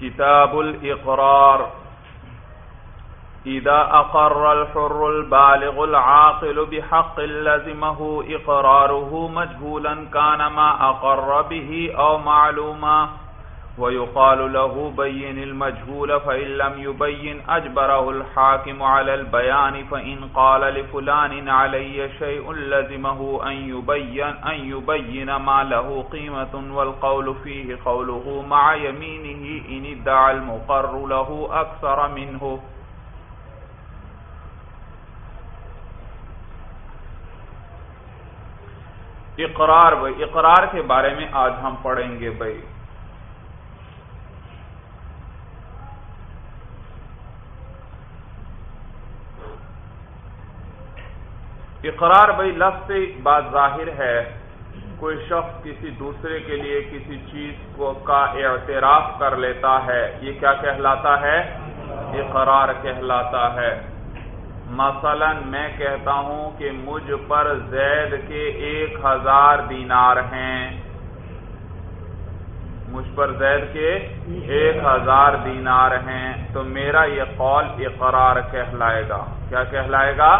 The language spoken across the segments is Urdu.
کتاب الاقرار اذا اقر الحر البالغ العاقل بحق لزمه اقراره مجهولا كان ما اقر به او معلوما ويقال له بين المجهول فإن لم يبين أجبره الحاكم على البيان فإن قال لفلان علي شيء لزمه أن يبين, أن يبين ما له قيمة والقول فيه قوله مع يمينه إن ادعى المقر له أكثر منه. اقرار بھائی اقرار کے بارے میں آج ہم پڑھیں گے بھائی۔ اقرار بھائی لفظ سے بات ظاہر ہے، کوئی شخص کسی دوسرے کے لیے کسی چیز کو کا اعتراف کر لیتا ہے، یہ کیا کہلاتا ہے؟ اقرار کہلاتا ہے۔ مثلا میں کہتا ہوں کہ مجھ پر زید کے ایک ہزار دینار ہیں۔ مجھ پر زید کے ایک ہزار دینار ہیں، تو میرا یہ قول اقرار کہلائے گا۔ کیا کہلائے گا؟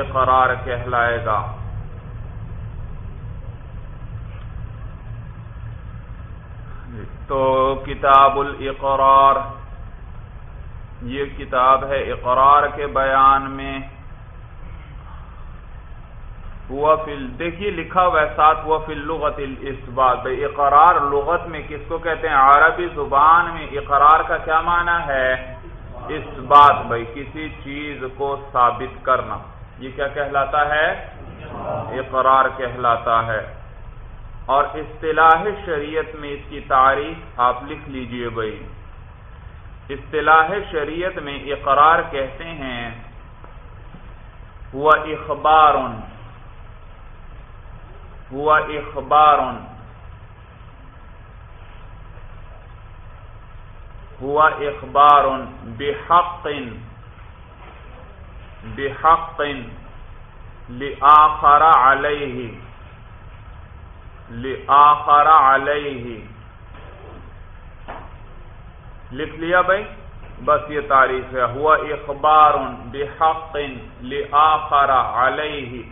اقرار کہلائے گا۔ تو کتاب الاقرار، یہ کتاب ہے اقرار کے بیان میں۔ ہوا فل دیکھیے لکھا ہوا ساتھ ہوا فل لغت اس بات اقرار لغت میں کس کو کہتے ہیں؟ عربی زبان میں اقرار کا کیا معنی ہے؟ اس بات بھائی، کسی چیز کو ثابت کرنا. یہ کیا کہلاتا ہے؟ اقرار کہلاتا ہے. اور اصطلاح شریعت میں اس کی تعریف آپ لکھ لیجیے بھائی. اصطلاح شریعت میں اقرار کہتے ہیں، ہوا اخبار ہوا اخبار ہوا اخبار بحق بحق لآخر علیہ لآخر علیہ لکھ لیا بھائی؟ بس یہ تعریف ہے. ہوا اخبار بحق لآخر علیہ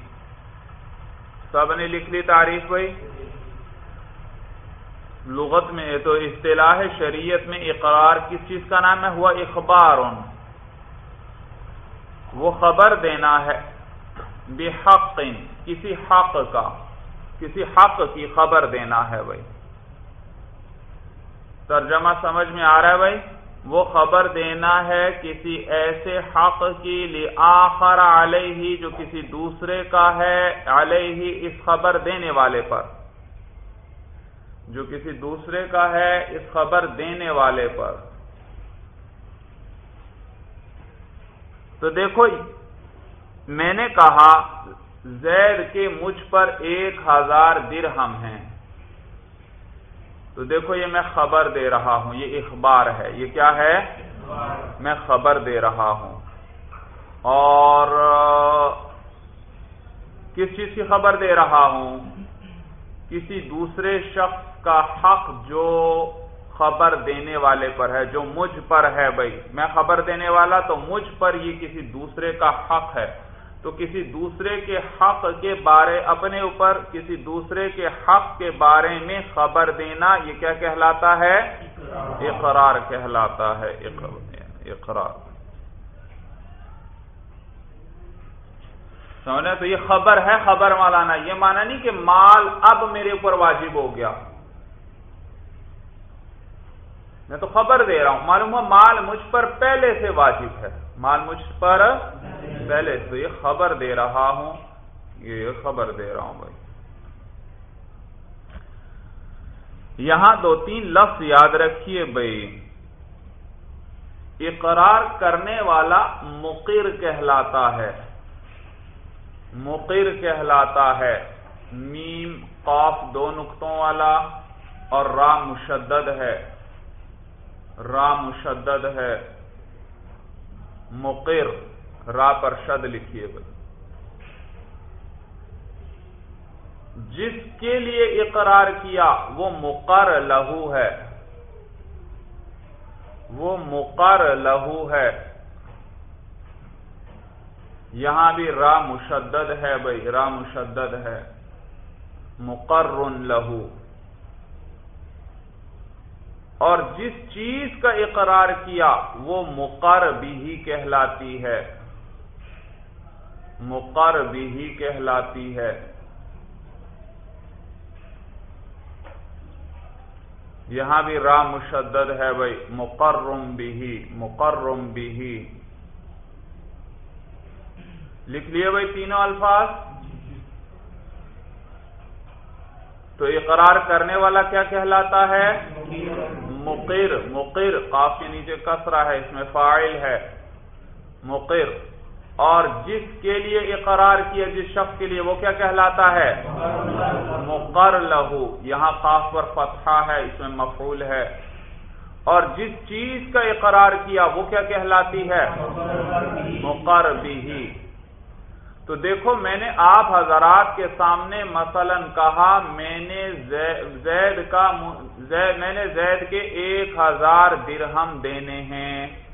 سب نے لکھ لی تعریف بھائی؟ لغت میں تو اصطلاح شریعت میں اقرار کس چیز کا نام ہے؟ ہوا اخبار وہ خبر دینا ہے بحق کسی حق کا، کسی حق کی خبر دینا ہے بھائی۔ ترجمہ سمجھ میں آ رہا ہے بھائی؟ وہ خبر دینا ہے کسی ایسے حق کی لی آخر علیہ جو کسی دوسرے کا ہے، علیہ اس خبر دینے والے پر۔ جو کسی دوسرے کا ہے، اس خبر دینے والے پر۔ تو دیکھو، میں نے کہا، زید کے مجھ پر ایک ہزار درہم ہیں۔ تو دیکھو یہ میں خبر دے رہا ہوں، یہ اخبار ہے۔ یہ کیا ہے؟ میں خبر دے رہا ہوں۔ اور، کس چیز کی خبر دے رہا ہوں؟ کسی دوسرے شخص کا حق جو خبر دینے والے پر ہے، جو مجھ پر ہے بھائی۔ میں خبر دینے والا تو مجھ پر یہ کسی دوسرے کا حق ہے۔ تو کسی دوسرے کے حق کے بارے اپنے اوپر، کسی دوسرے کے حق کے بارے میں خبر دینا، یہ کیا کہلاتا ہے؟ اقرار کہلاتا ہے اقرار۔ سمجھنا تو یہ خبر ہے، خبر مالانا یہ مانا نہیں کہ مال اب میرے اوپر واجب ہو گیا۔ میں تو خبر دے رہا ہوں، معلوم ہوا مال مجھ پر پہلے سے واجب ہے۔ مال مجھ پر پہلے سے یہ خبر دے رہا ہوں، یہ خبر دے رہا ہوں بھائی۔ یہاں دو تین لفظ یاد رکھیے بھائی۔ اقرار کرنے والا مقر کہلاتا ہے۔ مقر کہلاتا ہے۔ میم، قاف دو نقطوں والا اور را مشدد ہے۔ را مشدد ہے۔ مقر۔ را پر شد لکھیے بھائی جس کے لیے اقرار کیا، وہ مقر لہو ہے۔ وہ مقر لہو ہے۔ یہاں بھی را مشدد ہے بھائی، را مشدد ہے۔ مقر لہو۔ اور جس چیز کا اقرار کیا، وہ مقر بھی ہی کہلاتی ہے۔ مقر بھی ہی کہلاتی ہے۔ یہاں بھی را مشدد ہے بھائی، مقرم بھی مقرم بھی۔ لکھ لیے بھائی تینوں الفاظ۔ تو اقرار کرنے والا کیا کہلاتا ہے؟ مقر مقر قاف کے نیچے کسرا ہے، اس میں فائل ہے۔ مقر۔ اور جس کے لیے اقرار کیا، جس شخص کے لیے، وہ کیا کہلاتا ہے؟ مقر لہو، یہاں قاف پر فتحہ ہے، اس میں مفعول ہے۔ اور جس چیز کا اقرار کیا، وہ کیا کہلاتی ہے؟ مقر بھی تو دیکھو، میں نے آپ حضرات کے سامنے مثلا کہا، میں نے زید کا میں نے زید کے ایک ہزار درہم دینے ہیں۔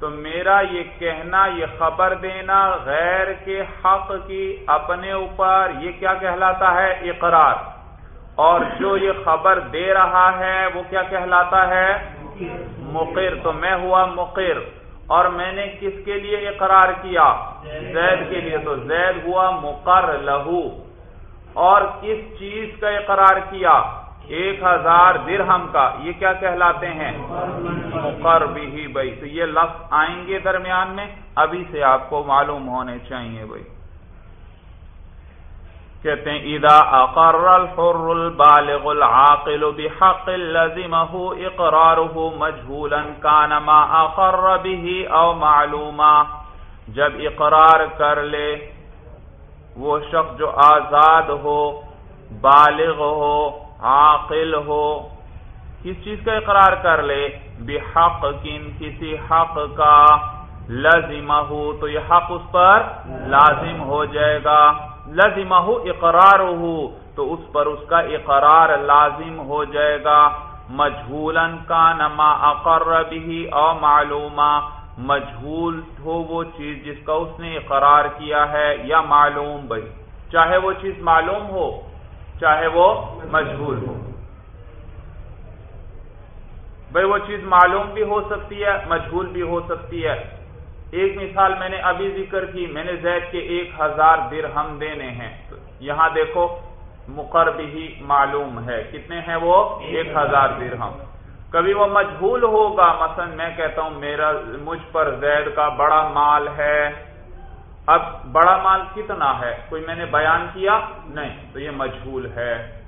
تو میرا یہ کہنا، یہ خبر دینا غیر کے حق کی اپنے اوپر یہ کیا کہلاتا ہے؟ اقرار۔ اور جو یہ خبر دے رہا ہے، وہ کیا کہلاتا ہے؟ مقر۔ تو میں ہوا مقر۔ اور میں نے کس کے لیے اقرار کیا؟ زید کے لیے۔ تو زید ہوا مقر لہو۔ اور کس چیز کا اقرار کیا؟ ایک ہزار درہم کا، یہ کیا کہلاتے ہیں؟ مقر بھی بھائی تو یہ لفظ آئیں گے درمیان میں، ابھی سے آپ کو معلوم ہونے چاہیے بھائی کہتے ہیں، اذا اقر الحر البالغ العاقل بحق لزمه اقراره مجهولا كان ما اقر به او معلوما۔ جب اقرار کر لے، وہ شخص جو آزاد ہو، بالغ ہو عاقل ہو، کس چیز کا اقرار کر لے؟ بحق کن کسی حق کا لازمہ ہو تو یہ حق اس پر لازم ہو جائے گا۔ لازمہ اقرار ہو تو اس پر اس کا اقرار لازم ہو جائے گا۔ مجھولن کا نما اقر بھی او معلومہ مجھول ہو وہ چیز جس کا اس نے اقرار کیا ہے یا معلوم بھائی چاہے وہ چیز معلوم ہو چاہے وہ مجبور ہو۔ بھائی وہ چیز معلوم بھی ہو سکتی ہے مجبور بھی ہو سکتی ہے۔ ایک مثال میں نے ابھی ذکر کی، میں نے زید کے ایک ہزار درہم دینے ہیں۔ یہاں دیکھو مقر بھی معلوم ہے۔ کتنے ہیں وہ؟ ایک ہزار درہم۔ کبھی وہ مجبول ہوگا، مثلا میں کہتا ہوں، میرا، مجھ پر زید کا بڑا مال ہے۔ اب بڑا مال کتنا ہے؟ کوئی میں نے بیان کیا؟ نہیں، تو یہ مجھول ہے۔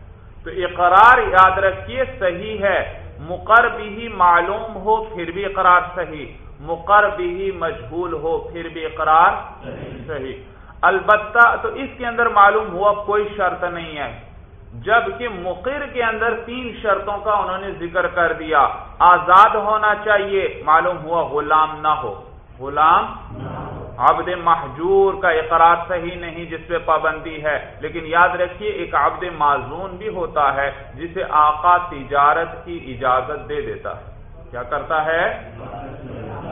تو اقرار یاد رکھیے، صحیح ہے۔ مقر بھی معلوم ہو، پھر بھی اقرار صحیح۔ مقر بھی مجھول ہو، پھر بھی اقرار صحیح۔ البتہ تو اس کے اندر معلوم ہوا کوئی شرط نہیں ہے۔ جبکہ مقر کے اندر تین شرطوں کا انہوں نے ذکر کر دیا۔ آزاد ہونا چاہیے، معلوم ہوا غلام نہ ہو۔ غلام عبد محجور کا اقرار صحیح نہیں جس پہ پابندی ہے، لیکن یاد رکھیے ایک عبد معذون بھی ہوتا ہے جسے آقا تجارت کی اجازت دے دیتا ہے۔ کیا کرتا ہے؟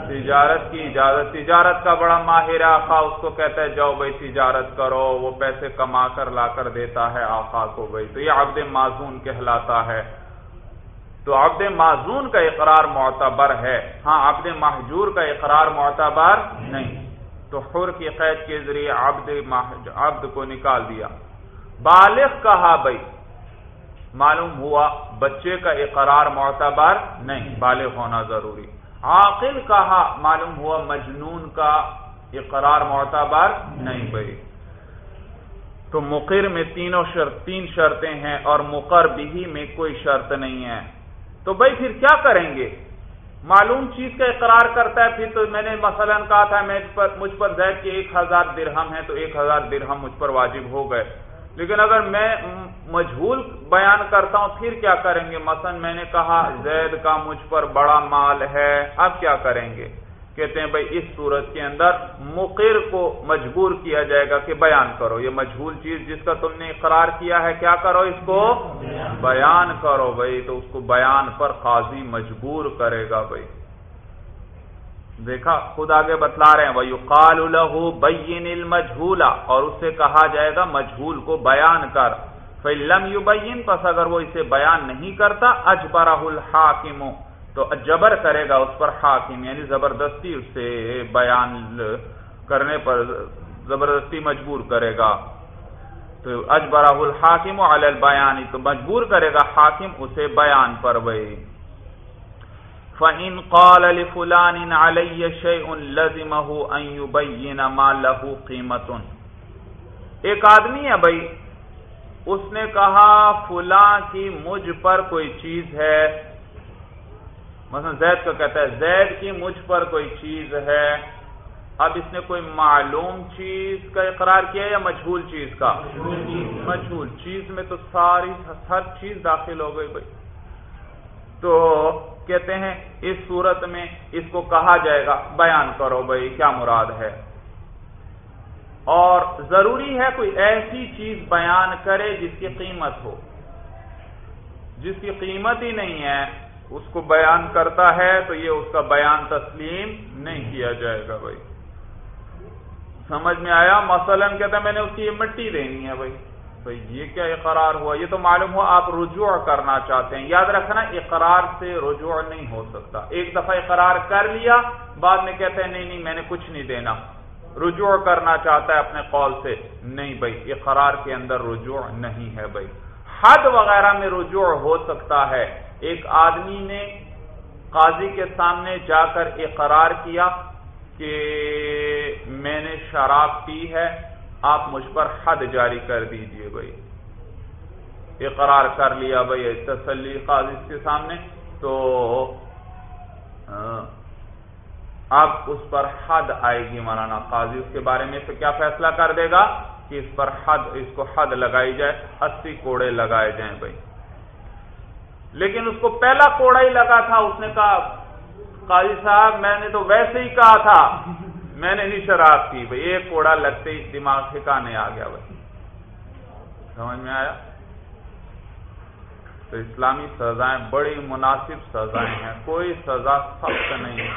تجارت کی اجازت۔ تجارت کا بڑا ماہر آقا اس کو کہتا ہے، جاؤ بھائی تجارت کرو، وہ پیسے کما کر لا کر دیتا ہے آقا کو بھائی۔ تو یہ عبد معذون کہلاتا ہے۔ تو عبد معذون کا اقرار معتبر ہے۔ ہاں عبد محجور کا اقرار معتبر نہیں۔ تو حر کی قید کے ذریعے عبد عبد کو نکال دیا۔ بالغ کہا بھائی، معلوم ہوا بچے کا اقرار معتبر نہیں، بالغ ہونا ضروری۔ عاقل کہا، معلوم ہوا مجنون کا اقرار معتبر نہیں بھائی۔ تو مقر میں تینوں شرط تین شرطیں ہیں اور مقر بھی میں کوئی شرط نہیں ہے۔ تو بھائی پھر کیا کریں گے؟ معلوم چیز کا اقرار کرتا ہے، پھر تو میں نے مثلا کہا تھا، میں مجھ پر زید کے ایک ہزار درہم ہے تو ایک ہزار درہم مجھ پر واجب ہو گئے۔ لیکن اگر میں مجھول بیان کرتا ہوں، پھر کیا کریں گے؟ مثلا میں نے کہا، زید کا مجھ پر بڑا مال ہے، اب کیا کریں گے؟ کہتے ہیں بھائی اس صورت کے اندر مقر کو مجبور کیا جائے گا کہ بیان کرو۔ یہ مجبور چیز جس کا تم نے اقرار کیا ہے، کیا کرو اس کو؟ بیان کرو بھائی، تو اس کو بیان پر قاضی مجبور کرے گا بھائی۔ دیکھا، خود آگے بتلا رہے ہیں وہ قال الح بین المجھولا اور اس سے کہا جائے گا مجھول کو بیان کر۔ فلم یو بین پس اگر وہ اسے بیان نہیں کرتا اجبرہ الحاکم تو جبر کرے گا اس پر حاکم یعنی زبردستی اس سے بیان کرنے پر زبردستی مجبور کرے گا۔ تو اجبرہ الحاکم علی البیانی تو مجبور کرے گا حاکم اسے بیان پر بھائی فَإِن قَالَ لِفُلَانٍ عَلَيَّ شَيْءٌ لَزِمَهُ أَن يُبَيِّنَ مَا لَهُ قِيمَةٌ۔ ایک آدمی ہے بھائی، اس نے کہا، فلاں کی مجھ پر کوئی چیز ہے مثلا زید کو کہتا ہے، زید کی مجھ پر کوئی چیز ہے؟ اب اس نے کوئی معلوم چیز کا اقرار کیا یا مجھول چیز کا؟ مجھول چیز میں تو ساری، ہر چیز داخل ہو گئی بھائی۔ تو کہتے ہیں، اس صورت میں اس کو کہا جائے گا، بیان کرو بھائی، کیا مراد ہے؟ اور ضروری ہے کوئی ایسی چیز بیان کرے جس کی قیمت ہو۔ جس کی قیمت ہی نہیں ہے اس کو بیان کرتا ہے تو یہ اس کا بیان تسلیم نہیں کیا جائے گا بھائی۔ سمجھ میں آیا؟ مثلا کہتا ہے میں نے اس کی یہ مٹی دینی ہے بھائی۔ یہ کیا اقرار ہوا؟ یہ تو معلوم ہوا آپ رجوع کرنا چاہتے ہیں۔ یاد رکھنا، اقرار سے رجوع نہیں ہو سکتا۔ ایک دفعہ اقرار کر لیا، بعد میں کہتے ہیں نہیں نہیں، میں نے کچھ نہیں دینا۔ رجوع کرنا چاہتا ہے اپنے قول سے۔ نہیں بھائی، اقرار کے اندر رجوع نہیں ہے بھائی۔ حد وغیرہ میں رجوع ہو سکتا ہے۔ ایک آدمی نے قاضی کے سامنے جا کر اقرار کیا کہ میں نے شراب پی ہے، آپ مجھ پر حد جاری کر دیجیے بھائی۔ اقرار کر لیا بھائی تسلی قاضی کے سامنے۔ تو اب اس پر حد آئے گی مولانا قاضی۔ اس کے بارے میں کیا فیصلہ کر دے گا؟ کہ اس پر حد، اس کو حد لگائی جائے اسی کوڑے لگائے جائیں بھائی۔ لیکن اس کو پہلا کوڑا ہی لگا تھا، اس نے کہا، قاضی صاحب، میں نے تو ویسے ہی کہا تھا۔ میں نے نہیں شراب کی بھائی، ایک کوڑا لگتے ہی دماغ ٹھکانے آ گیا، بھائی۔ سمجھ میں آیا؟ تو اسلامی سزائیں بڑی مناسب سزائیں ہیں۔ کوئی سزا سخت نہیں ہے۔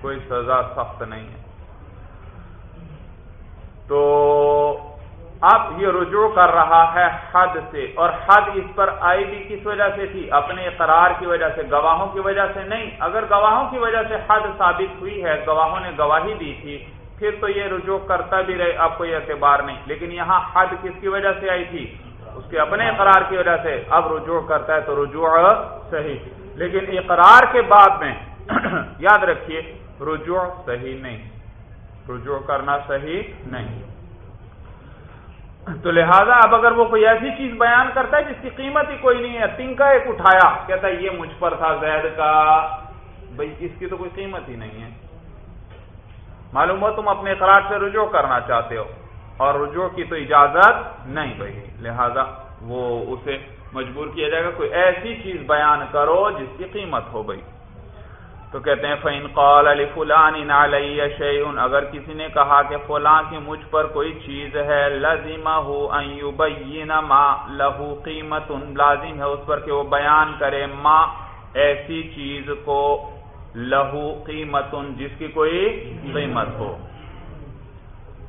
کوئی سزا سخت نہیں ہے۔ تو اب یہ رجوع کر رہا ہے حد سے اور حد اس پر آئی بھی کس وجہ سے تھی؟ اپنے اقرار کی وجہ سے، گواہوں کی وجہ سے نہیں۔ اگر گواہوں کی وجہ سے حد ثابت ہوئی ہے، گواہوں نے گواہی دی تھی، پھر تو یہ رجوع کرتا بھی رہے، اب کوئی اعتبار نہیں۔ لیکن یہاں حد کس کی وجہ سے آئی تھی؟ اس کے اپنے اقرار کی وجہ سے۔ اب رجوع کرتا ہے تو رجوع صحیح۔ لیکن اقرار کے بعد میں، یاد رکھیے، رجوع صحیح نہیں۔ رجوع کرنا صحیح نہیں۔ تو لہذا اب اگر وہ کوئی ایسی چیز بیان کرتا ہے جس کی قیمت ہی کوئی نہیں ہے، تنکا ایک اٹھایا، کہتا ہے یہ مجھ پر تھا زید کا۔ بھائی اس کی تو کوئی قیمت ہی نہیں ہے۔ معلوم ہو تم اپنے اقرار سے رجوع کرنا چاہتے ہو، اور رجوع کی تو اجازت نہیں بھائی لہذا وہ اسے مجبور کیا جائے گا، کوئی ایسی چیز بیان کرو جس کی قیمت ہو بھائی تو کہتے ہیں، فَإِن قَالَ لِفُلَانٍ عَلَيَّ شَيْءٌ، اگر کسی نے کہا کہ فلاں کی مجھ پر کوئی چیز ہے، لَزِمَهُ أَن يُبَيِّنَ مَا لَهُ لازم ہے اس پر کہ وہ بیان کرے ما ایسی چیز کو لہو قیمت جس کی کوئی قیمت ہو۔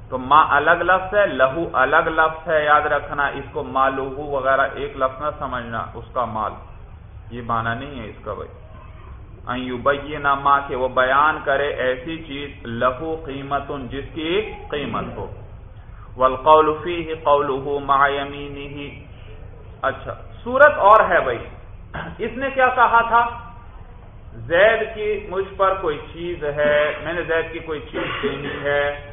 تو ما الگ لفظ ہے لہو الگ لفظ ہے، یاد رکھنا، اس کو مالوہو وغیرہ، ایک لفظ نہ سمجھنا، اس کا مال۔ یہ معنی نہیں ہے اس کا بھائی۔ ماں کہ وہ بیان کرے ایسی چیز لہو قیمت جس کی قیمت ہو۔ والقول فیہ قولہ مع یمینہ۔ اچھا صورت اور ہے بھائی۔ اس نے کیا کہا تھا؟ زید کی مجھ پر کوئی چیز ہے، میں نے زید کی کوئی چیز دینی ہے۔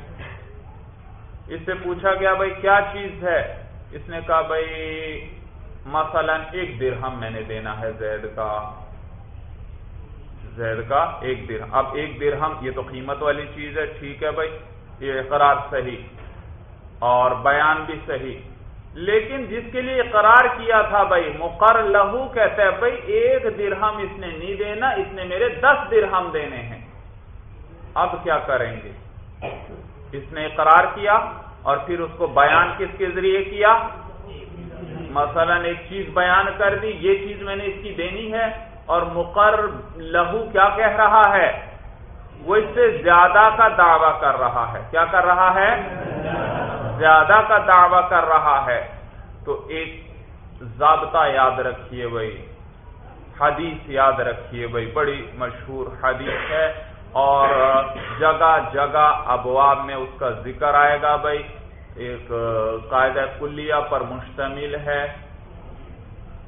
اس سے پوچھا گیا بھائی، کیا چیز ہے؟ اس نے کہا بھائی، مثلا ایک درہم میں نے دینا ہے زید کا۔ زید کا ایک درہم۔ اب ایک درہم یہ تو قیمت والی چیز ہے، ٹھیک ہے بھائی، یہ اقرار صحیح۔ اور بیان بھی صحیح۔ لیکن جس کے لیے اقرار کیا تھا بھائی، مقر لہو کہتا ہے، بھائی، ایک درہم اس نے نہیں دینا، اس نے میرے دس درہم دینے ہیں۔ اب کیا کریں گے؟ اس نے اقرار کیا اور پھر اس کو بیان کس کے ذریعے کیا؟ مثلا ایک چیز بیان کر دی، یہ چیز میں نے اس کی دینی ہے اور مقر لہو کیا کہہ رہا ہے؟ وہ اس سے زیادہ کا دعویٰ کر رہا ہے۔ کیا کر رہا ہے؟ زیادہ کا دعویٰ کر رہا ہے۔ تو ایک ضابطہ یاد رکھیے بھائی۔ حدیث یاد رکھیے بھائی۔ بڑی مشہور حدیث ہے اور جگہ جگہ ابواب میں اس کا ذکر آئے گا بھائی۔ ایک قاعدہ کلیہ پر مشتمل ہے۔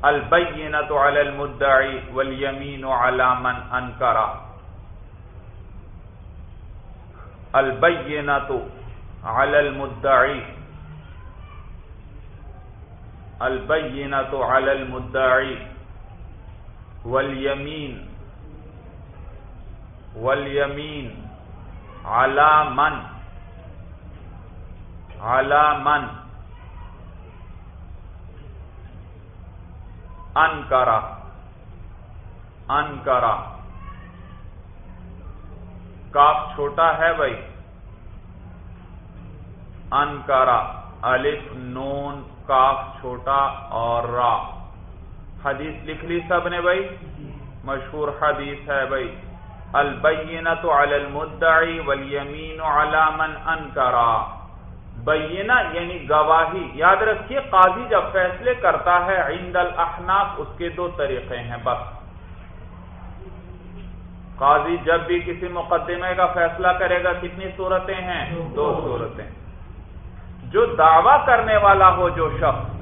البینت علی المدعی والیمین علی من انکرا البینت علی المدعی. البینت علی المدعی والیمین. والیمین علی من. علی من. انکرا انکرا کاف چھوٹا ہے بھائی۔ انکرا الف، نون، کاف چھوٹا اور را۔ حدیث لکھ لی سب نے بھائی؟ مشہور حدیث ہے بھائی۔ البینت علی المدعی والیمین علی من انکرا بینہ یعنی گواہی یاد رکھیے قاضی جب فیصلے کرتا ہے عند الاحناف، اس کے دو طریقے ہیں بس۔ قاضی جب بھی کسی مقدمے کا فیصلہ کرے گا، کتنی صورتیں ہیں؟ دو صورتیں۔ جو دعویٰ کرنے والا ہو، جو شخص،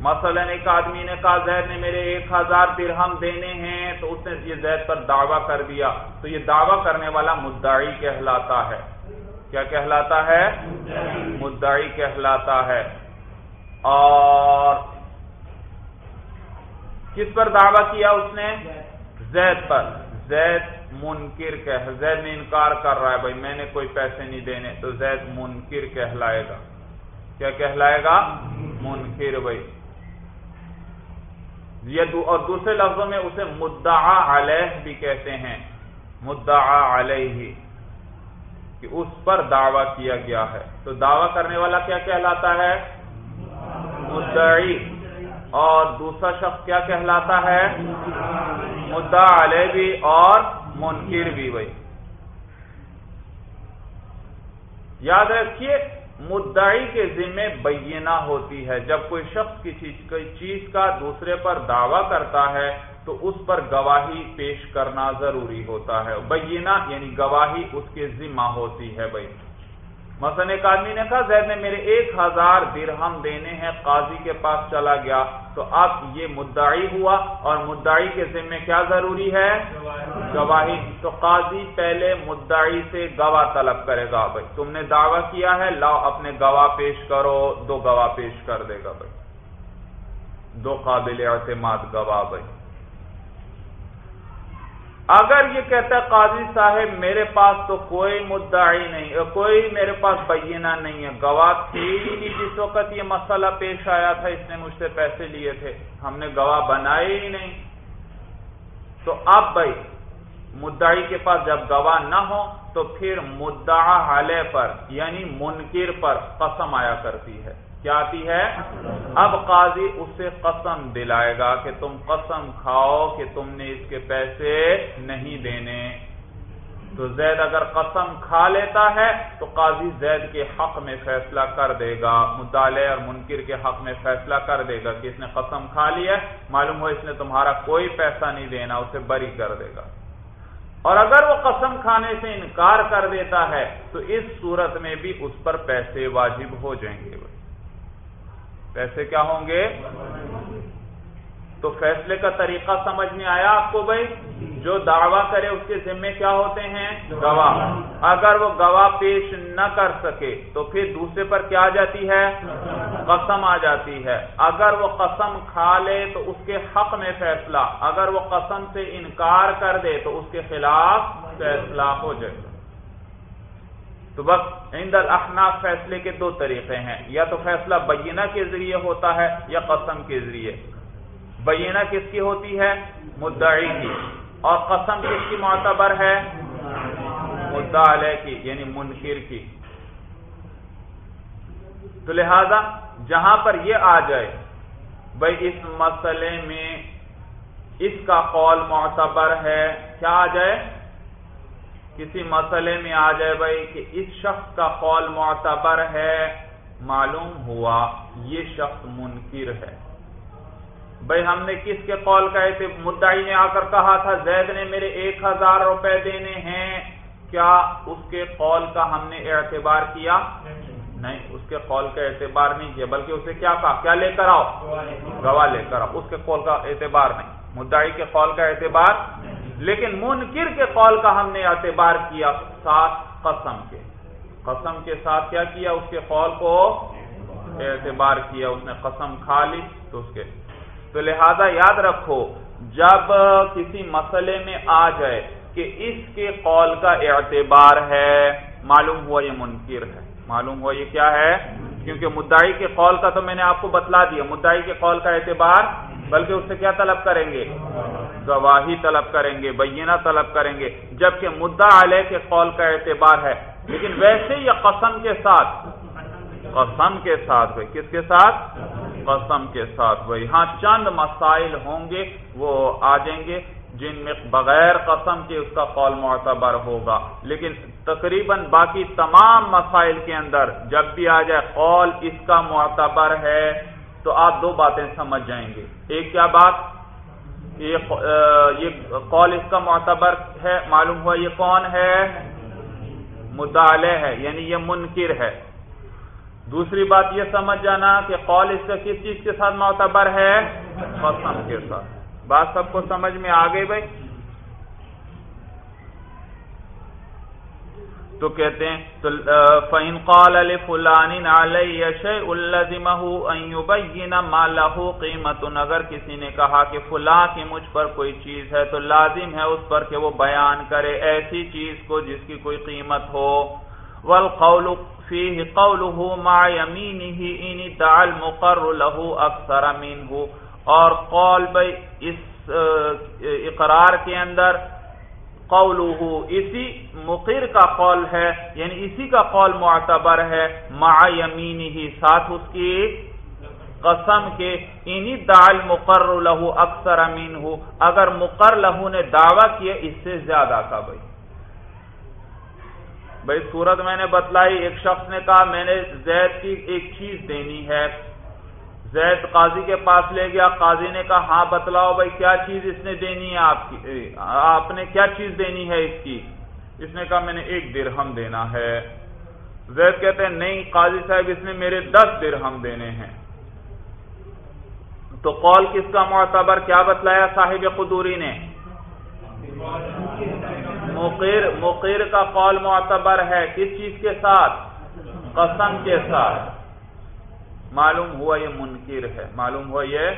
مثلا ایک آدمی نے کہا، زید نے میرے ایک ہزار درہم دینے ہیں، تو اس نے یہ زید پر دعویٰ کر دیا۔ تو یہ دعویٰ کرنے والا مدعی کہلاتا ہے۔ کیا کہلاتا ہے؟ مدعی کہلاتا ہے۔ اور کس پر دعویٰ کیا اس نے؟ زید پر۔ زید منکر کہ زید نے انکار کر رہا ہے، بھائی میں نے کوئی پیسے نہیں دینے، تو زید منکر کہلائے گا۔ کیا کہلائے گا؟ منکر، بھائی۔ یہ اور دوسرے لفظوں میں اسے مدعا علیہ بھی کہتے ہیں۔ مدعا علیہ۔ کہ اس پر دعویٰ کیا گیا ہے۔ تو دعویٰ کرنے والا کیا کہلاتا ہے؟ مدعی۔ اور دوسرا شخص کیا کہلاتا ہے؟ مدعا علیہ بھی اور منکر بھی بھائی یاد رکھیے، مدعی کے ذمے بینہ ہوتی ہے۔ جب کوئی شخص کسی چیز کا دوسرے پر دعویٰ کرتا ہے تو اس پر گواہی پیش کرنا ضروری ہوتا ہے۔ بینہ یعنی گواہی اس کے ذمہ ہوتی ہے بھائی۔ مثلا ایک آدمی نے کہا، زید نے میرے ایک ہزار درہم دینے ہیں، قاضی کے پاس چلا گیا۔ تو اب یہ مدعی ہوا اور مدعی کے ذمے کیا ضروری ہے؟ گواہی۔ تو قاضی پہلے مدعی سے گواہ طلب کرے گا بھائی۔ تم نے دعویٰ کیا ہے، لاؤ اپنے گواہ پیش کرو، دو گواہ پیش کر دے گا بھائی۔ دو قابل اعتماد گواہ بھائی۔ اگر یہ کہتا ہے قاضی صاحب میرے پاس تو کوئی مدعی نہیں کوئی میرے پاس بینہ نہیں ہے۔ گواہ تھے ہی نہیں جس وقت یہ مسئلہ پیش آیا تھا، اس نے مجھ سے پیسے لیے تھے۔ ہم نے گواہ بنائے ہی نہیں۔ تو اب بھائی، مدعی کے پاس جب گواہ نہ ہو، تو پھر مدعا حالے پر یعنی منکر پر قسم آیا کرتی ہے۔ کیا آتی ہے؟ اب قاضی اس سے قسم دلائے گا کہ تم قسم کھاؤ کہ تم نے اس کے پیسے نہیں دینے۔ تو زید اگر قسم کھا لیتا ہے تو قاضی زید کے حق میں فیصلہ کر دے گا، مطالعے اور منکر کے حق میں فیصلہ کر دے گا کہ اس نے قسم کھا لیا معلوم ہو اس نے تمہارا کوئی پیسہ نہیں دینا، اسے بری کر دے گا۔ اور اگر وہ قسم کھانے سے انکار کر دیتا ہے تو اس صورت میں بھی اس پر پیسے واجب ہو جائیں گے۔ پیسے کیا ہوں گے؟ تو فیصلے کا طریقہ سمجھ میں آیا آپ کو بھائی؟ جو دعویٰ کرے اس کے ذمے کیا ہوتے ہیں؟ گواہ۔ اگر وہ گواہ پیش نہ کر سکے تو پھر دوسرے پر کیا آ جاتی ہے؟ قسم آ جاتی ہے۔ اگر وہ قسم کھا لے تو اس کے حق میں فیصلہ۔ اگر وہ قسم سے انکار کر دے تو اس کے خلاف فیصلہ ہو جائے تو بس عند الاحناف فیصلے کے دو طریقے ہیں، یا تو فیصلہ بینہ کے ذریعے ہوتا ہے یا قسم کے ذریعے۔ بینہ کس کی ہوتی ہے؟ مدعی کی۔ اور قسم کس کی معتبر ہے؟ مدعا علیہ کی یعنی منکر کی۔ تو لہذا جہاں پر یہ آ جائے بھائی اس مسئلے میں اس کا قول معتبر ہے، کیا آ جائے؟ کسی مسئلے میں آ جائے بھائی کہ اس شخص کا قول معتبر ہے، معلوم ہوا یہ شخص منکر ہے۔ بھائی ہم نے کس کے قول کا مدعی نے آ کر کہا تھا، زید نے میرے ایک ہزار روپے دینے ہیں۔ کیا اس کے قول کا ہم نے اعتبار کیا؟ نہیں، اس کے قول کا اعتبار نہیں کیا، بلکہ اسے کیا کہا؟ کیا لے کر آؤ؟ گواہ لے کر آؤ۔ اس کے قول کا اعتبار نہیں، مدعی کے قول کا اعتبار لیکن منکر کے قول کا ہم نے اعتبار کیا ساتھ قسم کے۔ قسم کے ساتھ کیا کیا؟ اس کے قول کو اعتبار کیا، اس نے قسم کھا لی تو اس کے۔ تو لہذا یاد رکھو، جب کسی مسئلے میں آ جائے کہ اس کے قول کا اعتبار ہے، معلوم ہوا یہ منکر ہے۔ معلوم ہوا یہ کیا ہے؟ کیونکہ مدعی کے قول کا تو میں نے آپ کو بتلا دیا، مدعی کے قول کا اعتبار بلکہ اس سے کیا طلب کریں گے؟ گواہی طلب کریں گے، بینہ طلب کریں گے۔ جبکہ مدعا علیہ کے قول کا اعتبار ہے۔ لیکن ویسے یہ قسم کے ساتھ، قسم کے ساتھ بھائی، کس کے ساتھ؟ قسم کے ساتھ بھائی۔ ہاں چند مسائل ہوں گے، وہ آ جائیں گے، جن میں بغیر قسم کے اس کا قول معتبر ہوگا۔ لیکن تقریباً باقی تمام مسائل کے اندر جب بھی آ جائے، قول اس کا معتبر ہے۔ تو آپ دو باتیں سمجھ جائیں گے۔ ایک کیا بات؟ یہ قول اس کا معتبر ہے، معلوم ہوا یہ کون ہے؟ مدعلے ہے یعنی یہ منکر ہے۔ دوسری بات یہ سمجھ جانا کہ قول اس کا کس چیز کے ساتھ معتبر ہے؟ قسم کے ساتھ۔ بات سب کو سمجھ میں آ گئی بھائی؟ تو کہتے ہیں، تو فَإِن قَالَ لِفُلَانٍ عَلَيَّ شَيْءٌ لَزِمَهُ أَن يُبَيِّنَ مَا لَهُ قِيمَةٌ اگر کسی نے کہا کہ فلاں کی مجھ پر کوئی چیز ہے، تو لازم ہے اس پر کہ وہ بیان کرے ایسی چیز کو جس کی کوئی قیمت ہو۔ وَالْقَوْلُ فِيهِ قَوْلُهُ مَعَ يَمِينِهِ إِنِ دَعَ الْمُقَرُّ لَهُ أَكْثَرَ مِنْهُ۔ اور قول بھئی اس اقرار کے اندر قولہ اسی مقر کا قول ہے یعنی اسی کا قول معتبر ہے، مع یمینی ہی ساتھ اس کی قسم کے انہی دعال مقر لہو اکثر امین ہو اگر مقر لہو نے دعویٰ کیا، اس سے زیادہ کا بھائی۔ بھائی، صورت میں نے بتلائی، ایک شخص نے کہا، میں نے زید کی ایک چیز دینی ہے۔ زید قاضی کے پاس لے گیا، قاضی نے کہا ہاں بتلاؤ بھائی، کیا چیز اس نے دینی ہے آپ کی؟ آپ نے کیا چیز دینی ہے اس کی؟ اس نے کہا، میں نے ایک درہم دینا ہے۔ زید کہتے ہیں، نہیں قاضی صاحب، اس نے میرے دس درہم دینے ہیں۔ تو قول کس کا معتبر؟ کیا بتلایا صاحب قدوری نے؟ مقیر مقیر کا قول معتبر ہے، کس چیز کے ساتھ؟ قسم کے ساتھ۔ معلوم ہوا یہ منکر ہے، معلوم ہوا یہ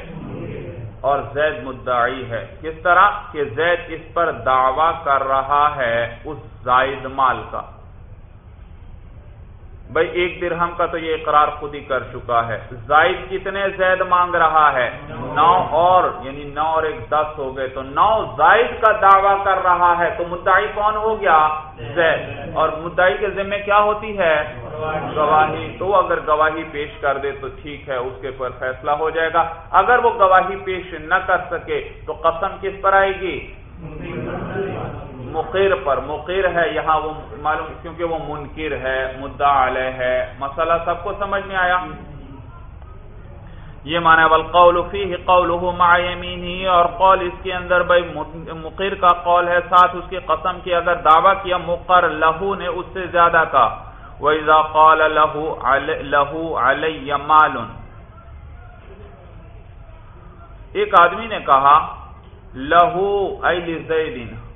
اور زید مدعی ہے۔ کس طرح کہ زید اس پر دعویٰ کر رہا ہے اس زائد مال کا۔ بھائی ایک درہم کا تو یہ اقرار خود ہی کر چکا ہے۔ زائد کتنے زید مانگ رہا ہے؟ نو اور یعنی نو اور ایک دس ہو گئے۔ تو نو زائد کا دعویٰ کر رہا ہے۔ تو مدعی کون ہو گیا؟ زید۔ اور مدعی کے ذمہ کیا ہوتی ہے؟ گواہی۔ تو اگر گواہی پیش کر دے تو ٹھیک ہے، اس کے پر فیصلہ ہو جائے گا۔ اگر وہ گواہی پیش نہ کر سکے تو قسم کس پر آئے گی؟ مقیر پر مقیر ہے یہاں وہ معلوم، کیونکہ وہ منکر ہے، مدعا علیہ ہے۔ مسئلہ سب کو سمجھ میں آیا؟ یہ مانا والقول فیہ قولہ مع یمینہ اور قول اس کے اندر بھائی مقیر کا قول ہے، ساتھ اس کی قسم کی اگر دعویٰ کیا، مقر لہو نے اس سے زیادہ کا۔ وَإِذَا قَالَ لَهُ لَهُ عَلَيَّ مَالٌ۔ ایک آدمی نے کہا لہو ایلی زیدین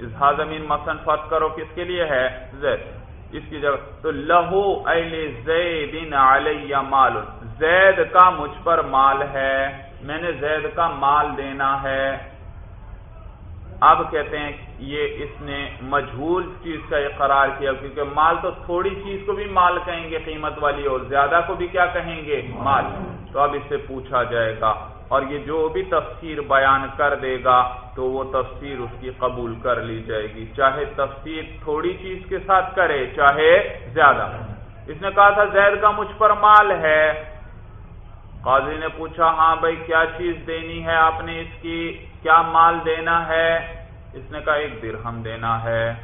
اظہار زمین مثلا فرض کرو کس کے لیے ہے زید۔ اس کی جگہ تو لہو زید علیہ مال۔ زید کا مجھ پر مال ہے۔ میں نے زید کا مال دینا ہے۔ اب کہتے ہیں یہ اس نے مجھول چیز کا اقرار کیا، کیونکہ مال تو تھوڑی چیز کو بھی مال کہیں گے، قیمت والی اور زیادہ کو بھی کیا کہیں گے؟ مال۔ تو اب اس سے پوچھا جائے گا اور یہ جو بھی تفسیر بیان کر دے گا تو وہ تفسیر اس کی قبول کر لی جائے گی۔ چاہے تفسیر تھوڑی چیز کے ساتھ کرے، چاہے زیادہ۔ اس نے کہا تھا، زید کا مجھ پر مال ہے۔ قاضی نے پوچھا ہاں بھائی، کیا چیز دینی ہے آپ نے اس کی؟ کیا مال دینا ہے؟ اس نے کہا، ایک درہم دینا ہے۔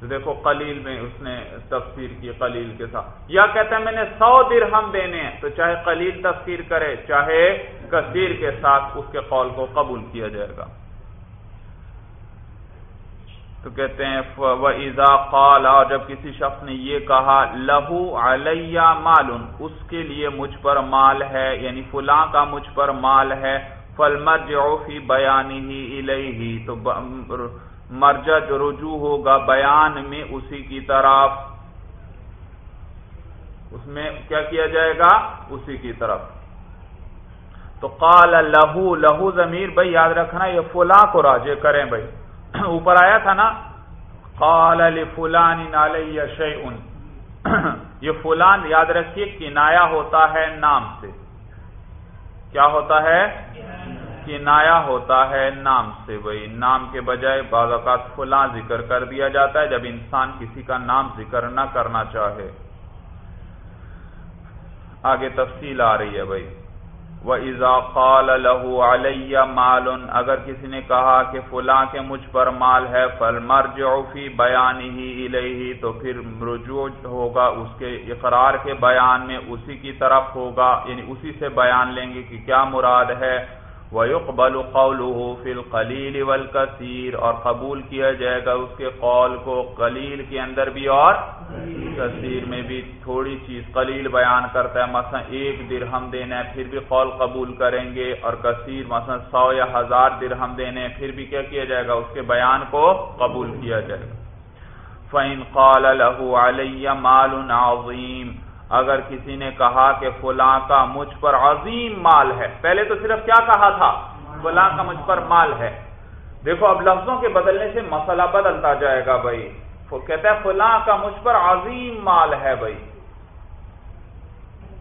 تو دیکھو، قلیل میں اس نے تفسیر کی قلیل کے ساتھ۔ یا کہتا ہے، میں نے سو درہم دینے ہیں۔ تو چاہے قلیل تفسیر کرے، چاہے کثیر کے ساتھ اس کے قول کو قبول کیا جائے گا۔ تو کہتے ہیں وہ ایزا قال اور جب کسی شخص نے یہ کہا لہو علیہ معلوم اس کے لیے مجھ پر مال ہے یعنی فلاں کا مجھ پر مال ہے فل فی بیانی ہی تو مرجع جو رجوع ہوگا بیان میں اسی کی طرف۔ اس میں کیا کیا جائے گا؟ اسی کی طرف۔ تو قال لہو لہو ضمیر، بھائی یاد رکھنا یہ فلاں کو راجے کریں بھائی۔ اوپر آیا تھا نا؟ قال لفلان علی شیئن۔ یہ فلان یاد رکھیے، کنایا ہوتا ہے نام سے۔ کیا ہوتا ہے؟ کنایا ہوتا ہے نام سے وہی نام کے بجائے بعض اوقات فلاں ذکر کر دیا جاتا ہے، جب انسان کسی کا نام ذکر نہ کرنا چاہے۔ آگے تفصیل آ رہی ہے بھائی۔ وَإِذَا قَالَ لَهُ عَلَيَّ مَالٌ، اگر کسی نے کہا کہ فلاں کے مجھ پر مال ہے، فَالْمَرْجِعُ فِي بَيَانِهِ إِلَيْهِ، تو پھر رجوع ہوگا اس کے اقرار کے بیان میں، اسی کی طرف ہوگا یعنی اسی سے بیان لیں گے کہ کیا مراد ہے۔ وَيُقْبَلُ قَوْلُهُ فِي الْقَلِيلِ وَالْكَثِيرِ اور قبول کیا جائے گا اس کے قول کو قلیل کے اندر بھی اور کثیر میں بھی تھوڑی چیز قلیل بیان کرتا ہے۔ مثلا ایک درہم دینا ہے، پھر بھی قول قبول کریں گے اور کثیر مثلا سو یا ہزار درہم دینے پھر بھی کیا کیا جائے گا؟ اس کے بیان کو قبول کیا جائے گا۔ فَإِن قَالَ لَهُ عَلَيَّ مَالٌ عَظِيمٌ اگر کسی نے کہا کہ فلاں کا مجھ پر عظیم مال ہے، پہلے تو صرف کیا کہا تھا؟ فلاں کا مجھ پر مال ہے۔ دیکھو، اب لفظوں کے بدلنے سے مسئلہ بدلتا جائے گا بھائی۔ کہتا ہے فلاں کا مجھ پر عظیم مال ہے بھائی۔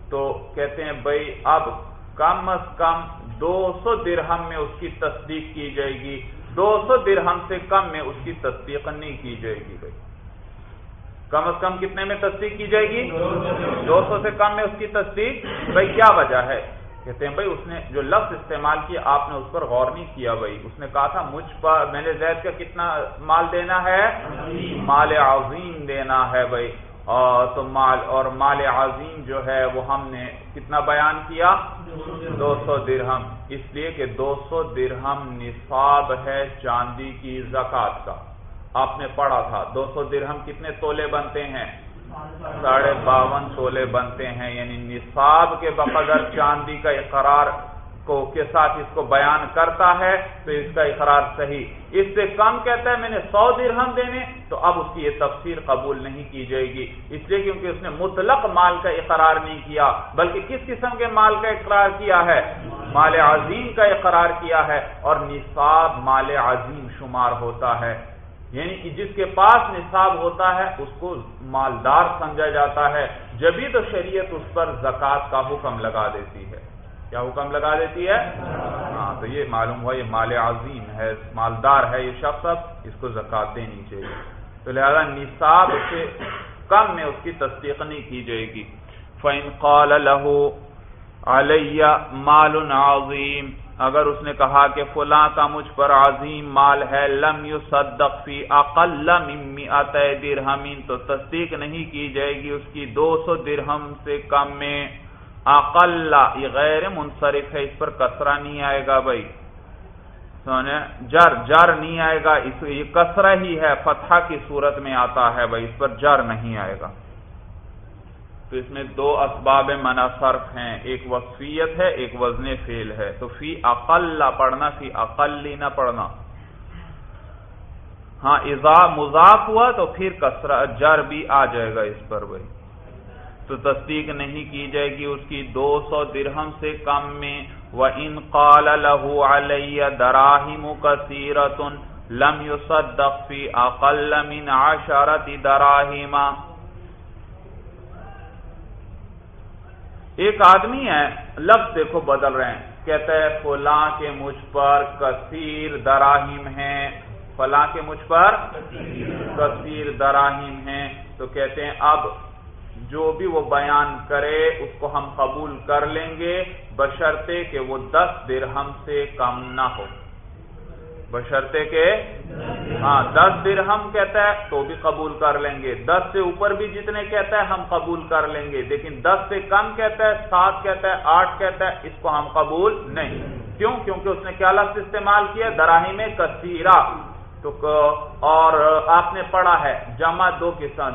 تو کہتے ہیں بھائی، اب کم از کم دو سو درہم میں اس کی تصدیق کی جائے گی۔ دو سو درہم سے کم میں اس کی تصدیق نہیں کی جائے گی بھائی۔ کم از کم کتنے میں تصدیق کی جائے گی؟ دو سو سے کم میں اس کی تصدیق۔ بھائی، کیا وجہ ہے؟ کہتے ہیں، بھائی، اس نے جو لفظ استعمال کیا، آپ نے اس پر غور نہیں کیا، بھائی۔ اس نے کہا تھا، مجھ پر، میں نے زید کا کتنا مال دینا ہے؟ مال عظیم دینا ہے، بھائی۔ اور تو مال، اور مال عظیم جو ہے، وہ ہم نے کتنا بیان کیا؟ دو سو درہم۔ اس لیے کہ دو سو درہم نصاب ہے چاندی کی زکات کا۔ آپ نے پڑھا تھا۔ دو سو درہم کتنے تولے بنتے ہیں؟ ساڑھے باون تولے بنتے ہیں۔ یعنی نصاب کے بقدر چاندی کا اقرار کو کے ساتھ اس کو بیان کرتا ہے، تو اس کا اقرار صحیح۔ اس سے کم کہتا ہے، میں نے سو درہم دینے، تو اب اس کی یہ تفسیر قبول نہیں کی جائے گی۔ اس لیے کیونکہ اس نے مطلق مال کا اقرار نہیں کیا، بلکہ کس قسم کے مال کا اقرار کیا ہے؟ مال عظیم کا اقرار کیا ہے، اور نصاب مال عظیم شمار ہوتا ہے۔ یعنی کہ جس کے پاس نصاب ہوتا ہے، اس کو مالدار سمجھا جاتا ہے۔ جبھی تو شریعت اس پر زکوٰۃ کا حکم لگا دیتی ہے۔ کیا حکم لگا دیتی ہے؟ ہاں تو یہ معلوم ہوا، یہ مال عظیم ہے، مالدار ہے یہ شخص، اب اس کو زکات دینی چاہیے۔ تو لہذا نصاب سے کم میں اس کی تصدیق نہیں کی جائے گی۔ فَإِن قَالَ لَهُ عَلَيَّ مَالٌ عَظِيمٌ۔ اگر اس نے کہا کہ فلاں کا مجھ پر عظیم مال ہے، لم يصدق فی اقل من مئت درہم، تو تصدیق نہیں کی جائے گی اس کی دو سو درہم سے کم میں۔ اقل، یہ غیر منصرف ہے، اس پر کسرہ نہیں آئے گا بھائی۔ سونے، جر جر نہیں آئے گا، اس یہ کسرہ ہی ہے، فتحہ کی صورت میں آتا ہے بھائی، اس پر جر نہیں آئے گا۔ تو اس میں دو اسباب منع صرف ہیں۔ ایک وصفیت ہے، ایک وزن فیل ہے۔ تو فی اقل پڑھنا، فی اقلی نہ پڑھنا۔ ہاں اضا مضاف ہوا تو پھر کسرا جر بھی آ جائے گا اس پر بھائی۔ تو تصدیق نہیں کی جائے گی اس کی دو سو درہم سے کم میں۔ وہ ان قال لہو علیہ دراہم کثیرت لم يصدق فی اقل من عشرت دراہیمہ ایک آدمی ہے لفظ دیکھو بدل رہے ہیں۔ کہتا ہے، فلاں کے مجھ پر کثیر دراہیم ہیں۔ فلاں کے مجھ پر کثیر دراہیم ہیں۔ تو کہتے ہیں، اب جو بھی وہ بیان کرے، اس کو ہم قبول کر لیں گے بشرطے کہ وہ دس درہم سے کم نہ ہو۔ بشرتے کے ہاں دس درہم کہتا ہے تو بھی قبول کر لیں گے۔ دس سے اوپر بھی جتنے کہتا ہے، ہم قبول کر لیں گے۔ لیکن دس سے کم کہتا ہے، سات کہتا ہے، آٹھ کہتا ہے، اس کو ہم قبول نہیں۔ کیوں؟ کیونکہ اس نے کیا لفظ استعمال کیا؟ دراہی میں کثیرہ۔ تو اور آپ نے پڑھا ہے جمع دو قسم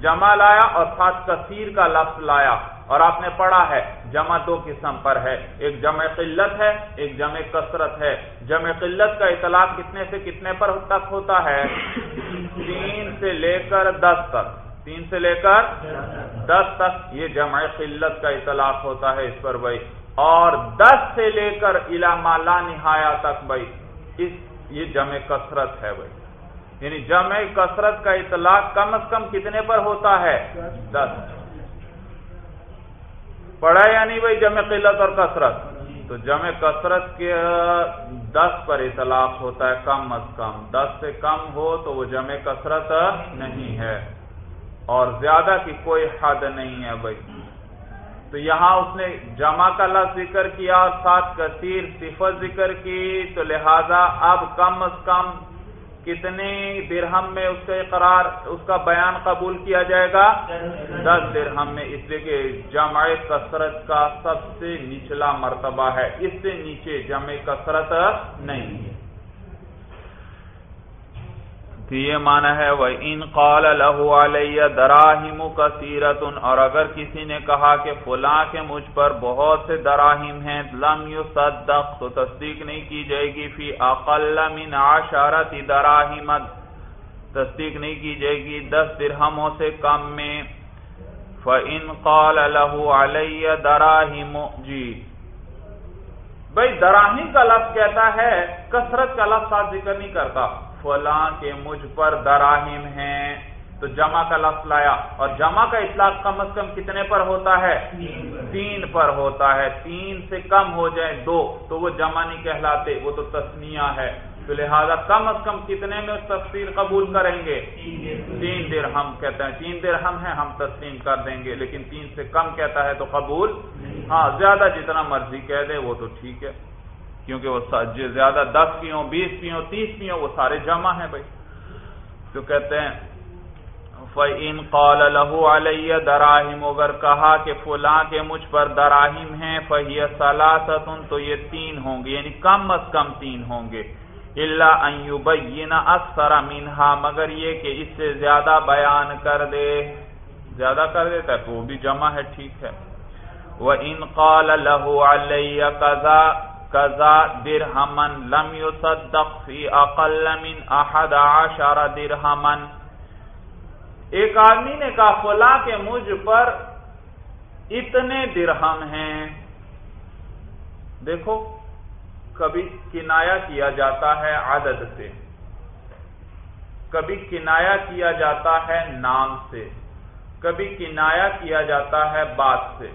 جمع لایا اور ساتھ کثیر کا لفظ لایا۔ اور آپ نے پڑھا ہے جمع دو قسم پر ہے۔ ایک جمع قلت ہے، ایک جمع کثرت ہے۔ جمع قلت کا اطلاق کتنے سے کتنے پر تک ہوتا ہے؟ تین سے لے کر دس تک۔ تین سے لے کر دس تک یہ جمع قلت کا اطلاق ہوتا ہے اس پر بھائی۔ اور دس سے لے کر علامہ لا نہایا تک بھائی۔ اس یہ جمع کثرت ہے بھائی۔ یعنی جمع کثرت کا اطلاق کم از کم کتنے پر ہوتا ہے؟ دس۔ پڑھا یا نہیں بھائی جمع قلت اور کثرت؟ تو جمع کثرت کے دس پر اطلاق ہوتا ہے کم از کم۔ دس سے کم ہو تو وہ جمع کثرت نہیں ہے۔ اور زیادہ کی کوئی حد نہیں ہے بھائی۔ تو یہاں اس نے جمع کا لفظ ذکر کیا اور ساتھ کثیر صفت ذکر کی، تو لہذا اب کم از کم کتنے درہم میں اس کا اقرار، اس کا بیان قبول کیا جائے گا؟ دس درہم میں۔ اس لیے کہ جمع کثرت کا سب سے نچلا مرتبہ ہے۔ اس سے نیچے جمع کثرت نہیں ہے۔ تو یہ مانا ہے وہ ان قال لہو علیہ دراہم کثیرتن اور اگر کسی نے کہا کہ فلاں کے مجھ پر بہت سے دراہم ہیں، لم یصدق تو تصدیق نہیں کی جائے گی، فی اقل من عشرت دراہم، تصدیق نہیں کی جائے گی، دس درہموں سے کم میں۔ فَإِن قَالَ لَهُ عَلَيَّ دَرَاهِمُ جی۔ بھئی دراہیم کا لفظ کہتا ہے، کثرت کا لفظ ساتھ ذکر نہیں کرتا۔ فلاں کے مجھ پر دراہم ہیں۔ تو جمع کا لفظ لایا۔ اور جمع کا اطلاق کم از کم کتنے پر ہوتا ہے؟ تین پر ہوتا ہے۔ تین سے کم ہو جائے دو، تو وہ جمع نہیں کہلاتے، وہ تو تسنیہ ہے۔ تو لہذا کم از کم کتنے میں تفصیل قبول کریں گے؟ تین دیر ہم کہتے ہیں۔ تین دیر ہم ہیں، ہم تسلیم کر دیں گے، لیکن تین سے کم کہتا ہے تو قبول؟ ہاں زیادہ جتنا مرضی کہہ دے، وہ تو ٹھیک ہے۔ کیونکہ وہ جی زیادہ دس کی ہوں، بیس کی ہوں، تیس کی ہوں، وہ سارے جمع ہیں بھائی۔ تو کہتے ہیں، فَإِن قَالَ لَهُ عَلَيَّ دَرَاهِمُ، اگر کہا کہ فلاں کے مجھ پر دراہم ہیں، فَهِيَ سَلَاسَةٌ تو یہ تین ہوں گے یعنی کم از کم تین ہوں گے۔ اللہ ان یبین اکثر منها، مگر یہ کہ اس سے زیادہ بیان کر دے۔ زیادہ کر دیتا ہے تو وہ بھی جمع ہے، ٹھیک ہے۔ وَإِن قَالَ لَهُ عَلَيَّ كَذَا کزا درہمن لم يصدق فی اقل من احد عشر درہمن ایک آدمی نے کہا، فلاں کے مجھ پر اتنے درہم ہیں۔ دیکھو، کبھی کنایا کیا جاتا ہے عدد سے۔ کبھی کنایا کیا جاتا ہے نام سے۔ کبھی کنایا کیا جاتا ہے بات سے۔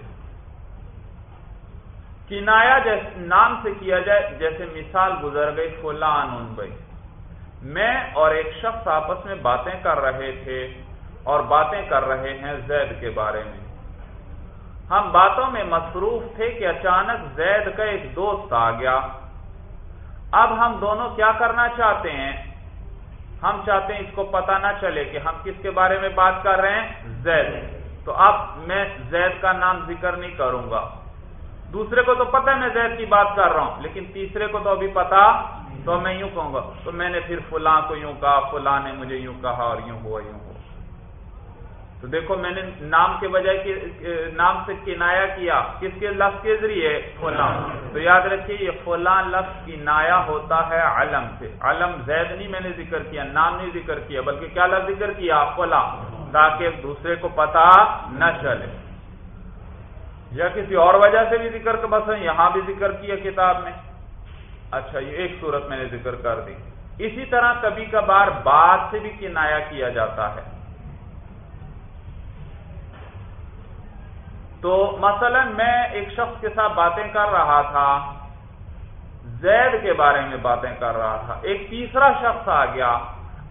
کنایا نام سے کیا جائے، جیسے مثال گزر گئی فلان ان بھائی۔ میں اور ایک شخص آپس میں باتیں کر رہے تھے اور باتیں کر رہے ہیں زید کے بارے میں۔ ہم باتوں میں مصروف تھے کہ اچانک زید کا ایک دوست آ گیا۔ اب ہم دونوں کیا کرنا چاہتے ہیں؟ ہم چاہتے ہیں اس کو پتا نہ چلے کہ ہم کس کے بارے میں بات کر رہے ہیں؟ زید۔ تو اب میں زید کا نام ذکر نہیں کروں گا۔ دوسرے کو تو پتہ ہے میں زید کی بات کر رہا ہوں، لیکن تیسرے کو تو ابھی پتا تو میں یوں کہوں گا، تو میں نے پھر فلاں کو یوں کہا، فلاں نے مجھے یوں کہا اور یوں ہوا یوں ہوا۔ تو دیکھو، میں نے نام کے بجائے نام سے کنایا کیا۔ کس کے لفظ کے ذریعے؟ فلاں۔ تو یاد رکھیے، یہ فلاں لفظ کنایا ہوتا ہے علم سے۔ علم زید نہیں میں نے ذکر کیا، نام نہیں ذکر کیا، بلکہ کیا لفظ ذکر کیا؟ فلاں۔ تاکہ دوسرے کو پتا نہ چلے۔ یا کسی اور وجہ سے بھی ذکر کا بس یہاں بھی ذکر کیا کتاب میں؟ اچھا یہ ایک صورت میں نے ذکر کر دی۔ اسی طرح کبھی کبھار بات سے بھی کنایا کیا جاتا ہے۔ تو مثلا میں ایک شخص کے ساتھ باتیں کر رہا تھا، زید کے بارے میں باتیں کر رہا تھا۔ ایک تیسرا شخص آ گیا۔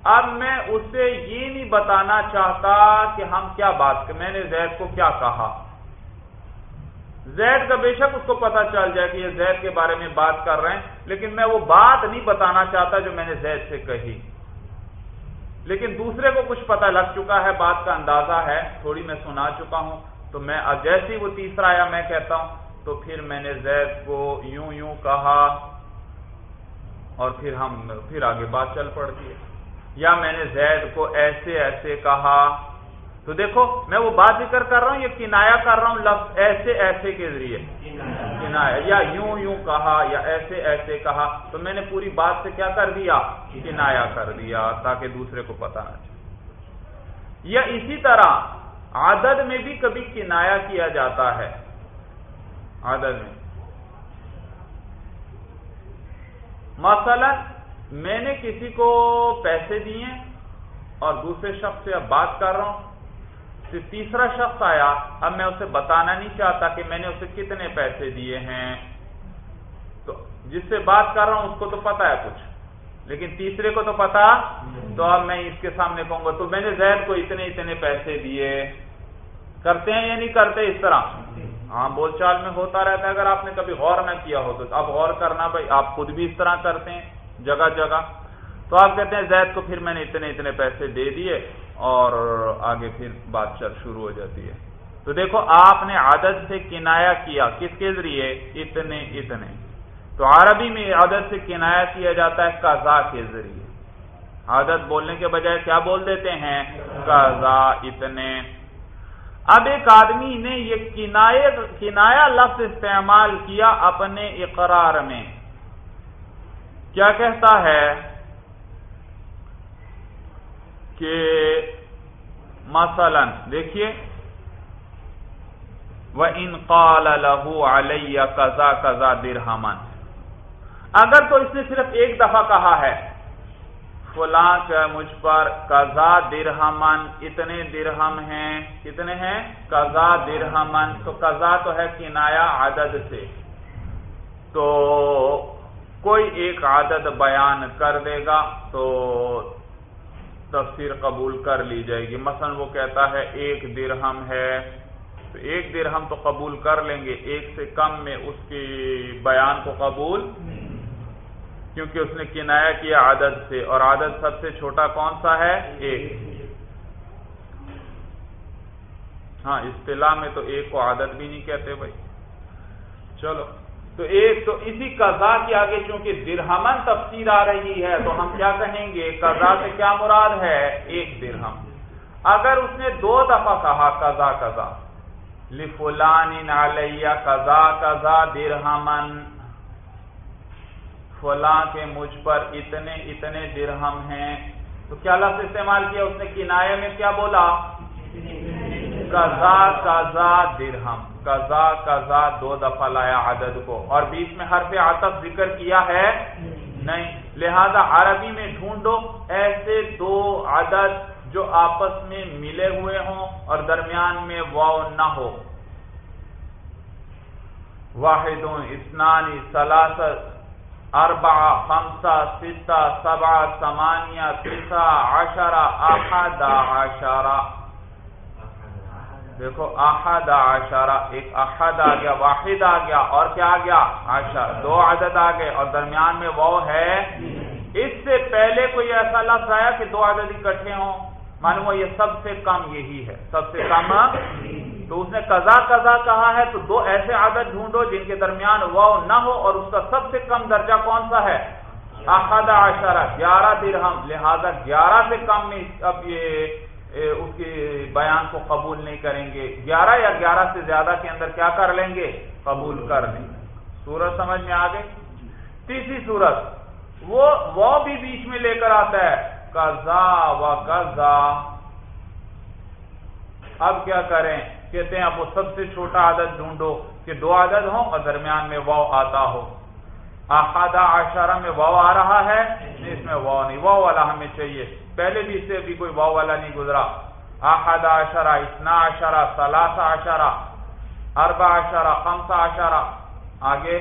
اب میں اسے یہ نہیں بتانا چاہتا کہ ہم کیا بات میں نے زید کو کیا کہا۔ زید کا بے شک اس کو پتا چل جائے کہ یہ زید کے بارے میں بات کر رہے ہیں، لیکن میں وہ بات نہیں بتانا چاہتا جو میں نے زید سے کہی۔ لیکن دوسرے کو کچھ پتہ لگ چکا ہے، بات کا اندازہ ہے، تھوڑی میں سنا چکا ہوں۔ تو میں اب وہ تیسرا آیا میں کہتا ہوں، تو پھر میں نے زید کو یوں یوں کہا اور پھر ہم، پھر آگے بات چل پڑتی ہے۔ یا میں نے زید کو ایسے ایسے کہا۔ تو دیکھو، میں وہ بات ذکر کر رہا ہوں، یہ کنایا کر رہا ہوں، لفظ ایسے ایسے کے ذریعے۔ کنایا، یا یوں یوں کہا، یا ایسے ایسے کہا۔ تو میں نے پوری بات سے کیا کر دیا؟ کنایا کر دیا، تاکہ دوسرے کو پتا نہ چلے۔ یا اسی طرح، عدد میں بھی کبھی کنایا کیا جاتا ہے۔ عدد میں۔ مثلا، میں نے کسی کو پیسے دیے اور دوسرے شخص سے اب بات کر رہا ہوں پھر تیسرا شخص آیا، اب میں اسے بتانا نہیں چاہتا کہ میں نے اسے کتنے پیسے دیے ہیں۔ تو جس سے بات کر رہا ہوں، اس کو تو پتا ہے کچھ۔ لیکن تیسرے کو تو پتا تو اب میں اس کے سامنے کہوں گا، تو میں نے زید کو اتنے اتنے پیسے دیے۔ کرتے ہیں یا نہیں کرتے؟ اس طرح۔ ہاں بول چال میں ہوتا رہتا ہے۔ اگر آپ نے کبھی غور نہ کیا ہو تو۔ اب غور کرنا بھائی، آپ خود بھی اس طرح کرتے ہیں، جگہ جگہ۔ تو آپ کہتے ہیں، زید کو پھر میں نے اتنے اتنے پیسے دے دیے۔ اور آگے پھر بات چل شروع ہو جاتی ہے۔ تو دیکھو، آپ نے عادت سے کنایا کیا، کس کے ذریعے؟ اتنے اتنے۔ تو عربی میں عادت سے کنایا کیا جاتا ہے قضا کے ذریعے۔ عادت بولنے کے بجائے کیا بول دیتے ہیں؟ قضا اتنے۔ اب ایک آدمی نے یہ کنایا لفظ استعمال کیا اپنے اقرار میں۔ کیا کہتا ہے؟ کہ مثلا دیکھیے وہ ان قال لہو علیہ کزا کزا درہمن اگر تو اس نے صرف ایک دفعہ کہا ہے، فلاں کا مجھ پر کزا درہمن اتنے درہم ہیں، کتنے ہیں؟ کزا درہمن تو کزا تو ہے کنایا عدد سے۔ تو کوئی ایک عدد بیان کر دے گا، تو تفسیر قبول کر لی جائے گی۔ مثلا وہ کہتا ہے ایک درہم ہے۔ تو ایک درہم تو قبول کر لیں گے، ایک سے کم میں اس کی بیان کو قبول کیونکہ اس نے کنایا کیا عادت سے۔ اور عادت سب سے چھوٹا کون سا ہے؟ ایک۔ ہاں اصطلاح میں تو ایک کو عادت بھی نہیں کہتے بھائی۔ چلو۔ تو ایک تو اسی قضا کے آگے چونکہ درہمن تفسیر آ رہی ہے، تو ہم کیا کہیں گے؟ قضا سے کیا مراد ہے؟ ایک درہم۔ اگر اس نے دو دفعہ کہا قضا قضا لفلان علیہ قضا قضا درہمن فلاں کے مجھ پر اتنے اتنے درہم ہیں۔ تو کیا لفظ استعمال کیا؟ اس نے کنائے میں کیا بولا؟ قضا قضا درہم۔ قضا قضا دو دفعہ لایا عدد کو اور بیچ میں حرف عطف ذکر کیا ہے؟ نہیں۔ لہذا عربی میں ڈھونڈو، ایسے دو عدد جو آپس میں ملے ہوئے ہوں اور درمیان میں واؤ نہ ہو۔ واحد اسنانی سلاست اربع خمسہ، ستہ سبع سمانیہ تسع عشرہ احد عشرہ۔ دیکھو احد عشرہ ایک احد آ گیا واحد آ گیا، اور کیا آ گیا؟ عشر دو عدد آ گئے، اور درمیان میں وہ ہے۔ اس سے پہلے کوئی ایسا لفظ آیا کہ دو عدد اکٹھے ہوں؟ معلوم یہ سب سے کم یہی ہے، سب سے کم۔ تو اس نے قضا قضا کہا ہے، تو دو ایسے عدد ڈھونڈو جن کے درمیان وہ نہ ہو، اور اس کا سب سے کم درجہ کون سا ہے؟ احد عشرہ گیارہ درہم، لہذا گیارہ سے کم میں اب یہ اس کے بیان کو قبول نہیں کریں گے۔ گیارہ یا گیارہ سے زیادہ کے اندر کیا کر لیں گے؟ قبول کر لیں گے۔ سورج سمجھ میں آ گئی تیسری سورت وہ بھی بیچ میں لے کر آتا ہے۔ کزا و کزا اب کیا کریں؟ کہتے ہیں، اب وہ سب سے چھوٹا عدد ڈھونڈو کہ دو عدد ہوں اور درمیان میں وہ آتا ہو۔ احادہ عشرہ میں وہ آ رہا ہے، اس میں وہ نہیں وہ والا ہمیں چاہیے۔ پہلے بھی اس سے بھی کوئی واؤ والا نہیں گزرا۔ احد اشرا اتنا اشرا سلاسا اشرا اربا اشرا خمسا اشرا آگے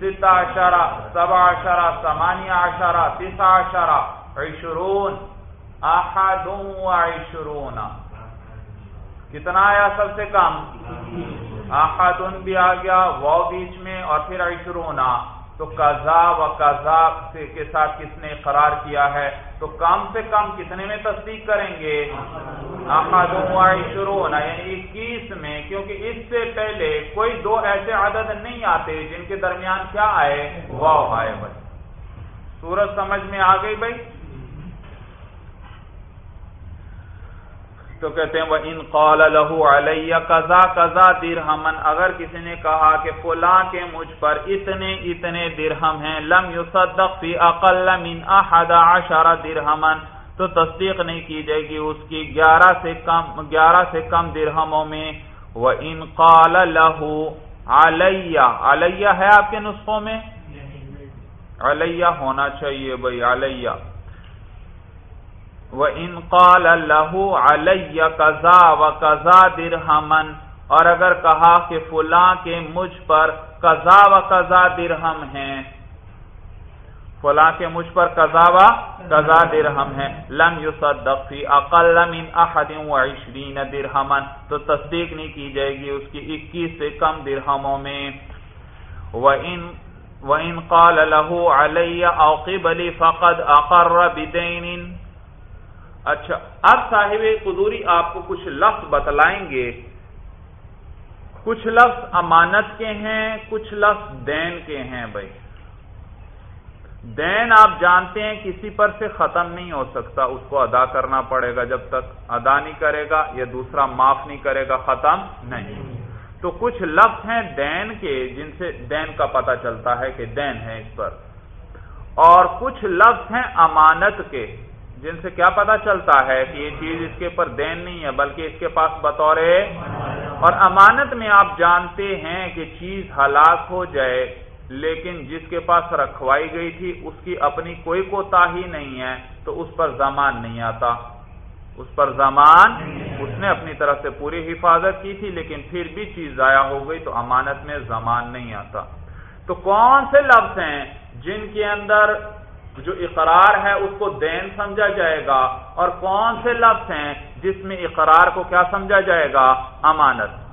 ستا اشرا سبا اشرا سمانیہ اشرا تیسا اشرا عشرون، احد عشرون۔ کتنا آیا سب سے کم احد بھی آ گیا وہ بیچ میں اور پھر عشرون۔ تو قضا و قضا کے ساتھ کس نے قرار کیا ہے؟ تو کم سے کم کتنے میں تصدیق کریں گے؟ شروع یعنی اکیس میں، کیونکہ اس سے پہلے کوئی دو ایسے عدد نہیں آتے جن کے درمیان کیا آئے؟ واہ آئے بھائی۔ سورج سمجھ میں آ گئی بھائی؟ تو کہتے ہیں وہ ان قال لہو علیہ قزا قزا درہمن اگر کسی نے کہا کہ فلاں کے مجھ پر اتنے اتنے درہم ہیں لم یصدق فی اقل من احد عشر درہمن تو تصدیق نہیں کی جائے گی اس کی گیارہ سے کم گیارہ سے کم درہموں میں وہ ان قال لہو علیہ علیہ ہے آپ کے نسخوں میں؟ علیہ ہونا چاہیے بھائی علیہ وہ ان قال اللہ علیہ قزا و قزا درہمن اور اگر کہا کہ فلاں کے مجھ پر قزا و قزا درہم ہیں، فلاں کے مجھ پر قزا و قزا درہم ہیں، لم یصدق فی اقل من احد و عشرین درہمن تو تصدیق نہیں کی جائے گی اس کی اکیس سے کم درہموں میں۔ وَإِن وَإِن قَالَ لَهُ عَلَيَّ أَوْقِبَ لِي فَقَدْ أَقَرَّ بِدَيْنٍ اچھا اب صاحب قدوری آپ کو کچھ لفظ بتلائیں گے۔ کچھ لفظ امانت کے ہیں، کچھ لفظ دین کے ہیں بھائی۔ دین آپ جانتے ہیں، کسی پر سے ختم نہیں ہو سکتا، اس کو ادا کرنا پڑے گا جب تک ادا نہیں کرے گا یا دوسرا معاف نہیں کرے گا، ختم نہیں۔ تو کچھ لفظ ہیں دین کے جن سے دین کا پتہ چلتا ہے کہ دین ہے اس پر۔ اور کچھ لفظ ہیں امانت کے۔ جن سے کیا پتا چلتا ہے کہ یہ چیز اس کے اوپر دین نہیں ہے، بلکہ اس کے پاس بطور اور امانت میں آپ جانتے ہیں کہ چیز ہلاک ہو جائے، لیکن جس کے پاس رکھوائی گئی تھی، اس کی اپنی کوئی کوتا ہی نہیں ہے، تو اس پر زمان نہیں آتا۔ اس پر زمان اس نے اپنی طرف سے پوری حفاظت کی تھی، لیکن پھر بھی چیز ضائع ہو گئی، تو امانت میں زمان نہیں آتا۔ تو کون سے لفظ ہیں جن کے اندر جو اقرار ہے اس کو دین سمجھا جائے گا اور کون سے لفظ ہیں جس میں اقرار کو کیا سمجھا جائے گا؟ امانت۔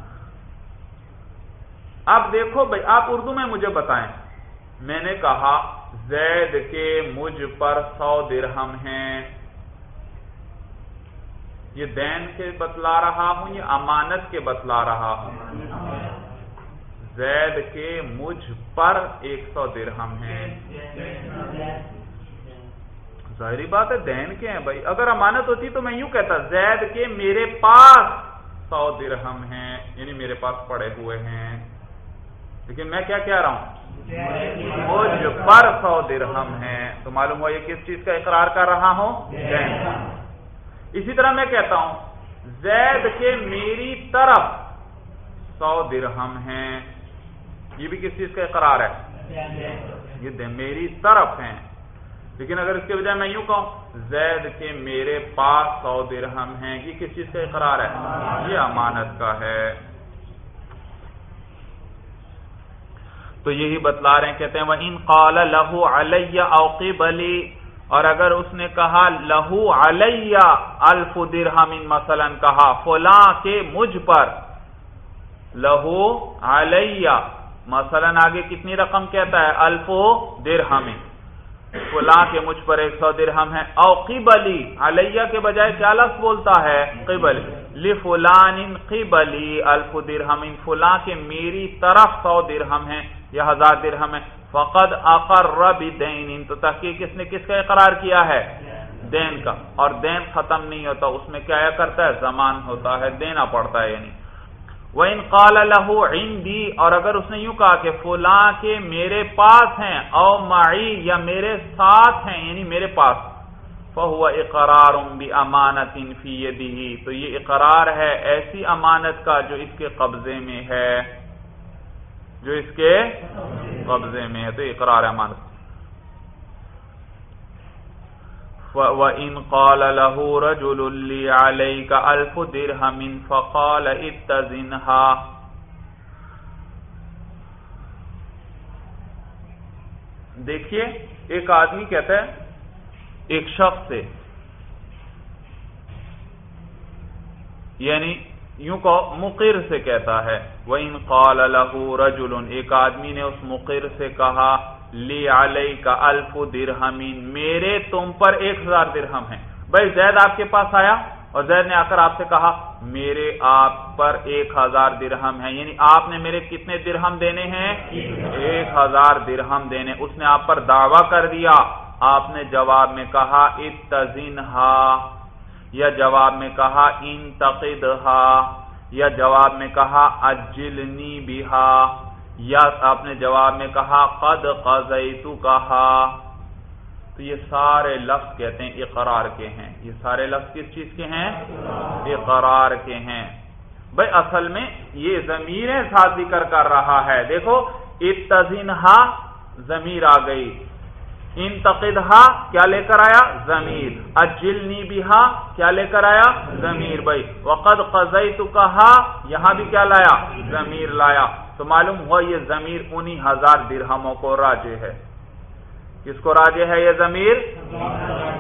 اب دیکھو بھائی، آپ اردو میں مجھے بتائیں۔ میں نے کہا، زید کے مجھ پر سو درہم ہیں۔ یہ دین کے بتلا رہا ہوں، یہ امانت کے بتلا رہا ہوں۔ زید کے مجھ پر ایک سو درہم ہیں۔ ظاہری بات ہے، دین کے ہیں بھائی۔ اگر امانت ہوتی تو میں یوں کہتا، زید کے میرے پاس سو درہم ہیں یعنی میرے پاس پڑے ہوئے ہیں۔ لیکن میں کیا کہہ رہا ہوں؟ مجھ پر سو درہم ہیں۔ تو معلوم ہوا یہ کس چیز کا اقرار کر رہا ہوں؟ دین اسی طرح میں کہتا ہوں، زید کے میری طرف سو درہم ہیں۔ یہ بھی کس چیز کا اقرار ہے؟ یہ میری طرف ہیں۔ لیکن اگر اس کے بجائے میں یوں کہوں زید کے میرے پاس سو درہم ہیں یہ کس چیز کا اقرار ہے؟ یہ امانت کا ہے۔ تو یہی بتلا رہے ہیں کہتے ہیں وہ ان قال لہو علیہ اوقی بلی اور اگر اس نے کہا لہو علیہ الف درہم مثلا کہا فلاں کے مجھ پر لہو علیہ مثلا آگے کتنی رقم کہتا ہے؟ الف درہم۔ فلاں کے مجھ پر ایک سو درہم ہے او قبلی، علیہ کے بجائے کیا لفظ بولتا ہے؟ قبل۔ لفلان قبلی، الف درہم۔ فلاں کے میری طرف سو درہم ہے یا ہزار درہم ہے فقد اقر بدین۔ تو تحقیق اس نے، کس کا اقرار کیا ہے؟ دین کا۔ اور دین ختم نہیں ہوتا، اس میں کیا کرتا ہے؟ زمان ہوتا ہے، دینا پڑتا ہے یعنی۔ وہ ان قال لہو عندی اور اگر اس نے یوں کہا کہ فلاں کے میرے پاس ہیں، او معی، یا میرے ساتھ ہیں یعنی میرے پاس فہو اقرار امانت فی یدہ تو یہ اقرار ہے ایسی امانت کا جو اس کے قبضے میں ہے، جو اس کے قبضے میں ہے، تو اقرار امانت۔ وَإِن قَالَ لَهُ رَجُلٌ لِّي عَلَيْكَ أَلْفُ دِرْهَمٍ فَقَالَ اتَّزِنْهَا. دیکھیے، ایک آدمی کہتا ہے، ایک شخص سے یعنی یوں کو مقر سے کہتا ہے۔ وَإِن قَالَ لَهُ رَجُلٌ، ایک آدمی نے اس مقر سے کہا لی علیہ کا الف درہمین میرے تم پر ایک ہزار درہم ہیں۔ بھائی زید آپ کے پاس آیا اور زید نے آ کر آپ سے کہا، میرے آپ پر ایک ہزار درہم ہے یعنی آپ نے میرے کتنے درہم دینے ہیں؟ ایک ہزار درہم دینے۔ اس نے آپ پر دعویٰ کر دیا۔ آپ نے جواب میں کہا اتزن یا جواب میں کہا ان تقد یا جواب میں کہا، اجلنی بہا۔ یا آپ نے جواب میں کہا، قد قضیتو کہا تو یہ سارے لفظ کہتے ہیں، اقرار کے ہیں. یہ سارے لفظ کس چیز کے ہیں؟ اقرار کے ہیں. بھائی اصل میں یہ ضمیریں ساتھ ذکر کر رہا ہے. دیکھو اتزنہا ضمیر آ گئی. انتقدہ کیا لے کر آیا؟ ضمیر۔ اجلنی بہا، کیا لے کر آیا؟ ضمیر بھائی۔ وقد قزئی تو کہا یہاں بھی کیا لایا؟ ضمیر لایا۔ تو معلوم ہوا یہ ضمیر انہی ہزار درہموں کو راجے ہے۔ کس کو راجے ہے یہ ضمیر؟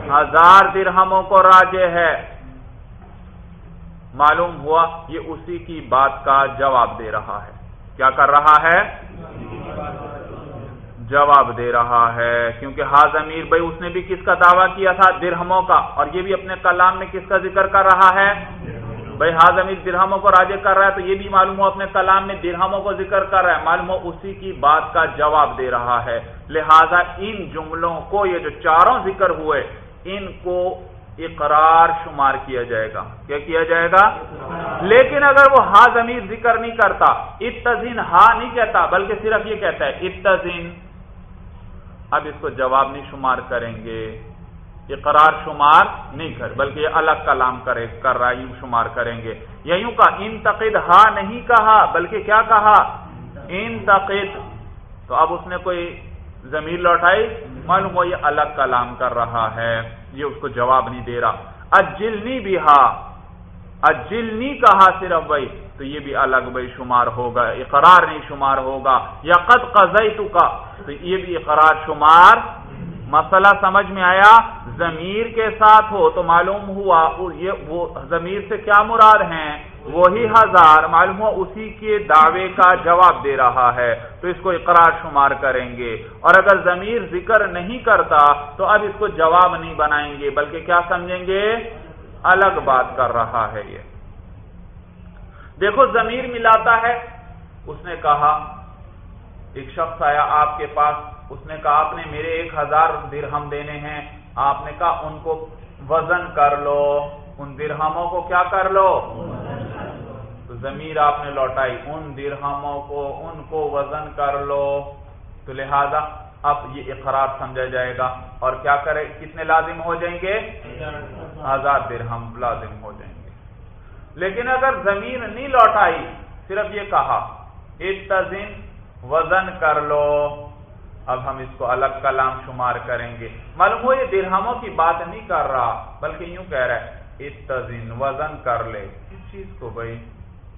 ہزار درہموں کو راجے ہے۔ معلوم ہوا یہ اسی کی بات کا جواب دے رہا ہے۔ کیا کر رہا ہے؟ جواب دے رہا ہے، کیونکہ ہا ضمیر بھائی اس نے بھی کس کا دعویٰ کیا تھا؟ درہموں کا۔ اور یہ بھی اپنے کلام میں کس کا ذکر کر رہا ہے؟ بھائی ہاض امیر درہموں کو راجے کر رہا ہے، تو یہ بھی معلوم ہو اپنے کلام میں درہموں کو ذکر کر رہا ہے۔ معلوم ہو اسی کی بات کا جواب دے رہا ہے۔ لہذا ان جملوں کو، یہ جو چاروں ذکر ہوئے، ان کو اقرار شمار کیا جائے گا۔ کیا کیا جائے گا؟ لیکن اگر وہ ہا ضمیر ذکر نہیں کرتا اتزین ہا نہیں کہتا، بلکہ صرف یہ کہتا ہے اتزین اب اس کو جواب نہیں شمار کریں گے اقرار شمار نہیں کر بلکہ یہ الگ کلام کرے کر رہا یوں شمار کریں گے۔ یا یوں کہا، انتقد ہا نہیں کہا، بلکہ کیا کہا؟ انتقد۔ تو اب اس نے کوئی زمین لوٹائی؟ معلوم وہ یہ الگ کلام کر رہا ہے۔ یہ اس کو جواب نہیں دے رہا۔ اجلنی بھی ہا اجلنی کہا صرف بھائی تو یہ بھی الگ بھائی شمار ہوگا، اقرار نہیں شمار ہوگا، یا قد قزئی کا تو یہ بھی اقرار شمار۔ مسئلہ سمجھ میں آیا؟ ضمیر کے ساتھ ہو تو معلوم ہوا، یہ وہ ضمیر سے کیا مراد ہیں؟ وہی ہزار، معلوم ہوا اسی کے دعوے کا جواب دے رہا ہے۔ تو اس کو اقرار شمار کریں گے۔ اور اگر ضمیر ذکر نہیں کرتا، تو اب اس کو جواب نہیں بنائیں گے، بلکہ کیا سمجھیں گے؟ الگ بات کر رہا ہے یہ۔ دیکھو ضمیر ملاتا ہے، اس نے کہا، ایک شخص آیا آپ کے پاس، اس نے کہا، آپ نے میرے ایک ہزار درہم دینے ہیں، آپ نے کہا، ان کو وزن کر لو، ان درہموں کو کیا کر لو؟ تو زمیر آپ نے لوٹائی، ان درہموں کو، ان کو وزن کر لو۔ تو لہذا اب یہ اقرار سمجھا جائے گا، اور کیا کرے، کتنے لازم ہو جائیں گے؟ ہزار درہم لازم ہو جائیں گے۔ لیکن اگر زمین نہیں لوٹائی، صرف یہ کہا، اتزن، وزن کر لو۔ اب ہم اس کو الگ کلام شمار کریں گے۔ معلوم ہو یہ درہموں کی بات نہیں کر رہا، بلکہ یوں کہہ رہا ہے، اتزن، وزن کر لے۔ کس چیز کو بھائی،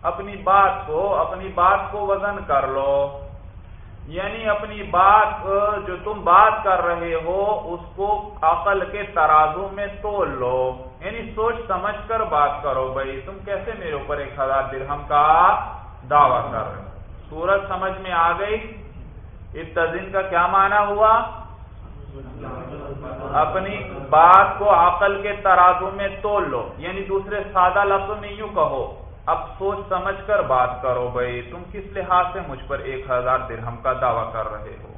اپنی بات کو، اپنی بات کو وزن کر لو۔ یعنی اپنی بات، جو تم بات کر رہے ہو، اس کو عقل کے ترازو میں تول لو۔ یعنی سوچ سمجھ کر بات کرو بھائی، تم کیسے میرے اوپر ایک ہزار درہم کا دعوی کر رہے ہو؟ سورج سمجھ میں آ گئی۔ اتزن کا کیا معنی ہوا؟ اپنی بات کو عقل کے ترازو میں تول لو۔ یعنی دوسرے سادہ لفظوں میں یوں کہو۔ اب سوچ سمجھ کر بات کرو بھائی تم کس لحاظ سے مجھ پر ایک ہزار درہم کا دعویٰ کر رہے ہو؟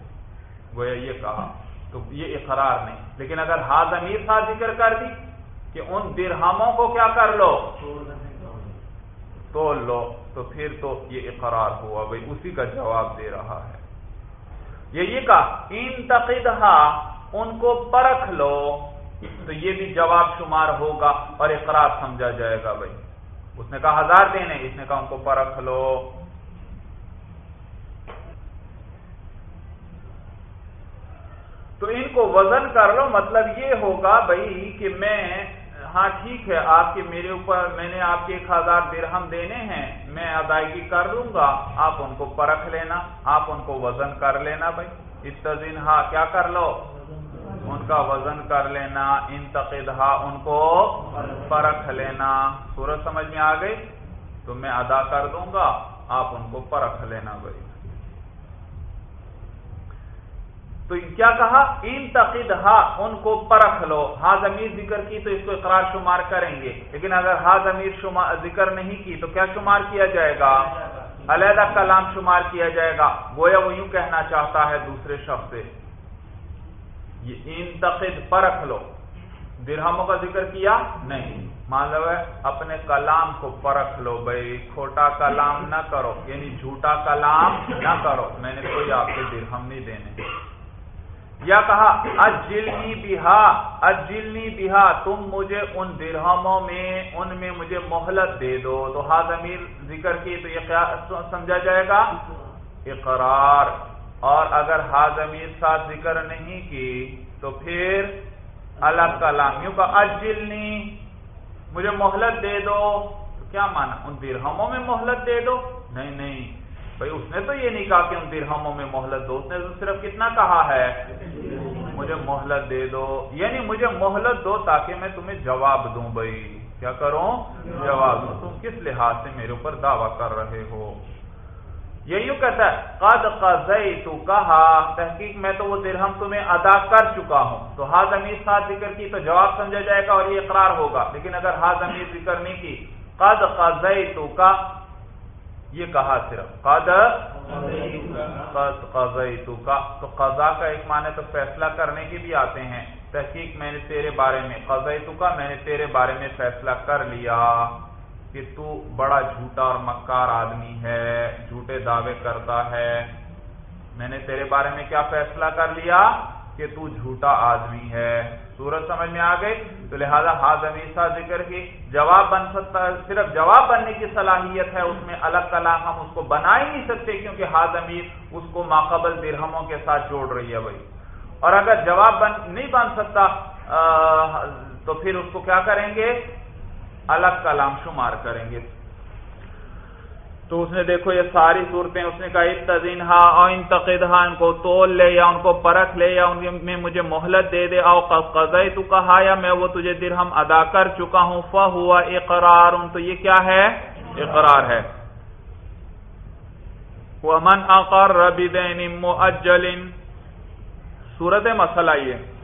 گویا یہ کہا، تو یہ اقرار نہیں، لیکن اگر ہاتھ امیر تھا ذکر کر دی کہ ان درہموں کو کیا کر لو؟ تول لو، تو پھر تو یہ اقرار ہوا بھائی اسی کا جواب دے رہا ہے۔ یہ کہا، ان ان کو پرکھ لو، تو یہ بھی جواب شمار ہوگا اور اقرار سمجھا جائے گا بھائی اس نے کہا ہزار دینے، اس نے کہا ان کو پرکھ لو۔ تو ان کو وزن کر لو مطلب یہ ہوگا بھائی کہ میں ہاں ٹھیک ہے، آپ کے میرے اوپر، میں نے آپ کے ایک ہزار درہم دینے ہیں، میں ادائیگی کر لوں گا، آپ ان کو پرکھ لینا، آپ ان کو وزن کر لینا بھائی۔ اتزین ہاں کیا کر لو؟ ان کا وزن کر لینا انتقد ہا ان کو پرکھ لینا۔ سورج سمجھ میں آ گئی؟ تو میں ادا کر دوں گا، آپ ان کو پرکھ لینا بھائی۔ تو کیا کہا؟ ان تقید ہا ان کو پرکھ لو۔ ہا ضمیر ذکر کی تو اس کو اقرار شمار کریں گے۔ لیکن اگر ہا ضمیر ذکر نہیں کی تو کیا شمار کیا جائے گا؟ علیحدہ کلام شمار کیا جائے گا۔ گویا وہ یوں کہنا چاہتا ہے دوسرے شخص سے۔ یہ انتقد پرکھ لو۔ درہموں کا ذکر کیا؟ نہیں۔ مان لو اپنے کلام کو پرکھ لو بھائی، کھوٹا کلام نہ کرو یعنی جھوٹا کلام نہ کرو۔ میں نے کوئی آپ کے درہم نہیں دینے۔ یا کہا، اجلنی بہا اجلنی بہا، تم مجھے ان درہموں میں، ان میں مجھے مہلت دے دو۔ تو ہا ضمیر ذکر کی تو یہ سمجھا جائے گا؟ اقرار۔ اور اگر ہا ضمیر ساتھ ذکر نہیں کی تو پھر الگ کلام یوں کا اجلنی، مجھے مہلت دے دو۔ تو کیا مانا؟ ان درہموں میں مہلت دے دو؟ نہیں نہیں۔ بھائی، اس نے تو یہ نہیں کہا کہ ان درہموں میں مہلت دو، اس نے تو صرف کتنا کہا ہے؟ مجھے مہلت دے دو۔ یعنی مجھے مہلت دو تاکہ میں تمہیں جواب دوں۔ بھائی، کیا کروں؟ جواب دوں۔ تم کس لحاظ سے میرے اوپر دعویٰ کر رہے ہو؟ یہ یوں کہتا ہے، قد قضیت کہا تحقیق میں تو وہ درہم تمہیں ادا کر چکا ہوں۔ تو ہا ضمیر ساتھ ذکر کی تو جواب سمجھا جائے گا اور یہ اقرار ہوگا۔ لیکن اگر ہا ضمیر ذکر نہیں کی، قد قضیت کا یہ کہا صرف، قد قضیت کا تو قضا کا ایک معنی تو فیصلہ کرنے کی بھی آتے ہیں۔ تحقیق میں نے تیرے بارے میں قضیت کا میں نے تیرے بارے میں فیصلہ کر لیا۔ کہ تو بڑا جھوٹا اور مکار آدمی ہے، جھوٹے دعوے کرتا ہے۔ میں نے تیرے بارے میں کیا فیصلہ کر لیا؟ کہ تو جھوٹا آدمی ہے۔ سورج سمجھ میں آ گئی؟ تو لہذا ہاتھ سا ذکر کی، جواب بن سکتا ہے، صرف جواب بننے کی صلاحیت ہے، اس میں الگ کلام ہم اس کو بنا ہی نہیں سکتے کیونکہ ہاتھ امیر اس کو ماقبل درہموں کے ساتھ جوڑ رہی ہے بھائی۔ اور اگر جواب بن نہیں بن سکتا تو پھر اس کو کیا کریں گے؟ الگ کلام شمار کریں گے۔ تو اس نے دیکھو یہ ساری صورتیں، اس نے کہا ہا اور انتقد ہا، ان کو تول لے یا ان کو پرکھ لے یا ان میں مجھے مہلت دے دے، او قضائی تو کہا یا میں وہ تجھے درہم ادا کر چکا ہوں فا ہوا اقرار۔ تو یہ کیا ہے؟ اقرار ہے۔ ومن اقر بدین مؤجل۔ صورت مسئلہ یہ۔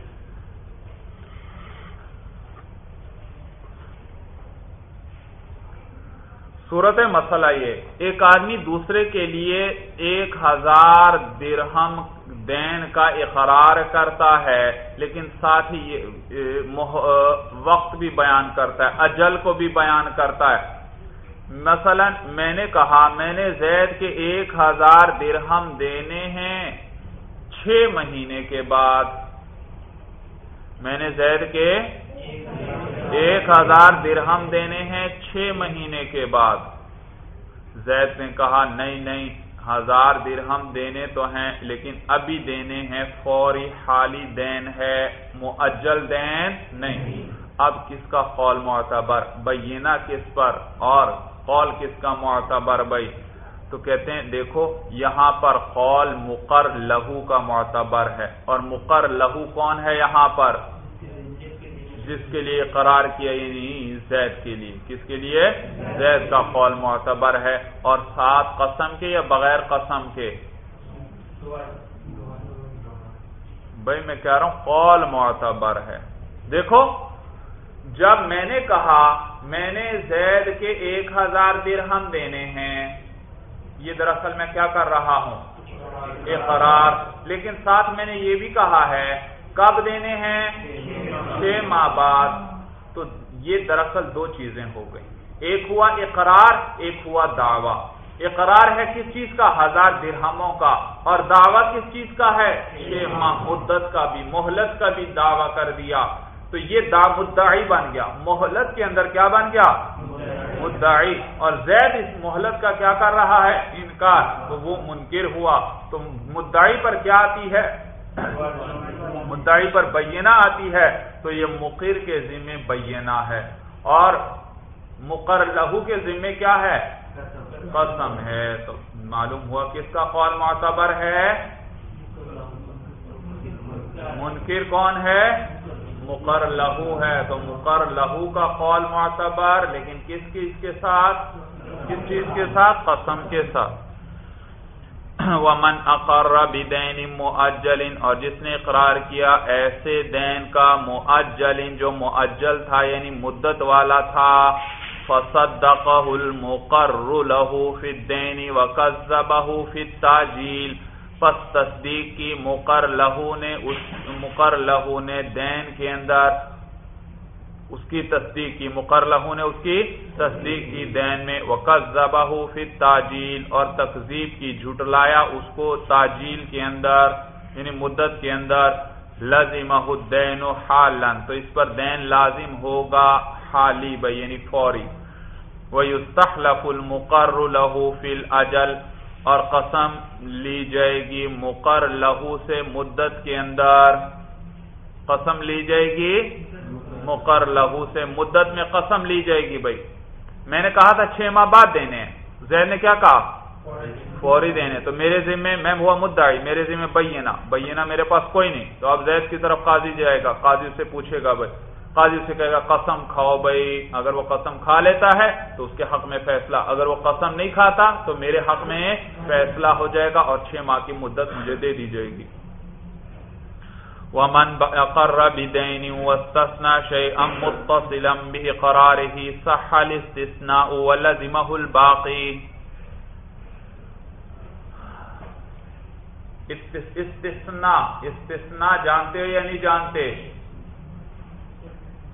صورت مسئلہ یہ، ایک آدمی دوسرے کے لیے ایک ہزار درہم دین کا اقرار کرتا ہے، لیکن ساتھ ہی وقت بھی بیان کرتا ہے، اجل کو بھی بیان کرتا ہے۔ مثلا میں نے کہا، میں نے زید کے ایک ہزار درہم دینے ہیں چھ مہینے کے بعد۔ میں نے زید کے ایک ہزار درہم دینے ہیں چھ مہینے کے بعد۔ زید نے کہا، نہیں نہیں، ہزار درہم دینے تو ہیں، لیکن ابھی دینے ہیں فوری، حالی دین ہے معجل دین نہیں۔ اب کس کا قول معتبر؟ بینہ کس پر؟ اور قول کس کا معتبر بھائی؟ تو کہتے ہیں، دیکھو، یہاں پر قول مقر لہو کا معتبر ہے۔ اور مقر لہو کون ہے یہاں پر؟ جس کے لیے قرار کیا یعنی زید کے لیے۔ کس کے لیے؟ زید کا قول معتبر ہے۔ اور سات قسم کے یا بغیر قسم کے؟ بھائی، میں کہہ رہا ہوں، قول معتبر ہے۔ دیکھو، جب میں نے کہا، میں نے زید کے ایک ہزار درہم دینے ہیں، یہ دراصل میں کیا کر رہا ہوں؟ اقرار۔ لیکن ساتھ میں نے یہ بھی کہا ہے کب دینے ہیں؟ چھ ماہ بعد۔ تو یہ دراصل دو چیزیں ہو گئی ایک ہوا اقرار، ایک ہوا دعوی۔ اقرار ہے کس چیز کا؟ ہزار درہموں کا۔ اور دعویٰ کس چیز کا ہے؟ چھ ماہ مدت کا بھی، مہلت کا بھی دعویٰ کر دیا۔ تو یہ دا مدعی بن گیا۔ مہلت کے اندر کیا بن گیا؟ مدعی۔ اور زید اس مہلت کا کیا کر رہا ہے؟ انکار۔ تو وہ منکر ہوا۔ تو مدعی پر کیا آتی ہے؟ مدعی پر بینہ آتی ہے تو یہ مقر کے ذمے بینہ ہے اور مقر لہو کے ذمے کیا ہے؟ قسم ہے، تو معلوم ہوا کس کا قول معتبر ہے۔ منکر کون ہے؟ مقر لہو ہے۔ تو مقر لہو کا قول معتبر، لیکن کس چیز کے ساتھ؟ کس چیز کے ساتھ؟ قسم کے ساتھ۔ ومن اقر بدین معجل اور جس نے اقرار کیا ایسے دین کا معجل جو معجل تھا یعنی مدت والا تھا، فصدقه المقر له في الدين وكذبه في التاجيل پس تصدیق کی مقر لہو نے اس، مقر لہو نے دین کے اندر اس کی تصدیق کی مقر لہو نے اس کی تصدیق کی دین میں وکذبہ فی تاجیل اور تقزیب کی، جھٹلایا اس کو تاجیل کے اندر یعنی مدت کے اندر لازمہ الدین حالا، تو اس پر دین لازم ہوگا حالی بھائی یعنی فوری۔ وَيُسْتَحْلَفُ الْمُقَرُّ لَهُ فِي الْأَجَلِ، اور قسم لی جائے گی مقر لہو سے مدت کے اندر۔ قسم لی جائے گی مقر لہو سے مدت میں قسم لی جائے گی بھائی۔ میں نے کہا تھا چھ ماہ بعد دینے زید نے کیا کہا؟ فوری دینے۔ تو میرے ذمے میں ہوا مدعی، میرے ذمے بینا بینا میرے پاس کوئی نہیں۔ تو اب زید کی طرف قاضی جائے گا۔ قاضی سے پوچھے گا بھائی۔ قاضی سے کہے گا، قسم کھاؤ بھائی۔ اگر وہ قسم کھا لیتا ہے تو اس کے حق میں فیصلہ۔ اگر وہ قسم نہیں کھاتا تو میرے حق میں فیصلہ ہو جائے گا اور چھ ماہ کی مدت مجھے دے دی جائے گی۔ ومن اقر بدين واستثنى شيئا متصلا باقراره صح الاستثناء ولزمه الباقي. استثناء. استثناء جانتے ہو یا نہیں جانتے؟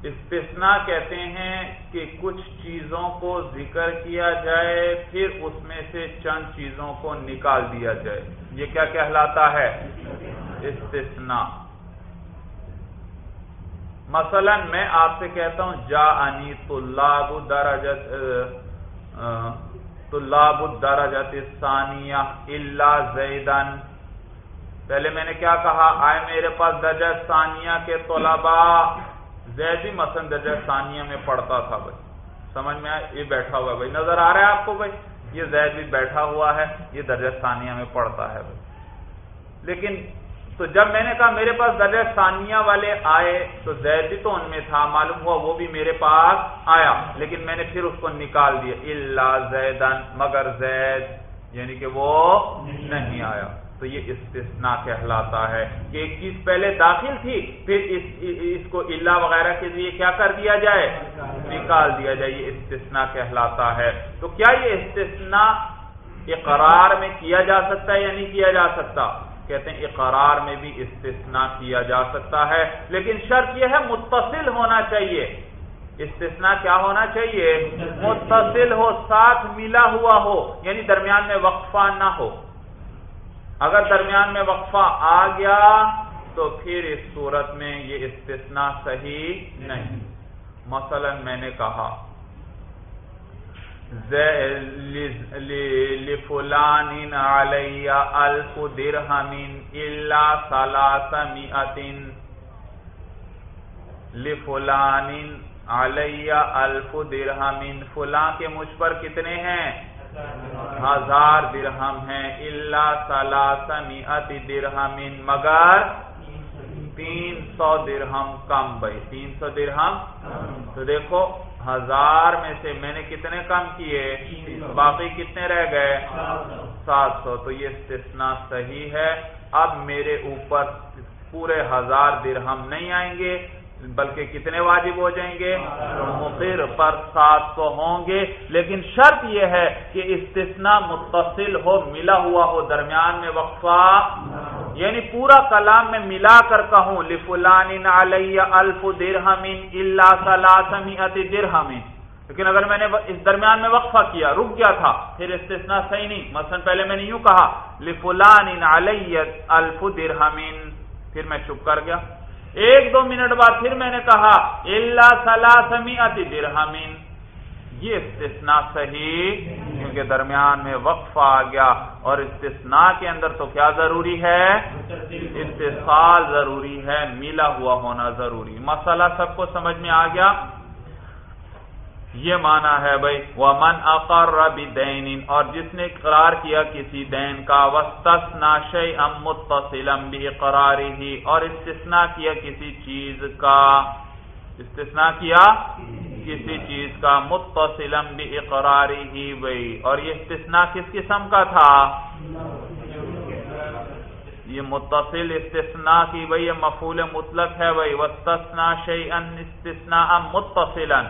استثناء کہتے ہیں کہ کچھ چیزوں کو ذکر کیا جائے، پھر اس میں سے چند چیزوں کو نکال دیا جائے۔ یہ کیا کہلاتا ہے؟ استثناء۔ مثلا میں آپ سے کہتا ہوں جا انی طلاب درجت طلاب الدرجت ثانیہ الا زیدن پہلے میں نے کیا کہا؟ آئے میرے پاس درجہ ثانیہ کے طلباء۔ زید بھی مثلا درجہ ثانیہ میں پڑھتا تھا بھائی۔ سمجھ میں آئے یہ بیٹھا ہوا ہے بھائی۔ نظر آ رہا ہے آپ کو بھائی؟ یہ زید بھی بیٹھا ہوا ہے، یہ درجہ ثانیہ میں پڑھتا ہے بھائی۔ لیکن تو جب میں نے کہا میرے پاس درجہ ثانیہ والے آئے تو زید بھی تو ان میں تھا، معلوم ہوا وہ بھی میرے پاس آیا، لیکن میں نے پھر اس کو نکال دیا۔ اللہ زیدن مگر زید یعنی کہ وہ نہیں آیا۔ تو یہ استثناء کہلاتا ہے کہ ایک چیز پہلے داخل تھی، پھر اس اس کو اللہ وغیرہ کے لیے کیا کر دیا جائے؟ نکال دیا جائے۔ یہ استثناء کہلاتا ہے۔ تو کیا یہ استثناء اقرار میں کیا جا سکتا ہے یا نہیں کیا جا سکتا؟ کہتے ہیں اقرار میں بھی استثناء کیا جا سکتا ہے، لیکن شرط یہ ہے متصل ہونا چاہیے۔ استثناء کیا ہونا چاہیے؟ متصل ہو، ساتھ ملا ہوا ہو یعنی درمیان میں وقفہ نہ ہو۔ اگر درمیان میں وقفہ آ گیا تو پھر اس صورت میں یہ استثناء صحیح نہیں۔ مثلا میں نے کہا لفلان علی الف درہم الا ثلاثمئت لفلان علی الف درہم فلان کے مجھ پر کتنے ہیں؟ ہزار درہم ہیں. الا ثلاثمئت درہم مگر تین سو درہم کم بھائی. تین سو درہم تو دیکھو ہزار میں سے میں نے کتنے کم کیے؟ باقی کتنے رہ گئے؟ سات سو۔ تو یہ استثنا صحیح ہے۔ اب میرے اوپر پورے ہزار درہم نہیں آئیں گے۔ بلکہ کتنے واجب ہو جائیں گے؟ مقر پر سات سو ہوں گے۔ لیکن شرط یہ ہے کہ استثناء متصل ہو، ملا ہوا ہو، درمیان میں وقفہ۔ یعنی پورا کلام میں ملا کر کہوں لفلان علیہ الف درہم الا ثلاثمئت درہم۔ لیکن اگر میں نے اس درمیان میں وقفہ کیا، رک گیا تھا، پھر استثناء صحیح نہیں۔ مثلا پہلے میں نے یوں کہا لفلان علیہ الف درہم۔ پھر میں چپ کر گیا۔ ایک دو منٹ بعد پھر میں نے کہا اللہ ثلاثمئت درہمین. یہ استثناء صحیح کیونکہ درمیان میں وقفہ آ گیا اور استثناء کے اندر تو کیا ضروری ہے؟ اتصال ضروری ہے، ملا ہوا ہونا ضروری۔ مسئلہ سب کو سمجھ میں آ گیا؟ یہ مانا ہے بھائی وہ من اقر دین اور جس نے اقرار کیا کسی دین کا وسطنا شی ام متصلم بھی قراری ہی اور استثناء کیا کسی چیز کا، استثناء کیا کسی چیز کا متصلم بھی اقراری ہی وہی اور یہ استثناء کس قسم کا تھا؟ یہ متصل استثناء کی بھائی، یہ مفول مطلق ہے بھائی۔ وسطنا شیئن استثناء متصلا۔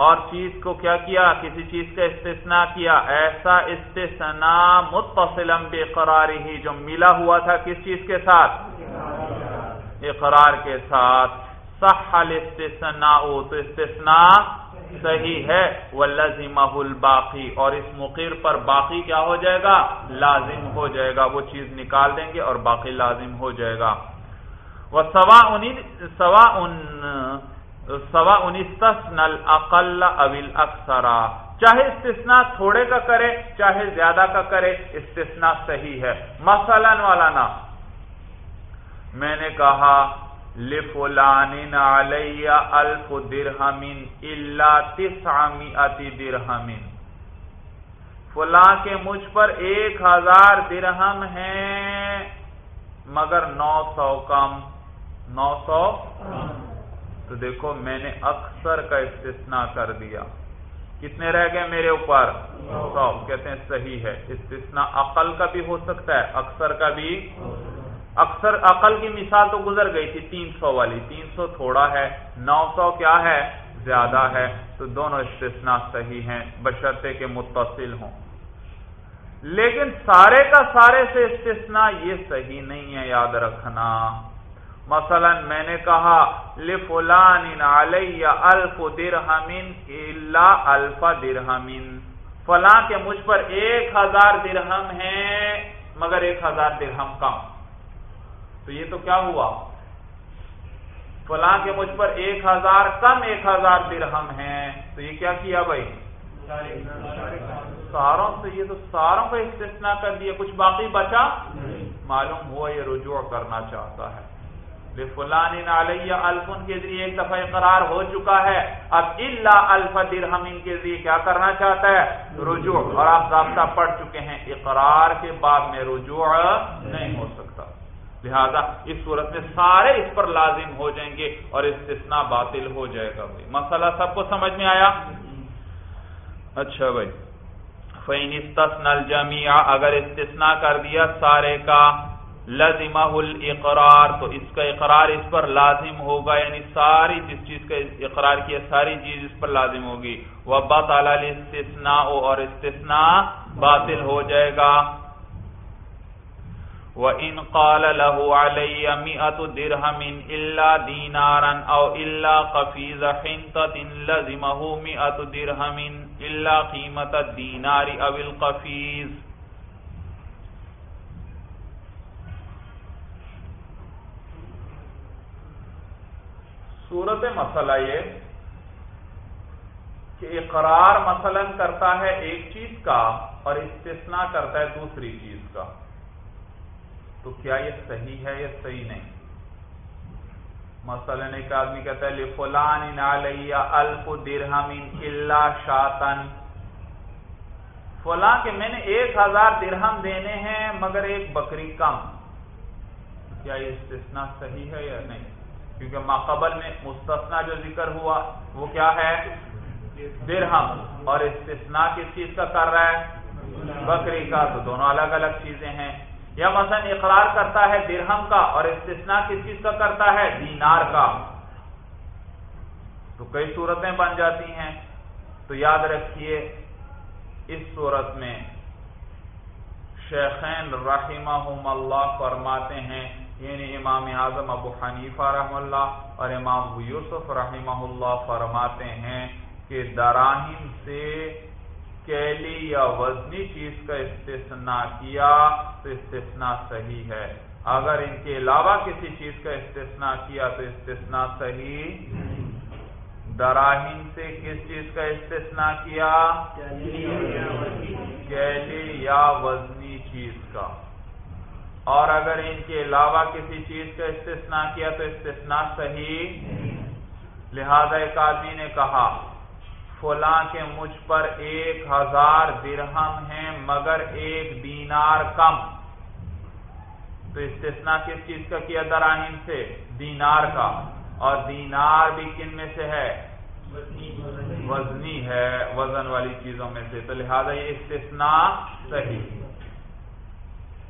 اور چیز کو کیا کیا؟ کسی چیز کا استثناء کیا؟ ایسا استثناء متصلا بے ہی جو ملا ہوا تھا کس چیز کے ساتھ؟ اقرار کے ساتھ۔ صح الاستثناء، تو استثناء صحیح ہے۔ واللزمہ الباقی اور اس مقیر پر باقی کیا ہو جائے گا؟ لازم ہو جائے گا۔ وہ چیز نکال دیں گے اور باقی لازم ہو جائے گا۔ وہ سوا سوا ان سوا انستنل اقل چاہے استثناء تھوڑے کا کرے، چاہے زیادہ کا کرے، استثناء صحیح ہے۔ مثلا والا نا میں نے کہا لفلان علی الف درہم الا تسعمائت درہم. فلاں کے مجھ پر ایک ہزار درہم ہیں، مگر نو سو کم، نو سو تو دیکھو میں نے اکثر کا استثناء کر دیا۔ کتنے رہ گئے میرے اوپر؟ سو۔ کہتے ہیں صحیح ہے۔ استثناء عقل کا بھی ہو سکتا ہے، اکثر کا بھی۔ اکثر عقل کی مثال تو گزر گئی تھی، تین سو والی۔ تین سو تھوڑا ہے، نو سو کیا ہے؟ زیادہ ہے۔ تو دونوں استثناء صحیح ہیں، بشرطے کے متصل ہوں۔ لیکن سارے کا سارے سے استثناء یہ صحیح نہیں ہے، یاد رکھنا۔ مثلا میں نے کہا لفلان علی الف درہمین الا الف درہمین فلاں کے مجھ پر ایک ہزار درہم ہیں مگر ایک ہزار درہم کم۔ تو یہ تو کیا ہوا؟ فلاں کے مجھ پر ایک ہزار کم ایک ہزار درہم ہیں تو یہ کیا کیا بھائی؟ ساروں سے یہ تو ساروں کا استثناء کر دیا کچھ باقی بچا؟ معلوم ہوا یہ رجوع کرنا چاہتا ہے۔ فلان علیہ الفن کے ذریعے ایک دفعہ اقرار ہو چکا ہے۔ اب اللہ الف درہم ان کے ذریعے کیا کرنا چاہتا ہے؟ رجوع۔ اور آپ ضابطہ پڑھ چکے ہیں۔ اقرار کے بعد میں رجوع نہیں ہو سکتا۔ لہذا اس صورت میں سارے اس پر لازم ہو جائیں گے اور استثناء باطل ہو جائے گا بھائی۔ مسئلہ سب کو سمجھ میں آیا؟ اچھا بھائی۔ فین استثنل جمیا اگر استثناء کر دیا سارے کا لازمہ الاقرار تو اس کا اقرار اس پر لازم ہوگا یعنی ساری جس چیز کا اقرار کیا، ساری چیز اس پر لازم ہوگی۔ وہ بات استثناء اور استثناء باطل ہو جائے گا۔ وَإِن قَالَ لَهُ عَلَيَّ مِئَةُ دِرْهَمٍ إِلَّا دِينَارًا أَوْ إِلَّا قَفِيزَ حِنْطَةٍ لَزِمَهُ مِئَةُ دِرْهَمٍ إِلَّا قِيمَةَ الدِّينَارِ أَوِ الْقَفِيزِ۔ صورت مسئلہ یہ کہ اقرار مثلا کرتا ہے ایک چیز کا اور استثناء کرتا ہے دوسری چیز کا۔ تو کیا یہ صحیح ہے یا صحیح نہیں؟ مثلا ایک آدمی کہتا ہے فلان الف درہم اللہ شاطن فلاں کہ میں نے ایک ہزار درہم دینے ہیں مگر ایک بکری کم۔ کیا یہ استثناء صحیح ہے یا نہیں؟ کیونکہ ماقبل میں مستثنا جو ذکر ہوا وہ کیا ہے؟ درہم. اور استثناء کس چیز کا کر رہا ہے؟ بکری کا، تو دونوں الگ الگ چیزیں ہیں۔ یا مثلا اقرار کرتا ہے درہم کا اور استثناء کس چیز کا کرتا ہے؟ دینار کا۔ تو کئی صورتیں بن جاتی ہیں۔ تو یاد رکھیے، اس صورت میں شیخین رحمہ اللہ فرماتے ہیں یعنی امام اعظم ابو حنیفہ رحم اللہ اور امام یوسف رحمہ اللہ فرماتے ہیں کہ دراہم سے کیلی یا وزنی چیز کا استثناء کیا تو استثناء صحیح ہے۔ اگر ان کے علاوہ کسی چیز کا استثناء کیا تو استثناء صحیح۔ دراہیم سے کس چیز کا استثناء کیا؟ کیلی یا وزنی چیز کا۔ اور اگر ان کے علاوہ کسی چیز کا استثناء کیا تو استثناء صحیح لہذا ایک آدمی نے کہا، فلاں کے مجھ پر ایک ہزار درہم ہیں مگر ایک دینار کم۔ تو استثناء کس چیز کا کیا دراہیم سے؟ دینار کا۔ اور دینار بھی کن میں سے ہے؟ وزنی ہے، وزن والی چیزوں میں سے۔ تو لہذا یہ استثناء صحیح۔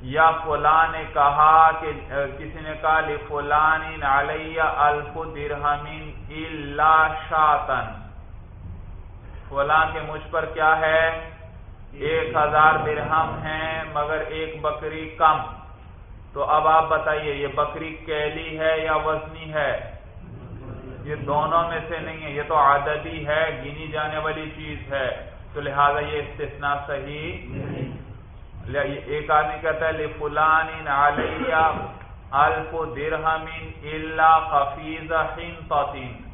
یا فلاں نے کہا کہ کسی نے کہا فلان علیہ الف درہمین شاطن فلاں کے مجھ پر کیا ہے؟ ایک ہزار درہم ہیں، مگر ایک بکری کم۔ تو اب آپ بتائیے، یہ بکری کیلی ہے یا وزنی ہے؟ یہ دونوں میں سے نہیں ہے، یہ تو عادتی ہے، گنی جانے والی چیز ہے۔ تو لہذا یہ استثناء صحیح ایک آدمی کہتا ہے فلان علیہ الف درہم اللہ خفیز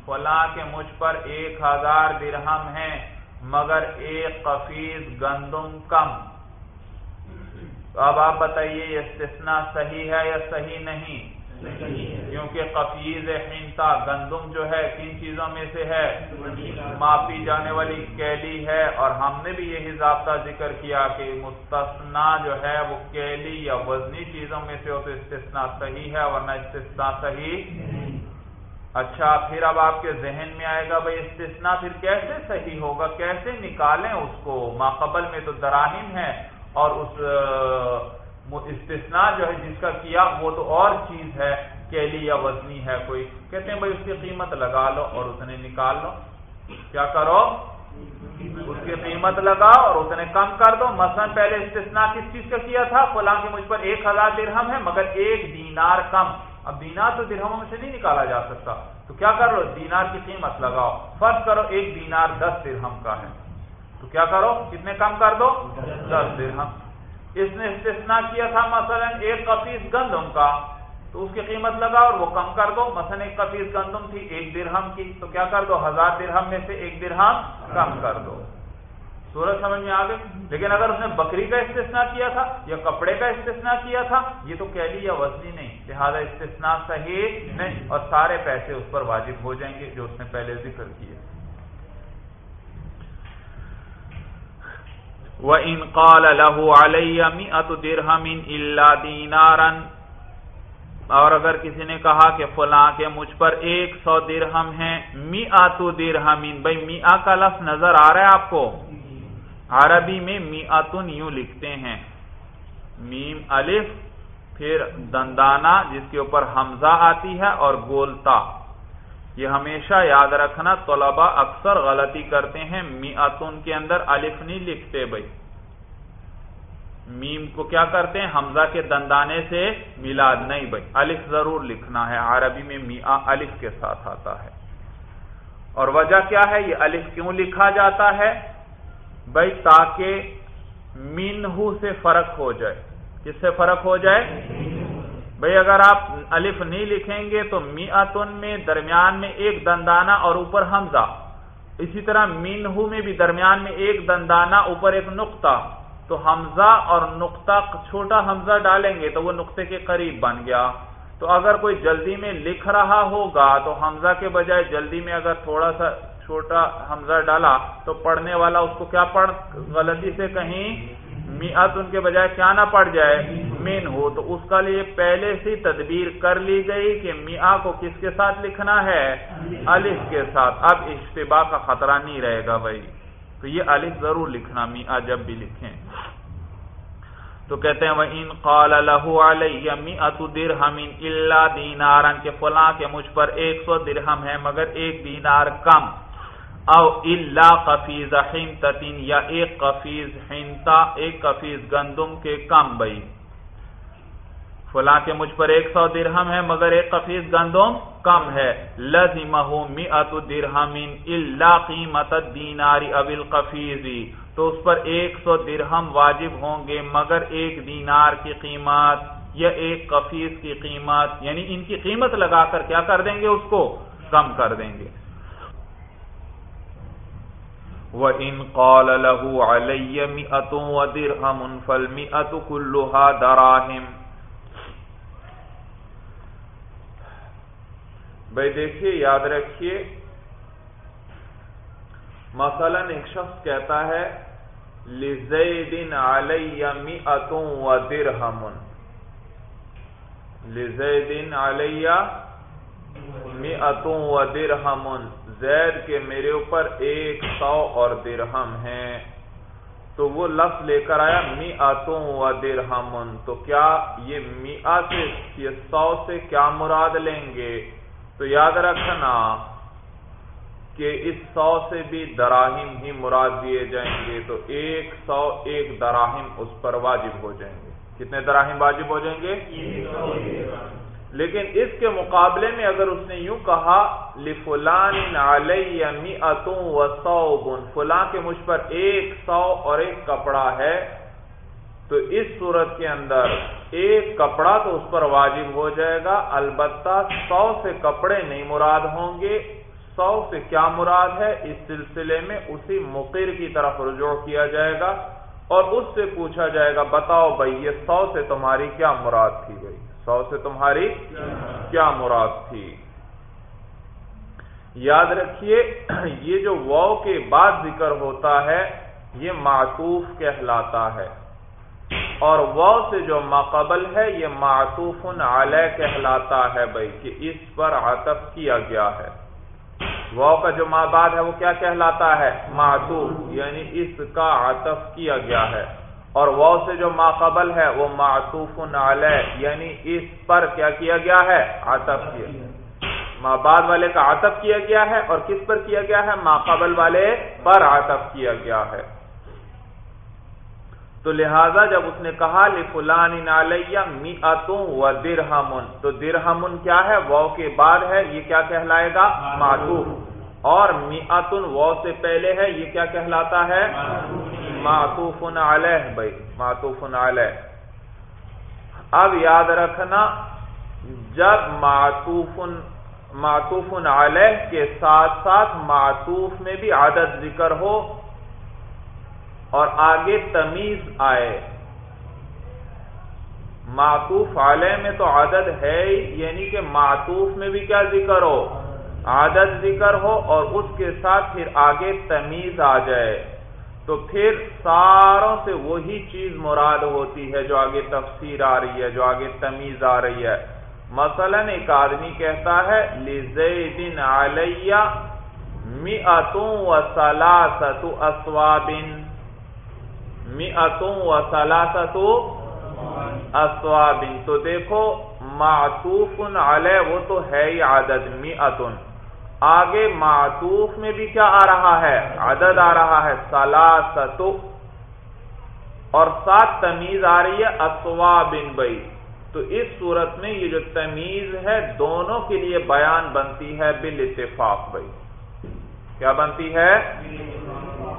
فلاں کے مجھ پر ایک ہزار درہم ہیں، مگر ایک قفیز گندم کم۔ اب آپ بتائیے، یہ استثنا صحیح ہے یا صحیح نہیں؟ کیونکہ قفیز ہنتا گندم جو ہے، کن چیزوں میں سے ہے۔ ماپی جانے والی کیلی ہے اور ہم نے بھی یہی ضابطہ ذکر کیا کہ مستثنا جو ہے، وہ کیلی یا وزنی چیزوں میں سے ہو تو استثناء صحیح ہے ورنہ استثناء صحیح اچھا پھر اب آپ کے ذہن میں آئے گا، بھائی استثناء پھر کیسے صحیح ہوگا؟ کیسے نکالیں اس کو؟ ماقبل میں تو دراہم ہے اور اس استثناء جو ہے جس کا کیا، وہ تو اور چیز ہے، کیلی یا وزنی ہے کوئی۔ کہتے ہیں بھائی، اس کی قیمت لگا لو اور اس نے نکال لو۔ کیا کرو؟ اس کی قیمت لگاؤ اور اس نے کم کر دو۔ مثلا پہلے استثناء کس چیز کا کیا تھا؟ فلاں کے مجھ پر ایک ہزار درہم ہے، مگر ایک دینار کم۔ اب دینار تو درہموں میں سے نہیں نکالا جا سکتا۔ تو کیا کرو؟ دینار کی قیمت لگاؤ۔ فرض کرو ایک دینار دس درہم کا ہے۔ تو کیا کرو؟ کتنے کم کر دو؟ دس درہم۔ اس نے استثناء کیا تھا مثلا ایک کفیس گندم کا، تو اس کی قیمت لگا اور وہ کم کر دو۔ مثلا ایک کفیس گندم تھی ایک درہم کی، تو کیا کر دو؟ ہزار درہم میں سے ایک درہم کم کر دو۔ سورج سمجھ میں آ گئی؟ لیکن اگر اس نے بکری کا استثناء کیا تھا یا کپڑے کا استثناء کیا تھا، یہ تو کہلی یا وزنی نہیں، لہذا استثناء صحیح نہیں اور سارے پیسے اس پر واجب ہو جائیں گے جو اس نے پہلے ذکر کیے۔ وَإِن قَالَ لَهُ عَلَيَّ مِئَةُ دِرْهَمٍ إِلَّا دِينَارًا۔ اور اگر کسی نے کہا کہ فلاں کے مجھ پر ایک سو درہم ہیں میعت درہمین بھائی میعہ کا لفظ نظر آ رہا ہے آپ کو؟ عربی میں میعتن یوں لکھتے ہیں۔ میم الف، پھر دندانہ، جس کے اوپر حمزہ آتی ہے، اور گولتا۔ یہ ہمیشہ یاد رکھنا طلبا اکثر غلطی کرتے ہیں میاتن کے اندر الف نہیں لکھتے بھائی۔ میم کو کیا کرتے ہیں؟ حمزہ کے دندانے سے میلاد نہیں بھائی۔ الف ضرور لکھنا ہے، عربی میں میاں الف کے ساتھ آتا ہے۔ اور وجہ کیا ہے؟ یہ الف کیوں لکھا جاتا ہے؟ بھائی، تاکہ مینہ سے فرق ہو جائے۔ کس سے فرق ہو جائے؟ بھئی اگر آپ الف نہیں لکھیں گے تو میتن میں درمیان میں ایک دندانہ اور اوپر حمزہ۔ اسی طرح مینہو میں بھی درمیان میں ایک دندانہ، اوپر ایک نقطہ۔ تو حمزہ اور نقطہ، چھوٹا حمزہ ڈالیں گے تو وہ نقطے کے قریب بن گیا۔ تو اگر کوئی جلدی میں لکھ رہا ہوگا تو حمزہ کے بجائے جلدی میں اگر تھوڑا سا چھوٹا حمزہ ڈالا تو پڑھنے والا اس کو کیا پڑھ، غلطی سے کہیں میعت ان کے بجائے کیا نہ پڑ جائے مین ہو۔ تو اس کا لیے پہلے سے تدبیر کر لی گئی کہ میاں کو کس کے ساتھ لکھنا ہے؟ الف کے ساتھ۔ اب اشتباہ کا خطرہ نہیں رہے گا بھائی۔ تو یہ الف ضرور لکھنا میاں جب بھی لکھیں۔ تو کہتے ہیں وہ ان قال لہو علیہ میعت درہم الا دینارن کے فلاں کے مجھ پر ایک سو درہم ہے مگر ایک دینار کم۔ او اللہ قفیز حنتتین یا ایک قفیز حنتا ایک قفیز گندم کے کم بئی فلاں کے مجھ پر ایک سو درہم ہے، مگر ایک قفیز گندم کم ہے۔ لزمہ مئت درہم اللہ قیمت دیناری اب القفیزی۔ تو اس پر ایک سو درہم واجب ہوں گے، مگر ایک دینار کی قیمت یا ایک قفیز کی قیمت یعنی ان کی قیمت لگا کر کیا کر دیں گے؟ اس کو کم کر دیں گے۔ وَإِن قَالَ لَهُ عَلَيَّ مِئَةٌ وَدِرْهَمٌ فَالْمِئَةُ كُلُّهَا دَرَاهِمْ بھئی دیکھئے یاد رکھئے مثلا ایک شخص کہتا ہے، لِزَيْدٍ عَلَيَّ مِئَةٌ وَدِرْهَمٌ لِزَيْدٍ عَلَيَّ مِئَةٌ وَدِرْهَمٌ زید کے میرے اوپر ایک سو اور درہم ہیں۔ تو وہ لفظ لے کر آیا می اتوں و درہمن تو کیا یہ می سے، یہ سو سے کیا مراد لیں گے؟ تو یاد رکھنا کہ اس سو سے بھی دراہم ہی مراد دیے جائیں گے۔ تو ایک سو، ایک دراہم، اس پر واجب ہو جائیں گے۔ کتنے دراہم واجب ہو جائیں گے؟ لیکن اس کے مقابلے میں اگر اس نے یوں کہا، لفلان علی میتوں و سو گن فلاں کے مجھ پر ایک سو اور ایک کپڑا ہے، تو اس صورت کے اندر ایک کپڑا تو اس پر واجب ہو جائے گا، البتہ سو سے کپڑے نہیں مراد ہوں گے، سو سے کیا مراد ہے، اس سلسلے میں اسی مقر کی طرف رجوع کیا جائے گا، اور اس سے پوچھا جائے گا، بتاؤ بھائی یہ سو سے تمہاری کیا مراد تھی گئی سو سے تمہاری کیا مراد تھی؟ یاد رکھیے، یہ جو واؤ کے بعد ذکر ہوتا ہے، یہ معطوف کہلاتا ہے۔ اور واؤ سے جو ماقبل ہے، یہ معطوف علیہ کہلاتا ہے بھائی، کہ اس پر عطف کیا گیا ہے۔ واؤ کا جو ماں بعد ہے، وہ کیا کہلاتا ہے؟ معطوف یعنی اس کا عطف کیا گیا ہے۔ اور وہ سے جو ماقبل ہے، وہ معطوف علیہ یعنی اس پر کیا کیا گیا ہے؟ عطف کیا۔ ماں بعد والے کا عطف کیا گیا ہے اور کس پر کیا گیا ہے؟ ماقبل والے پر عطف کیا گیا ہے۔ تو لہذا جب اس نے کہا لفلان علیہ می و درہمن تو درہمن کیا ہے؟ وہ کے بعد ہے، یہ کیا کہلائے گا؟ معطوف۔ اور می اتن سے پہلے ہے، یہ کیا کہلاتا ہے؟ معطوف علیہ بھائی معطوف علیہ۔ اب یاد رکھنا، جب معطوف معطوف علیہ کے ساتھ ساتھ معطوف میں بھی عادت ذکر ہو اور آگے تمیز آئے۔ معطوف علیہ میں تو عادت ہے ہی یعنی کہ معطوف میں بھی کیا ذکر ہو؟ عادت ذکر ہو اور اس کے ساتھ پھر آگے تمیز آ جائے۔ تو پھر ساروں سے وہی چیز مراد ہوتی ہے جو آگے تفسیر آ رہی ہے، جو آگے تمیز آ رہی ہے۔ مثلا ایک آدمی کہتا ہے، لزیدن علیہ مئتوں و سلاست اسوابن۔ مئتوں و سلاست اسوابن۔ تو دیکھو معطوف علیہ وہ تو ہے ہی عدد مئتن آگے معطوف میں بھی کیا آ رہا ہے؟ عدد آ رہا ہے سلاستو اور سات تمیز آ رہی ہے اسوا بن بئی تو اس صورت میں یہ جو تمیز ہے، دونوں کے لیے بیان بنتی ہے بال اتفاق بھائی۔ کیا بنتی ہے؟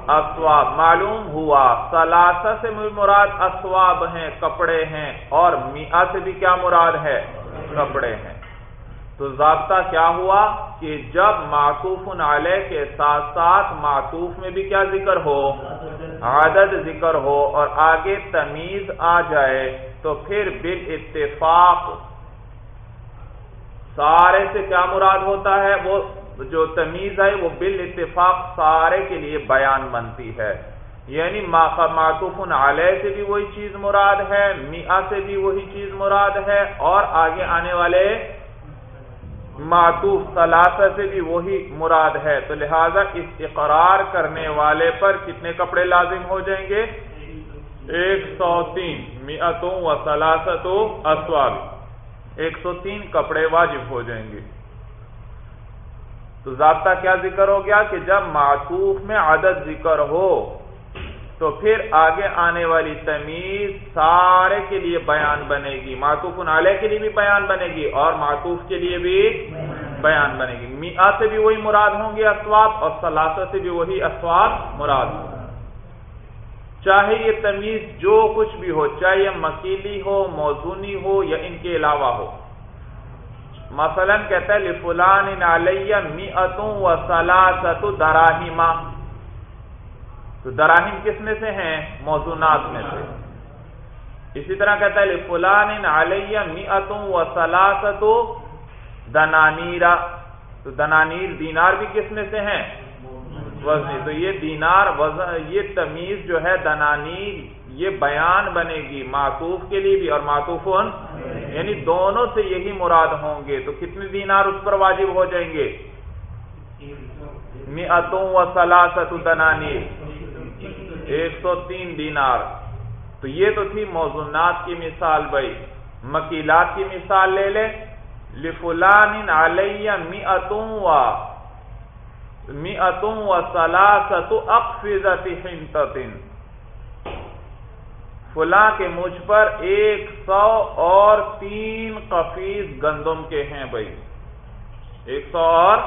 اسواب معلوم ہوا سلاسا سے مراد اسواب ہیں، کپڑے ہیں، اور میاں سے بھی کیا مراد ہے؟ کپڑے ہیں۔ تو ضابطہ کیا ہوا کہ جب معطوف علیہ کے ساتھ ساتھ معطوف میں بھی کیا ذکر ہو؟ عدد ذکر ہو اور آگے تمیز آ جائے تو پھر بال اتفاق سارے سے کیا مراد ہوتا ہے؟ وہ جو تمیز ہے وہ بال اتفاق سارے کے لیے بیان بنتی ہے۔ یعنی معطوف علیہ سے بھی وہی چیز مراد ہے میاں سے بھی وہی چیز مراد ہے اور آگے آنے والے معطوف ثلاثہ سے بھی وہی مراد ہے۔ تو لہذا اس اقرار کرنے والے پر کتنے کپڑے لازم ہو جائیں گے؟ ایک سو تین میتوں و سلاست ایک سو تین کپڑے واجب ہو جائیں گے۔ تو ضابطہ کیا ذکر ہو گیا کہ جب معطوف میں عدد ذکر ہو تو پھر آگے آنے والی تمیز سارے کے لیے بیان بنے گی۔ معطوف علیہ کے لیے بھی بیان بنے گی اور معطوف کے لیے بھی بیان بنے گی۔ میاں سے بھی وہی مراد ہوں گے اسواب اور سلاسہ سے بھی وہی اسواب مراد ہوں چاہے یہ تمیز جو کچھ بھی ہو، چاہے یہ مکیلی ہو، موزونی ہو یا ان کے علاوہ ہو۔ مثلا کہتا ہے، لفلان علیہ میتوں و سلاست دراہیما تو دراہیم کس میں سے ہیں؟ موضوعات میں سے۔ اسی طرح کہتا ہے فلان علیہ میتوں و سلاست دنانیرا تو دنانیر دینار بھی کس میں سے ہیں؟ وزنی۔ تو یہ دینار وزن یہ تمیز جو ہے دنانیر، یہ بیان بنے گی معطوف کے لیے بھی اور معطوف یعنی دونوں سے یہی مراد ہوں گے۔ تو کتنے دینار اس پر واجب ہو جائیں گے؟ میتوں و سلاست دنانیر۔ ایک سو تین دینار۔ تو یہ تو تھی موزونات کی مثال بھائی۔ مکیلات کی مثال لے لے۔ لفلان علیہ میتوں و میتوں و سلاست اقفزت حنتتن فلاں کے مجھ پر ایک سو اور تین قفیز گندم کے ہیں بھائی۔ ایک سو اور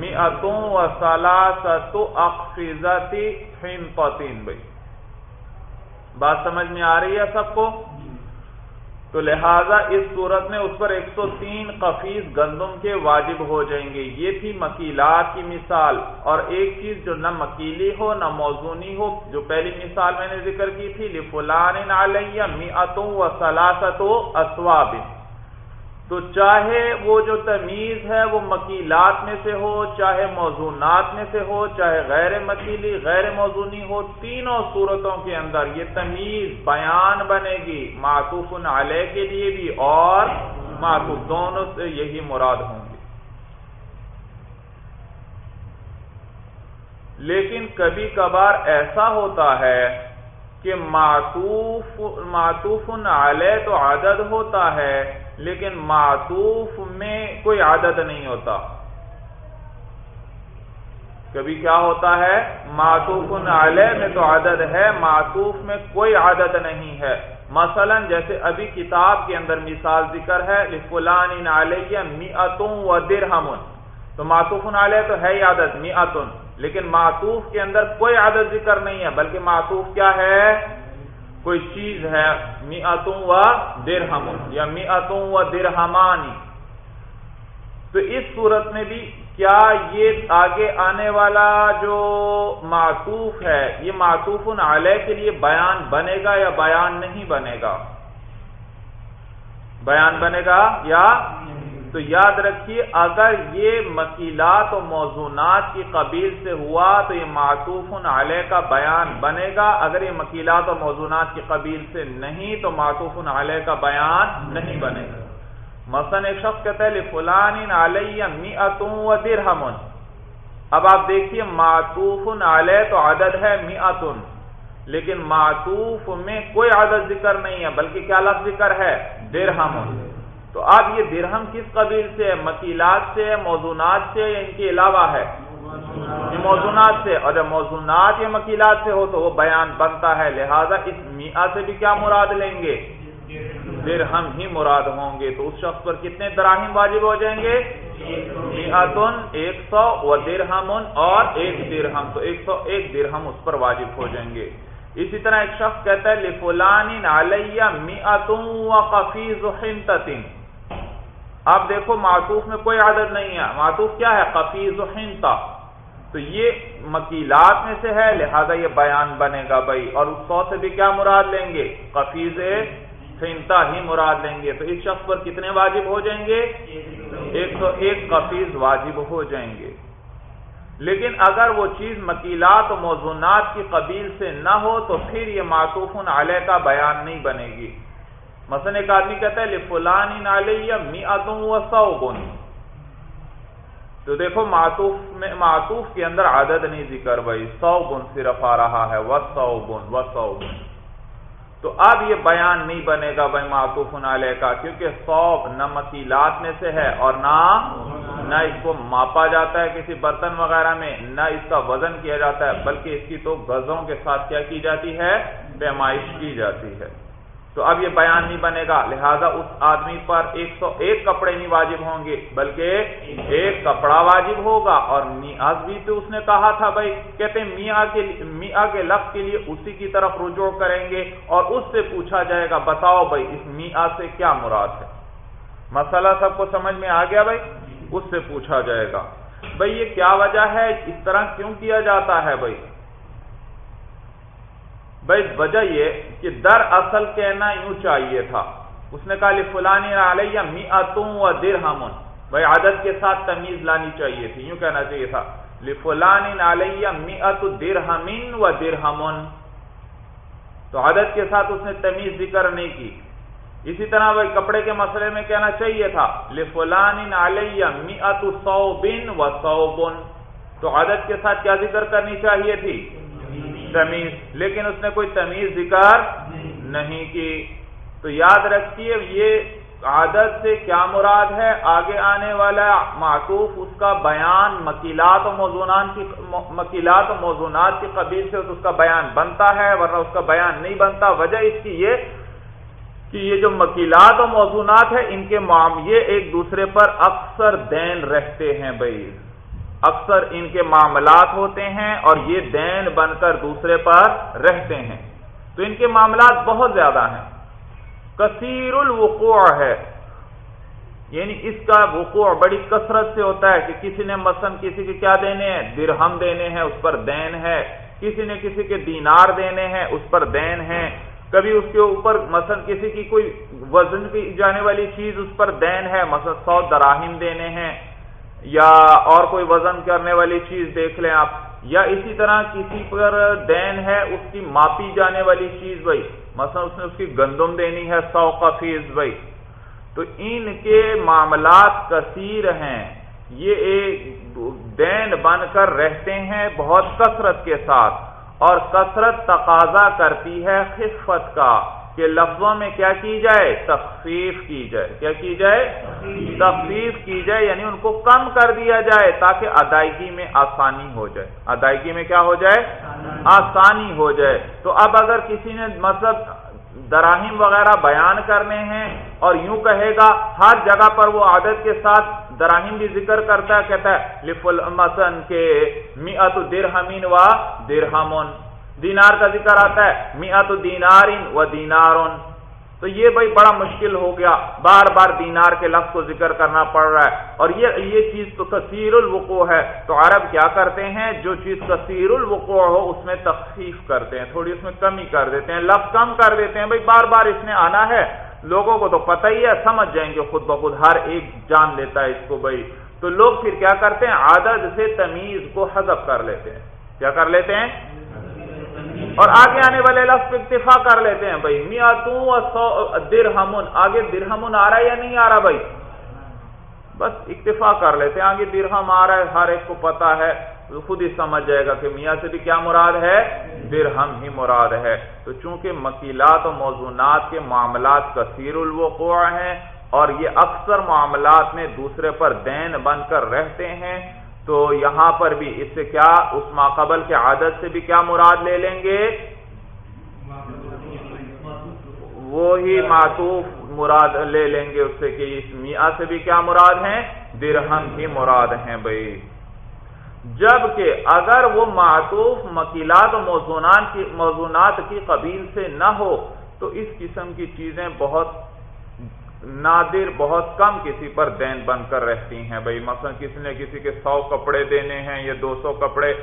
میتوں و سلاست اقفزت حنتتن بھائی۔ بات سمجھ میں آ رہی ہے سب کو؟ تو لہذا اس صورت میں اس پر ایک سو تین قفیز گندم کے واجب ہو جائیں گے۔ یہ تھی مکیلات کی مثال۔ اور ایک چیز جو نہ مکیلی ہو، نہ موزونی ہو، جو پہلی مثال میں نے ذکر کی تھی، لفلان علیہ میتوں و سلاست و تو چاہے وہ جو تمیز ہے وہ مکیلات میں سے ہو، چاہے موضوعات میں سے ہو، چاہے غیر مکیلی، غیر موزونی ہو، تینوں صورتوں کے اندر یہ تمیز بیان بنے گی معطوف علیہ کے لیے بھی اور معطوف دونوں سے یہی مراد ہوں گی لیکن کبھی کبھار ایسا ہوتا ہے کہ معطوف معطوف علیہ تو عدد ہوتا ہے لیکن معطوف میں کوئی عادت نہیں ہوتا۔ کبھی کیا ہوتا ہے؟ معطوف علیہ میں تو عدد ہے، معطوف میں کوئی عادت نہیں ہے۔ مثلا جیسے ابھی کتاب کے اندر مثال ذکر ہے فلان علیہ میتوں و درہم تو معطوف علیہ تو ہے ہی عادت میتن لیکن معطوف کے اندر کوئی عادت ذکر نہیں ہے، بلکہ معطوف کیا ہے؟ کوئی چیز ہے میتوں و درہم یا میتوں و درہمانی۔ تو اس صورت میں بھی کیا یہ آگے آنے والا جو معطوف ہے، یہ معطوف علیہ کے لیے بیان بنے گا یا بیان نہیں بنے گا؟ بیان بنے گا یا تو یاد رکھیے، اگر یہ مکیلات و موضوعات کی قبیل سے ہوا تو یہ معطوف علیہ کا بیان بنے گا۔ اگر یہ مکیلات و موضوعات کی قبیل سے نہیں تو معطوف علیہ کا بیان نہیں بنے گا۔ مثلا ایک شخص کہتا ہے فلان علیہ میتوں و درہم اب آپ دیکھیے معطوف علیہ تو عدد ہے میتن لیکن معطوف میں کوئی عدد ذکر نہیں ہے، بلکہ کیا لفظ ذکر ہے؟ درہم تو اب یہ درہم کس قبیل سے ہے؟ مکیلات سے موزونات سے یا ان کے علاوہ ہے؟ یہ موزونات سے اور جب موزونات یا مکیلات سے ہو تو وہ بیان بنتا ہے، لہذا اس میاں سے بھی کیا مراد لیں گے؟ درہم ہی مراد ہوں گے۔ تو اس شخص پر کتنے دراہم واجب ہو جائیں گے؟ میاتن ایک سو و درہم اور ایک درہم۔ تو ایک سو ایک درہم اس پر واجب ہو جائیں گے۔ اسی طرح ایک شخص کہتا ہے، لفلان علیہ میاتوں و قفیز حنتتن اب دیکھو معطوف میں کوئی عادت نہیں ہے۔ معطوف کیا ہے؟ قفیز حنتا تو یہ مکیلات میں سے ہے، لہذا یہ بیان بنے گا بھائی۔ اور اس سو سے بھی کیا مراد لیں گے؟ قفیز حنتا ہی مراد لیں گے۔ تو اس شخص پر کتنے واجب ہو جائیں گے؟ ایک سو ایک قفیز واجب ہو جائیں گے۔ لیکن اگر وہ چیز مکیلات و موضوعات کی قبیل سے نہ ہو، تو پھر یہ معطوف علیہ کا بیان نہیں بنے گی۔ مثلا ایک آدمی کہتا ہے لفلان علیہ میعتوں و سو تو دیکھو، معطوف میں معطوف کے اندر عدد نہیں ذکر بھائی سو گن صرف آ رہا ہے، و سو گن و سو گن تو اب یہ بیان نہیں بنے گا بھائی معطوف علیہ کا، کیونکہ سوب نہ مکیلات میں سے ہے اور نہ نہ اس کو ماپا جاتا ہے کسی برتن وغیرہ میں، نہ اس کا وزن کیا جاتا ہے، بلکہ اس کی تو گزوں کے ساتھ کیا کی جاتی ہے؟ پیمائش کی جاتی ہے۔ تو اب یہ بیان نہیں بنے گا۔ لہذا اس آدمی پر ایک سو ایک کپڑے نہیں واجب ہوں گے، بلکہ ایک کپڑا واجب ہوگا۔ اور میاز بھی تو اس نے کہا تھا بھائی، کہتے ہیں میاں کے میاں کے لفظ کے لیے اسی کی طرف رجوع کریں گے اور اس سے پوچھا جائے گا، بتاؤ بھائی، اس میاں سے کیا مراد ہے؟ مسئلہ سب کو سمجھ میں آ گیا بھائی؟ اس سے پوچھا جائے گا۔ بھائی، یہ کیا وجہ ہے؟ اس طرح کیوں کیا جاتا ہے بھائی؟ بھائی، وجہ یہ کہ در اصل کہنا یوں چاہیے تھا۔ اس نے کہا فلانی علیہ می اتوں و در بھائی عادت کے ساتھ تمیز لانی چاہیے تھی، یوں کہنا چاہیے تھا۔ لفلان علیہ می ات در و در تو عادت کے ساتھ اس نے تمیز ذکر نہیں کی۔ اسی طرح بھائی، کپڑے کے مسئلے میں کہنا چاہیے تھا لفلان علیہ می ات سو بن و سو تو عادت کے ساتھ کیا ذکر کرنی چاہیے تھی؟ تمیز۔ لیکن اس نے کوئی تمیز ذکر نہیں کی۔ تو یاد رکھیے، یہ عادت سے کیا مراد ہے؟ آگے آنے والا معطوف اس کا بیان مکیلات و موضوعات کی، مکیلات و موضوعات کی قبیل سے اس کا بیان بنتا ہے، ورنہ اس کا بیان نہیں بنتا۔ وجہ اس کی یہ کہ یہ جو مکیلات و موضوعات ہیں، ان کے معاملے ایک دوسرے پر اکثر دین رہتے ہیں بھائی۔ اکثر ان کے معاملات ہوتے ہیں اور یہ دین بن کر دوسرے پر رہتے ہیں۔ تو ان کے معاملات بہت زیادہ ہیں۔ کثیر الوقوع ہے۔ یعنی اس کا وقوع بڑی کثرت سے ہوتا ہے کہ کسی نے مثلا کسی کے کیا دینے ہیں؟ درہم دینے ہیں، اس پر دین ہے۔ کسی نے کسی کے دینار دینے ہیں، اس پر دین ہے۔ کبھی اس کے اوپر مثلا کسی کی کوئی وزن کی جانے والی چیز اس پر دین ہے، مثلا سو دراہم دینے ہیں۔ یا اور کوئی وزن کرنے والی چیز دیکھ لیں آپ۔ یا اسی طرح کسی پر دین ہے، اس کی ماپی جانے والی چیز بھائی۔ مثلا اس نے اس کی گندم دینی ہے، سو کا فیس بھائی۔ تو ان کے معاملات کثیر ہیں۔ یہ ایک دین بن کر رہتے ہیں بہت کثرت کے ساتھ، اور کثرت تقاضا کرتی ہے خفت کا۔ کہ لفظوں میں کیا کی جائے؟ تخفیف کی جائے۔ کیا کی جائے؟ تخفیف کی جائے یعنی ان کو کم کر دیا جائے تاکہ ادائیگی میں آسانی ہو جائے۔ ادائیگی میں کیا ہو جائے؟ آسانی ہو جائے۔ تو اب اگر کسی نے مطلب دراہیم وغیرہ بیان کرنے ہیں اور یوں کہے گا، ہر جگہ پر وہ عادت کے ساتھ دراہیم بھی ذکر کرتا ہے، کہتا ہے لف المسن کے میت درہمین و درہمن دینار کا ذکر آتا ہے میت دینارن و دینارن تو یہ بھائی بڑا مشکل ہو گیا، بار بار دینار کے لفظ کو ذکر کرنا پڑ رہا ہے۔ اور یہ یہ چیز تو کثیر الوقوع ہے۔ تو عرب کیا کرتے ہیں؟ جو چیز کثیر الوقوع ہو، اس میں تخفیف کرتے ہیں، تھوڑی اس میں کمی کر دیتے ہیں، لفظ کم کر دیتے ہیں۔ بھائی بار بار اس نے آنا ہے۔ لوگوں کو تو پتہ ہی ہے، سمجھ جائیں گے خود بخود، ہر ایک جان لیتا ہے اس کو بھائی۔ تو لوگ پھر کیا کرتے ہیں؟ عادت سے تمیز کو حذف کر لیتے ہیں۔ کیا کر لیتے ہیں؟ اور آگے آنے والے لفظ اکتفا کر لیتے ہیں بھائی۔ میاں درہمن۔ آگے درہمن آ رہا ہے یا نہیں آ رہا بھائی؟ بس اکتفا کر لیتے ہیں۔ آگے درہم آ رہا ہے، ہر ایک کو پتا ہے۔ خود ہی سمجھ جائے گا کہ میاں سے بھی کیا مراد ہے؟ درہم ہی مراد ہے۔ تو چونکہ مکیلات و موضوعات کے معاملات کثیر الوقوع ہیں اور یہ اکثر معاملات میں دوسرے پر دین بن کر رہتے ہیں تو یہاں پر بھی اس سے کیا اس ماقبل کے عادت سے بھی کیا مراد لے لیں گے؟ وہی معطوف مراد لے لیں گے اس سے کہ اس میاں سے بھی کیا مراد ہیں؟ درہم ہی مراد ہیں بھائی۔ جبکہ اگر وہ معطوف مکیلات و کی موضوعات کی قبیل سے نہ ہو، تو اس قسم کی چیزیں بہت نادر بہت کم کسی پر دین بن کر رہتی ہیں۔ بھائی مثلا کسی نے کسی کے سو کپڑے دینے ہیں یا دو سو کپڑے،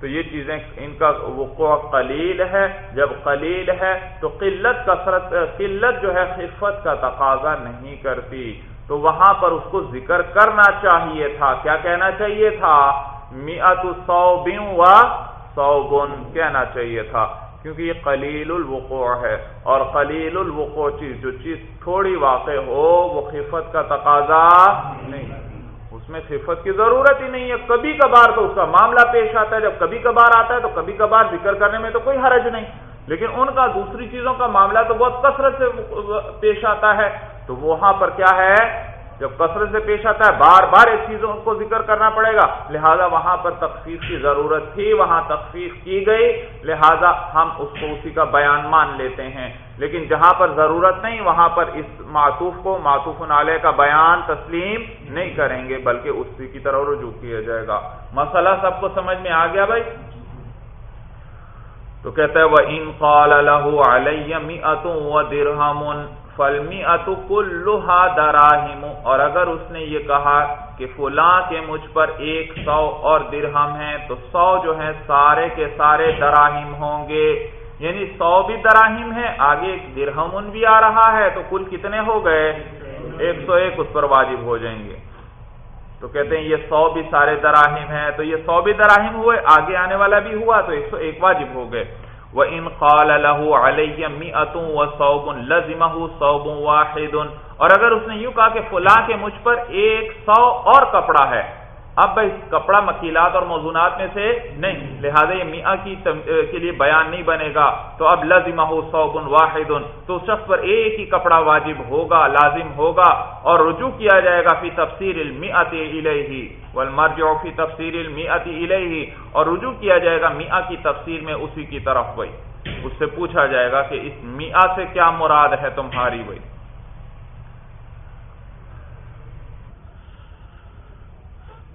تو یہ چیزیں ان کا وقوع قلیل ہے۔ جب قلیل ہے تو قلت کثرت، قلت جو ہے خفت کا تقاضا نہیں کرتی۔ تو وہاں پر اس کو ذکر کرنا چاہیے تھا۔ کیا کہنا چاہیے تھا؟ میت سو و سو گن کہنا چاہیے تھا۔ کیونکہ یہ قلیل الوقوع ہے اور قلیل الوقوع چیز، جو چیز تھوڑی واقع ہو، وہ خفت کا تقاضا نہیں۔ اس میں خفت کی ضرورت ہی نہیں ہے۔ کبھی کبھار تو اس کا معاملہ پیش آتا ہے۔ جب کبھی کبھار آتا ہے تو کبھی کبھار ذکر کرنے میں تو کوئی حرج نہیں۔ لیکن ان کا دوسری چیزوں کا معاملہ تو بہت کثرت سے پیش آتا ہے۔ تو وہاں پر کیا ہے؟ جب کثرت سے پیش آتا ہے، بار بار ایک چیزوں کو ذکر کرنا پڑے گا۔ لہذا وہاں پر تخفیف کی ضرورت تھی، وہاں تخفیف کی گئی۔ لہذا ہم اس کو اسی کا بیان مان لیتے ہیں۔ لیکن جہاں پر ضرورت نہیں، وہاں پر اس معطوف کو، معطوف نالے کا بیان تسلیم نہیں کریں گے، بلکہ اسی کی طرح رجوع کیا جائے گا۔ مسئلہ سب کو سمجھ میں آ گیا بھائی؟ تو کہتا ہے وہ ان قال له فلمی اتوکلوہا دراہم اور اگر اس نے یہ کہا کہ فلاں کے مجھ پر ایک سو اور درہم ہیں، تو سو جو ہے سارے کے سارے دراہم ہوں گے۔ یعنی سو بھی دراہم ہے آگے ایک درہم بھی آ رہا ہے، تو کل کتنے ہو گئے؟ ایک سو ایک، اس پر واجب ہو جائیں گے۔ تو کہتے ہیں یہ سو بھی سارے دراہم ہیں، تو یہ سو بھی دراہم ہوئے، آگے آنے والا بھی ہوا، تو ایک سو ایک واجب ہو گئے۔ وہ ان لَهُ عَلَيَّ علیہ وَصَوْبٌ لَزِمَهُ صَوْبٌ وَاحِدٌ واحد۔ اور اگر اس نے یوں کہا کہ فلاں کے مجھ پر ایک سو اور کپڑا ہے اب بھائی کپڑا مکیلات اور موزونات میں سے نہیں، لہذا یہ میاں کی کے لیے بیان نہیں بنے گا۔ تو اب لازمہ ہو صوبن واحد، تو شخص پر ایک ہی کپڑا واجب ہوگا، لازم ہوگا، اور رجوع کیا جائے گا فی تفسیر المیت الیہ، والمرجع فی تفسیر المیت الیہ، اور رجوع کیا جائے گا میاں کی تفسیر میں اسی کی طرف، بھائی۔ اس سے پوچھا جائے گا کہ اس میاں سے کیا مراد ہے تمہاری، بھائی؟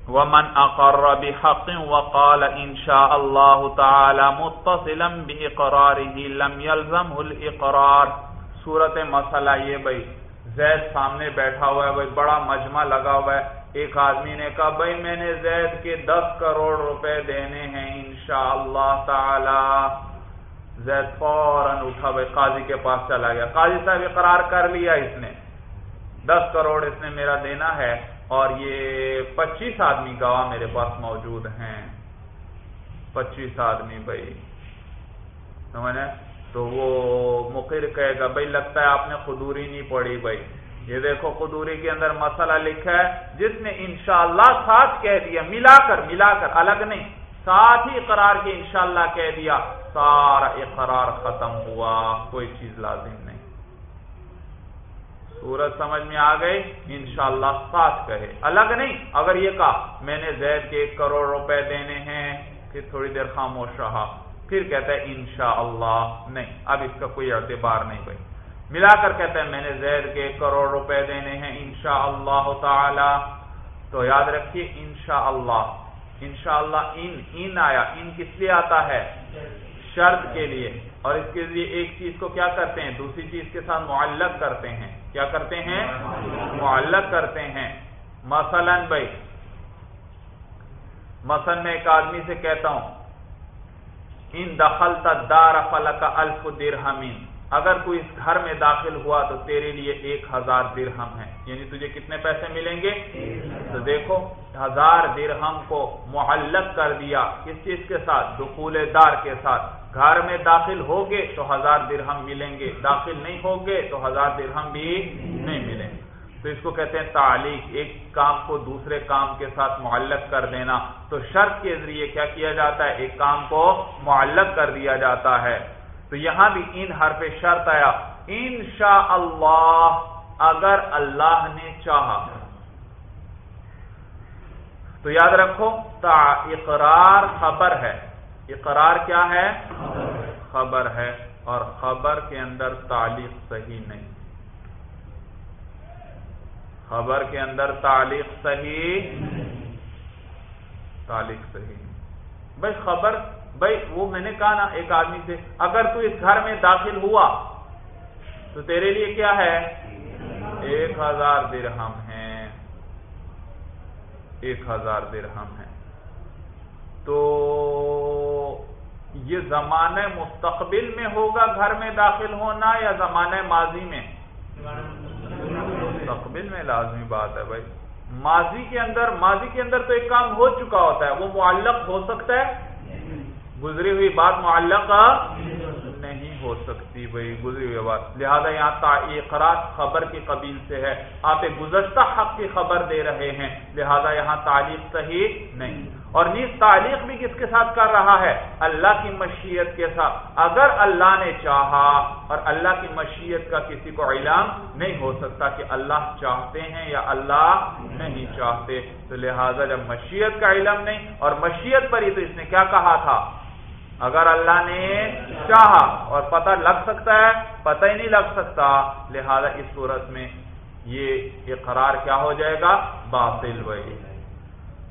ومن اقر بحق وقال ان شاء الله تعالى متصلا باقراره لم يلزمه الاقرار صورت مسئلہ یہ بھائی۔ زید سامنے بیٹھا ہوا ہے بھائی، بڑا مجمع لگا ہوا ہے۔ ایک آدمی نے کہا، بھائی، میں نے زید کے دس کروڑ روپے دینے ہیں انشاءاللہ تعالی۔ زید فوراً اٹھا بھائی، قاضی کے پاس چلا گیا۔ قاضی صاحب اقرار کر لیا اس نے۔ دس کروڑ اس نے میرا دینا ہے۔ اور یہ پچیس آدمی گواہ میرے پاس موجود ہیں۔ پچیس آدمی بھائی۔ سمجھے تو وہ مقر کہے گا، بھائی لگتا ہے آپ نے خدوری نہیں پڑھی بھائی۔ یہ دیکھو خدوری کے اندر مسئلہ لکھا ہے، جس نے انشاءاللہ ساتھ کہہ دیا، ملا کر ملا کر، الگ نہیں، ساتھ ہی اقرار کے انشاءاللہ کہہ دیا، سارا اقرار ختم ہوا، کوئی چیز لازم سورج سمجھ میں آ گئی انشاءاللہ ساتھ کہے۔ الگ نہیں، اگر یہ کہا، میں نے زید کے ایک کروڑ روپے دینے ہیں، پھر تھوڑی دیر خاموش رہا۔ پھر کہتا ہے، انشاءاللہ نہیں، اب اس کا کوئی اعتبار نہیں بھائی۔ ملا کر کہتا ہے، میں نے زید کے ایک کروڑ روپے دینے ہیں، انشاءاللہ تعالی۔ تو یاد رکھیے، انشاءاللہ۔ انشاءاللہ ان ان آیا۔ ان کس لیے آتا ہے؟ شرط کے لیے۔ اور اس کے لیے ایک چیز کو کیا کرتے ہیں؟ دوسری چیز کے ساتھ معلق کرتے ہیں۔ کیا کرتے ہیں؟ معلق کرتے ہیں۔ مثلا بھائی، مثلا میں ایک آدمی سے کہتا ہوں، ان دخل دار فلک الف درہمین اگر کوئی اس گھر میں داخل ہوا تو تیرے لیے ایک ہزار درہم ہے۔ یعنی تجھے کتنے پیسے ملیں گے؟ تو دیکھو، ہزار درہم کو معلق کر دیا۔ کس چیز کے ساتھ؟ دخول دار کے ساتھ۔ گھر میں داخل ہوگے تو ہزار درہم ملیں گے، داخل نہیں ہوگے تو ہزار درہم بھی نہیں ملیں گے۔ تو اس کو کہتے ہیں تعلیق، ایک کام کو دوسرے کام کے ساتھ معلق کر دینا۔ تو شرط کے ذریعے کیا کیا جاتا ہے؟ ایک کام کو معلق کر دیا جاتا ہے۔ تو یہاں بھی ان حرف شرط آیا۔ انشاء اللہ اگر اللہ نے چاہا۔ تو یاد رکھو، تا اقرار خبر ہے۔ اقرار کیا ہے؟ خبر ہے اور خبر کے اندر تعلیق صحیح نہیں۔ خبر کے اندر تعلیق صحیح تعلیق صحیح بھائی خبر، بھائی وہ میں نے کہا نا ایک آدمی سے، اگر تو اس گھر میں داخل ہوا تو تیرے لیے کیا ہے؟ ایک ہزار درہم ہیں ایک ہزار درہم ہیں تو یہ زمانہ مستقبل میں ہوگا گھر میں داخل ہونا یا زمانہ ماضی میں؟ مستقبل میں لازمی بات ہے بھائی۔ ماضی کے اندر، ماضی کے اندر تو ایک کام ہو چکا ہوتا ہے، وہ معلق ہو سکتا ہے؟ گزری ہوئی بات معلقہ نہیں ہو سکتی بھائی، گزری ہوئی بات۔ لہذا یہاں اقرار خبر کی قبیل سے ہے۔ آپ ایک گزشتہ حق کی خبر دے رہے ہیں، لہذا یہاں تعلیق صحیح نہیں۔ اور نیز تعلیق بھی کس کے ساتھ کر رہا ہے؟ اللہ کی مشیت کے ساتھ۔ اگر اللہ نے چاہا اور اللہ کی مشیت کا کسی کو علم نہیں ہو سکتا کہ اللہ چاہتے ہیں یا اللہ نہیں چاہتے، تو لہذا جب مشیت کا علم نہیں، اور مشیت پر ہی تو اس نے کیا کہا تھا؟ اگر اللہ نے چاہا اور پتہ لگ سکتا ہے، پتہ ہی نہیں لگ سکتا، لہذا اس صورت میں یہ اقرار کیا ہو جائے گا؟ باطل وہی۔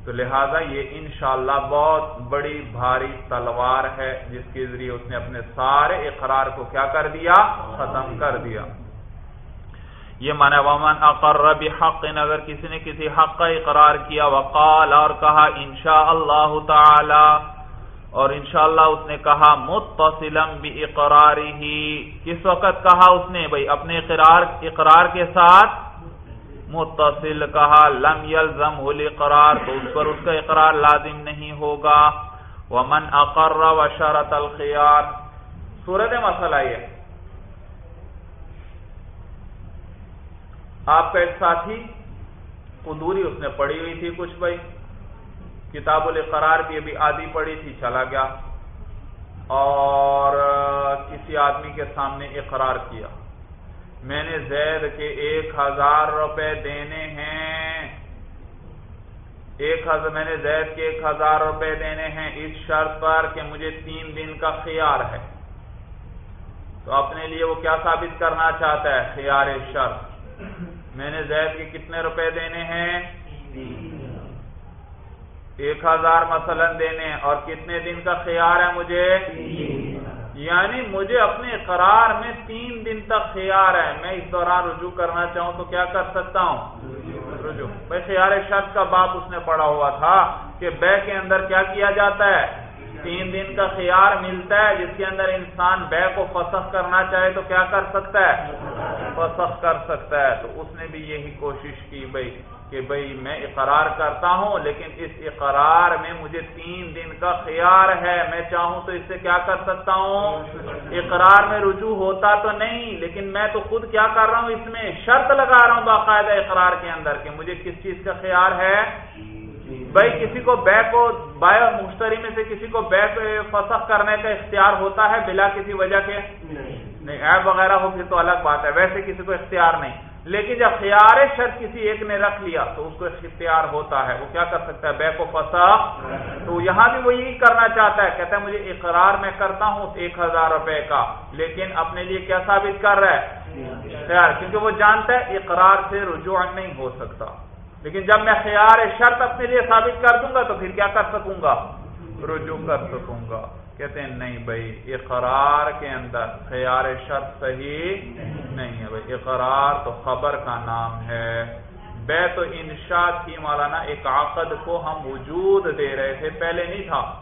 تو لہذا یہ انشاءاللہ بہت بڑی بھاری تلوار ہے، جس کے ذریعے اس نے اپنے سارے اقرار کو کیا کر دیا؟ ختم کر دیا۔ یہ مانا ومن اقر بحق، اگر کسی نے کسی حق کا اقرار کیا، وقال، اور کہا انشاء اللہ تعالی، اور انشاءاللہ اس نے کہا متصلم بھی اقراری ہی کس وقت کہا اس نے؟ بھائی، اپنے اقرار اقرار کے ساتھ متصل کہا، لم یلزم الاقرار تو اس پر اس کا اقرار لازم نہیں ہوگا۔ ومن اقر و شرط الخیار۔ صورت مسئلہ یہ آپ کا ایک ساتھی قدوری اس نے پڑھی ہوئی تھی کچھ بھائی۔ کتاب الاقرار بھی ابھی آدھی پڑی تھی، چلا گیا۔ اور کسی آدمی کے سامنے اقرار کیا۔ میں نے زید کے ایک ہزار روپے دینے ہیں۔ ایک ہزار میں نے زید کے ایک ہزار روپے دینے ہیں اس شرط پر کہ مجھے تین دن کا خیار ہے۔ تو اپنے لیے وہ کیا ثابت کرنا چاہتا ہے؟ خیار شرط۔ میں نے زید کے کتنے روپے دینے ہیں؟ ایک ہزار مثلا دینے اور کتنے دن کا خیار ہے مجھے؟ یعنی مجھے اپنے قرار میں تین دن تک خیار ہے۔ میں اس دوران رجوع کرنا چاہوں تو کیا کر سکتا ہوں؟ رجوع۔ بھائی خیار شرط کا باپ اس نے پڑا ہوا تھا کہ بے کے اندر کیا کیا جاتا ہے؟ تین دن کا خیار ملتا ہے۔ جس کے اندر انسان بے کو فسخ کرنا چاہے تو کیا کر سکتا ہے؟ فسخ کر سکتا ہے۔ تو اس نے بھی یہی کوشش کی بھائی۔ کہ بھائی میں اقرار کرتا ہوں لیکن اس اقرار میں مجھے تین دن کا خیار ہے میں چاہوں تو اس سے کیا کر سکتا ہوں؟ اقرار میں رجوع ہوتا تو نہیں لیکن میں تو خود کیا کر رہا ہوں؟ اس میں شرط لگا رہا ہوں باقاعدہ اقرار کے اندر کہ مجھے کس چیز کا خیار ہے؟ بھائی کسی کو بے کو بائے اور مشتری میں سے کسی کو بے فسخ کرنے کا اختیار ہوتا ہے بلا کسی وجہ کے؟ نہیں۔ ایپ وغیرہ ہو پھر تو الگ بات ہے ویسے کسی کو اختیار نہیں۔ لیکن جب خیار شرط کسی ایک نے رکھ لیا تو اس کو اختیار ہوتا ہے، وہ کیا کر سکتا ہے؟ بے کو پسا تو یہاں بھی وہ یہی کرنا چاہتا ہے، کہتا ہے مجھے اقرار میں کرتا ہوں ایک ہزار روپے کا، لیکن اپنے لیے کیا ثابت کر رہا ہے؟ خیار، کیونکہ وہ جانتا ہے اقرار سے رجوع نہیں ہو سکتا۔ لیکن جب میں خیار شرط اپنے لیے ثابت کر دوں گا تو پھر کیا کر سکوں گا؟ رجوع کر سکوں گا۔ کہتے ہیں، نہیں بھائی، اقرار کے اندر خیار شرط صحیح نہیں ہے بھائی۔ اقرار تو خبر کا نام ہے۔ بے تو انشا تھی مولانا ایک عقد کو ہم وجود دے رہے تھے، پہلے نہیں تھا۔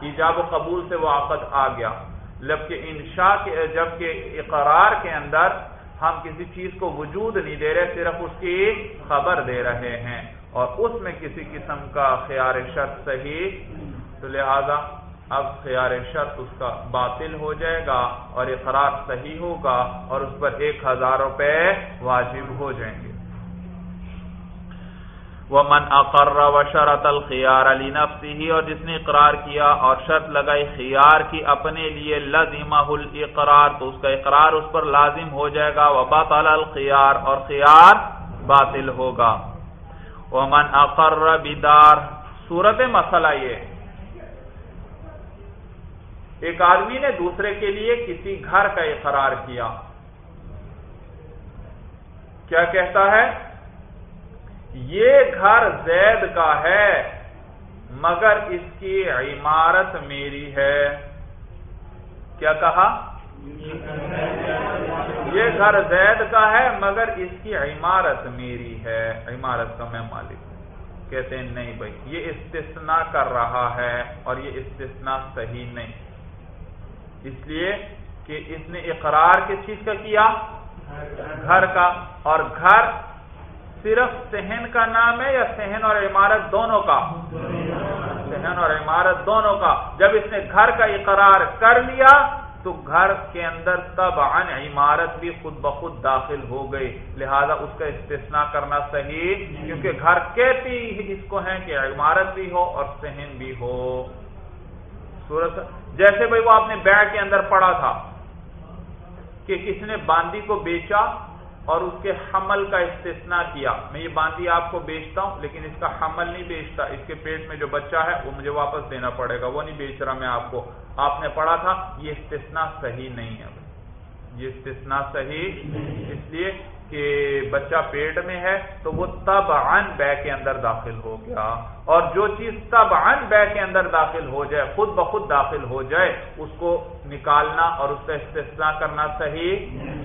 ایجاب و قبول سے وہ عقد آ گیا۔ جبکہ انشا کے جبکہ اقرار کے اندر ہم کسی چیز کو وجود نہیں دے رہے، صرف اس کی خبر دے رہے ہیں۔ اور اس میں کسی قسم کا خیار شرط صحیح تو لہذا اب خیار شرط اس کا باطل ہو جائے گا اور اقرار صحیح ہوگا اور اس پر ایک ہزار روپے واجب ہو جائیں گے۔ وہ من اقرر و شرط الخیار علی نفسی ہی اور جس نے اقرار کیا اور شرط لگائی خیار کی اپنے لیے لازمہ الاقرار تو اس کا اقرار اس پر لازم ہو جائے گا۔ وہ الخیار اور خیار باطل ہوگا۔ وہ من اقرر بیدار صورت مسئلہ یہ ایک آدمی نے دوسرے کے لیے کسی گھر کا اقرار کیا۔ کیا کہتا ہے؟ یہ گھر زید کا ہے، مگر اس کی عمارت میری ہے۔ کیا کہا؟ یہ گھر زید کا ہے، مگر اس کی عمارت میری ہے۔ عمارت کا میں مالک ہوں۔ کہتے ہیں، نہیں بھائی، یہ استثناء کر رہا ہے اور یہ استثناء صحیح نہیں۔ اس لیے کہ اس نے اقرار کس چیز کا کیا؟ گھر کا۔ اور گھر صرف سہن کا نام ہے یا سہن اور عمارت دونوں کا؟ سہن اور عمارت دونوں کا۔ جب اس نے گھر کا اقرار کر لیا تو گھر کے اندر تب عمارت بھی خود بخود داخل ہو گئی۔ لہذا اس کا استثناء کرنا صحیح، کیونکہ گھر کہتی اس کو ہے کہ عمارت بھی ہو اور سہن بھی ہو۔ صورت جیسے بھائی وہ آپ نے بیگ کے اندر پڑا تھا کہ کس نے باندی کو بیچا اور اس کے حمل کا استثناء کیا۔ میں یہ باندی آپ کو بیچتا ہوں، لیکن اس کا حمل نہیں بیچتا۔ اس کے پیٹ میں جو بچہ ہے، وہ مجھے واپس دینا پڑے گا۔ وہ نہیں بیچ رہا میں آپ کو۔ آپ نے پڑھا تھا، یہ استثناء صحیح نہیں ہے۔ یہ استثناء صحیح اس لیے کہ بچہ پیٹ میں ہے تو وہ تب ان بے کے اندر داخل ہو گیا۔ اور جو چیز تب ان بے کے اندر داخل ہو جائے، خود بخود داخل ہو جائے، اس کو نکالنا اور اس کا استثناء کرنا صحیح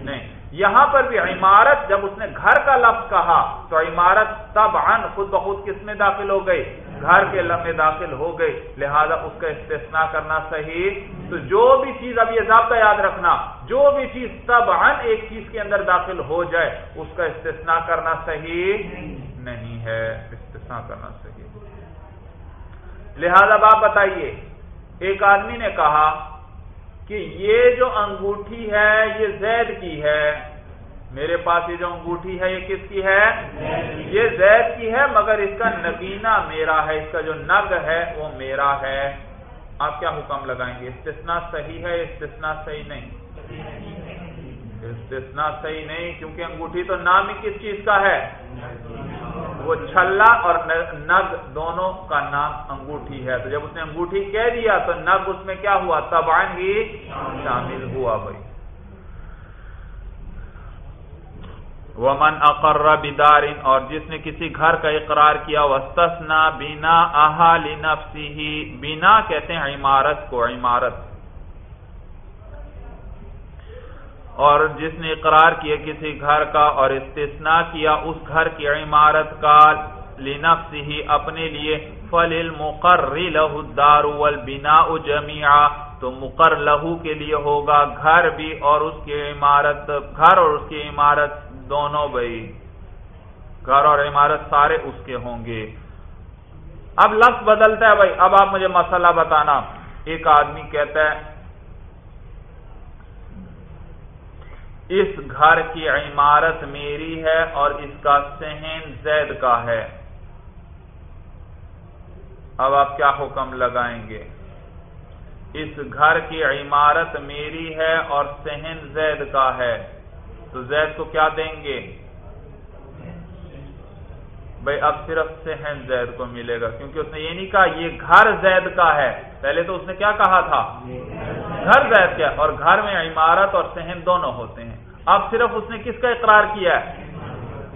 نہیں۔ یہاں پر بھی عمارت، جب اس نے گھر کا لفظ کہا تو عمارت تب ان خود بخود کس میں داخل ہو گئی؟ گھر کے لمحے داخل ہو گئی لہذا اس کا استثناء کرنا صحیح۔ تو جو بھی چیز اب یہ ضابطہ یاد رکھنا، جو بھی چیز تب ان ایک چیز کے اندر داخل ہو جائے، اس کا استثناء کرنا صحیح نہیں ہے۔ استثناء کرنا صحیح۔ لہذا آپ بتائیے، ایک آدمی نے کہا کہ یہ جو انگوٹھی ہے، یہ زید کی ہے میرے پاس یہ جو انگوٹھی ہے، یہ کس کی ہے؟ یہ زید کی ہے، مگر اس کا نگینہ میرا ہے، اس کا جو نگ ہے، وہ میرا ہے۔ آپ کیا حکم لگائیں گے؟ استثناء صحیح ہے، استثناء صحیح نہیں۔ استثناء صحیح نہیں، کیونکہ انگوٹھی تو نام ہی کس چیز کا ہے؟ وہ چھلا اور نگ دونوں کا نام انگوٹھی ہے۔ تو جب اس نے انگوٹھی کہہ دیا، تو نگ اس میں کیا ہوا؟ تبان ہی شامل ہوا بھائی۔ ومن اقر بدارن اور جس نے کسی گھر کا اقرار کیا وسطنا بینا احال نفسی بینا کہتے ہیں عمارت کو، عمارت۔ اور جس نے اقرار کیا کسی گھر کا اور استثناء کیا اس گھر کی عمارت کا لنفس ہی اپنے لیے۔ فل المقر لہ الدار والبناء جميعا، تو مقر لہو کے لیے ہوگا گھر بھی اور اس کی عمارت، گھر اور اس کی عمارت۔ دونوں بھائی، گھر اور عمارت سارے اس کے ہوں گے۔ اب لفظ بدلتا ہے بھائی، اب آپ مجھے مسئلہ بتانا۔ ایک آدمی کہتا ہے، اس گھر کی عمارت میری ہے اور اس کا سہن زید کا ہے۔ اب آپ کیا حکم لگائیں گے؟ اس گھر کی عمارت میری ہے اور سہن زید کا ہے۔ تو زید کو کیا دیں گے؟ بھائی اب صرف سہن زید کو ملے گا، کیونکہ اس نے یہ نہیں کہا یہ گھر زید کا ہے۔ پہلے تو اس نے کیا کہا تھا؟ گھر زید کیا، اور گھر میں عمارت اور سہن دونوں ہوتے ہیں۔ اب صرف اس نے کس کا اقرار کیا ہے؟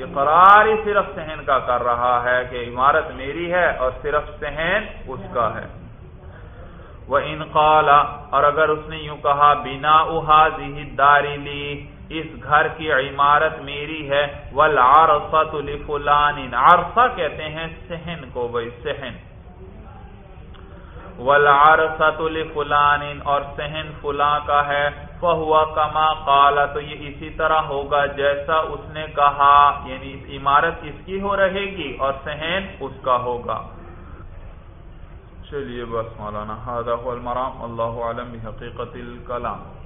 اقرار ہی صرف سہن کا کر رہا ہے کہ عمارت میری ہے اور صرف سہن اس کا ہے۔ وہ انقالا اور اگر اس نے یوں کہا بنا احاظی داری لی اس گھر کی عمارت میری ہے ولارسۃ فلان عرصہ کہتے ہیں سہن کو بھائی سہن ولارسۃ فلان اور سہن فلاں کا ہے فہوا کما کالا تو یہ اسی طرح ہوگا جیسا اس نے کہا۔ یعنی عمارت اس کی ہو رہے گی اور سہن اس کا ہوگا۔ چلیے بس مولانا المرام اللہ عالم حقیقت الکلام۔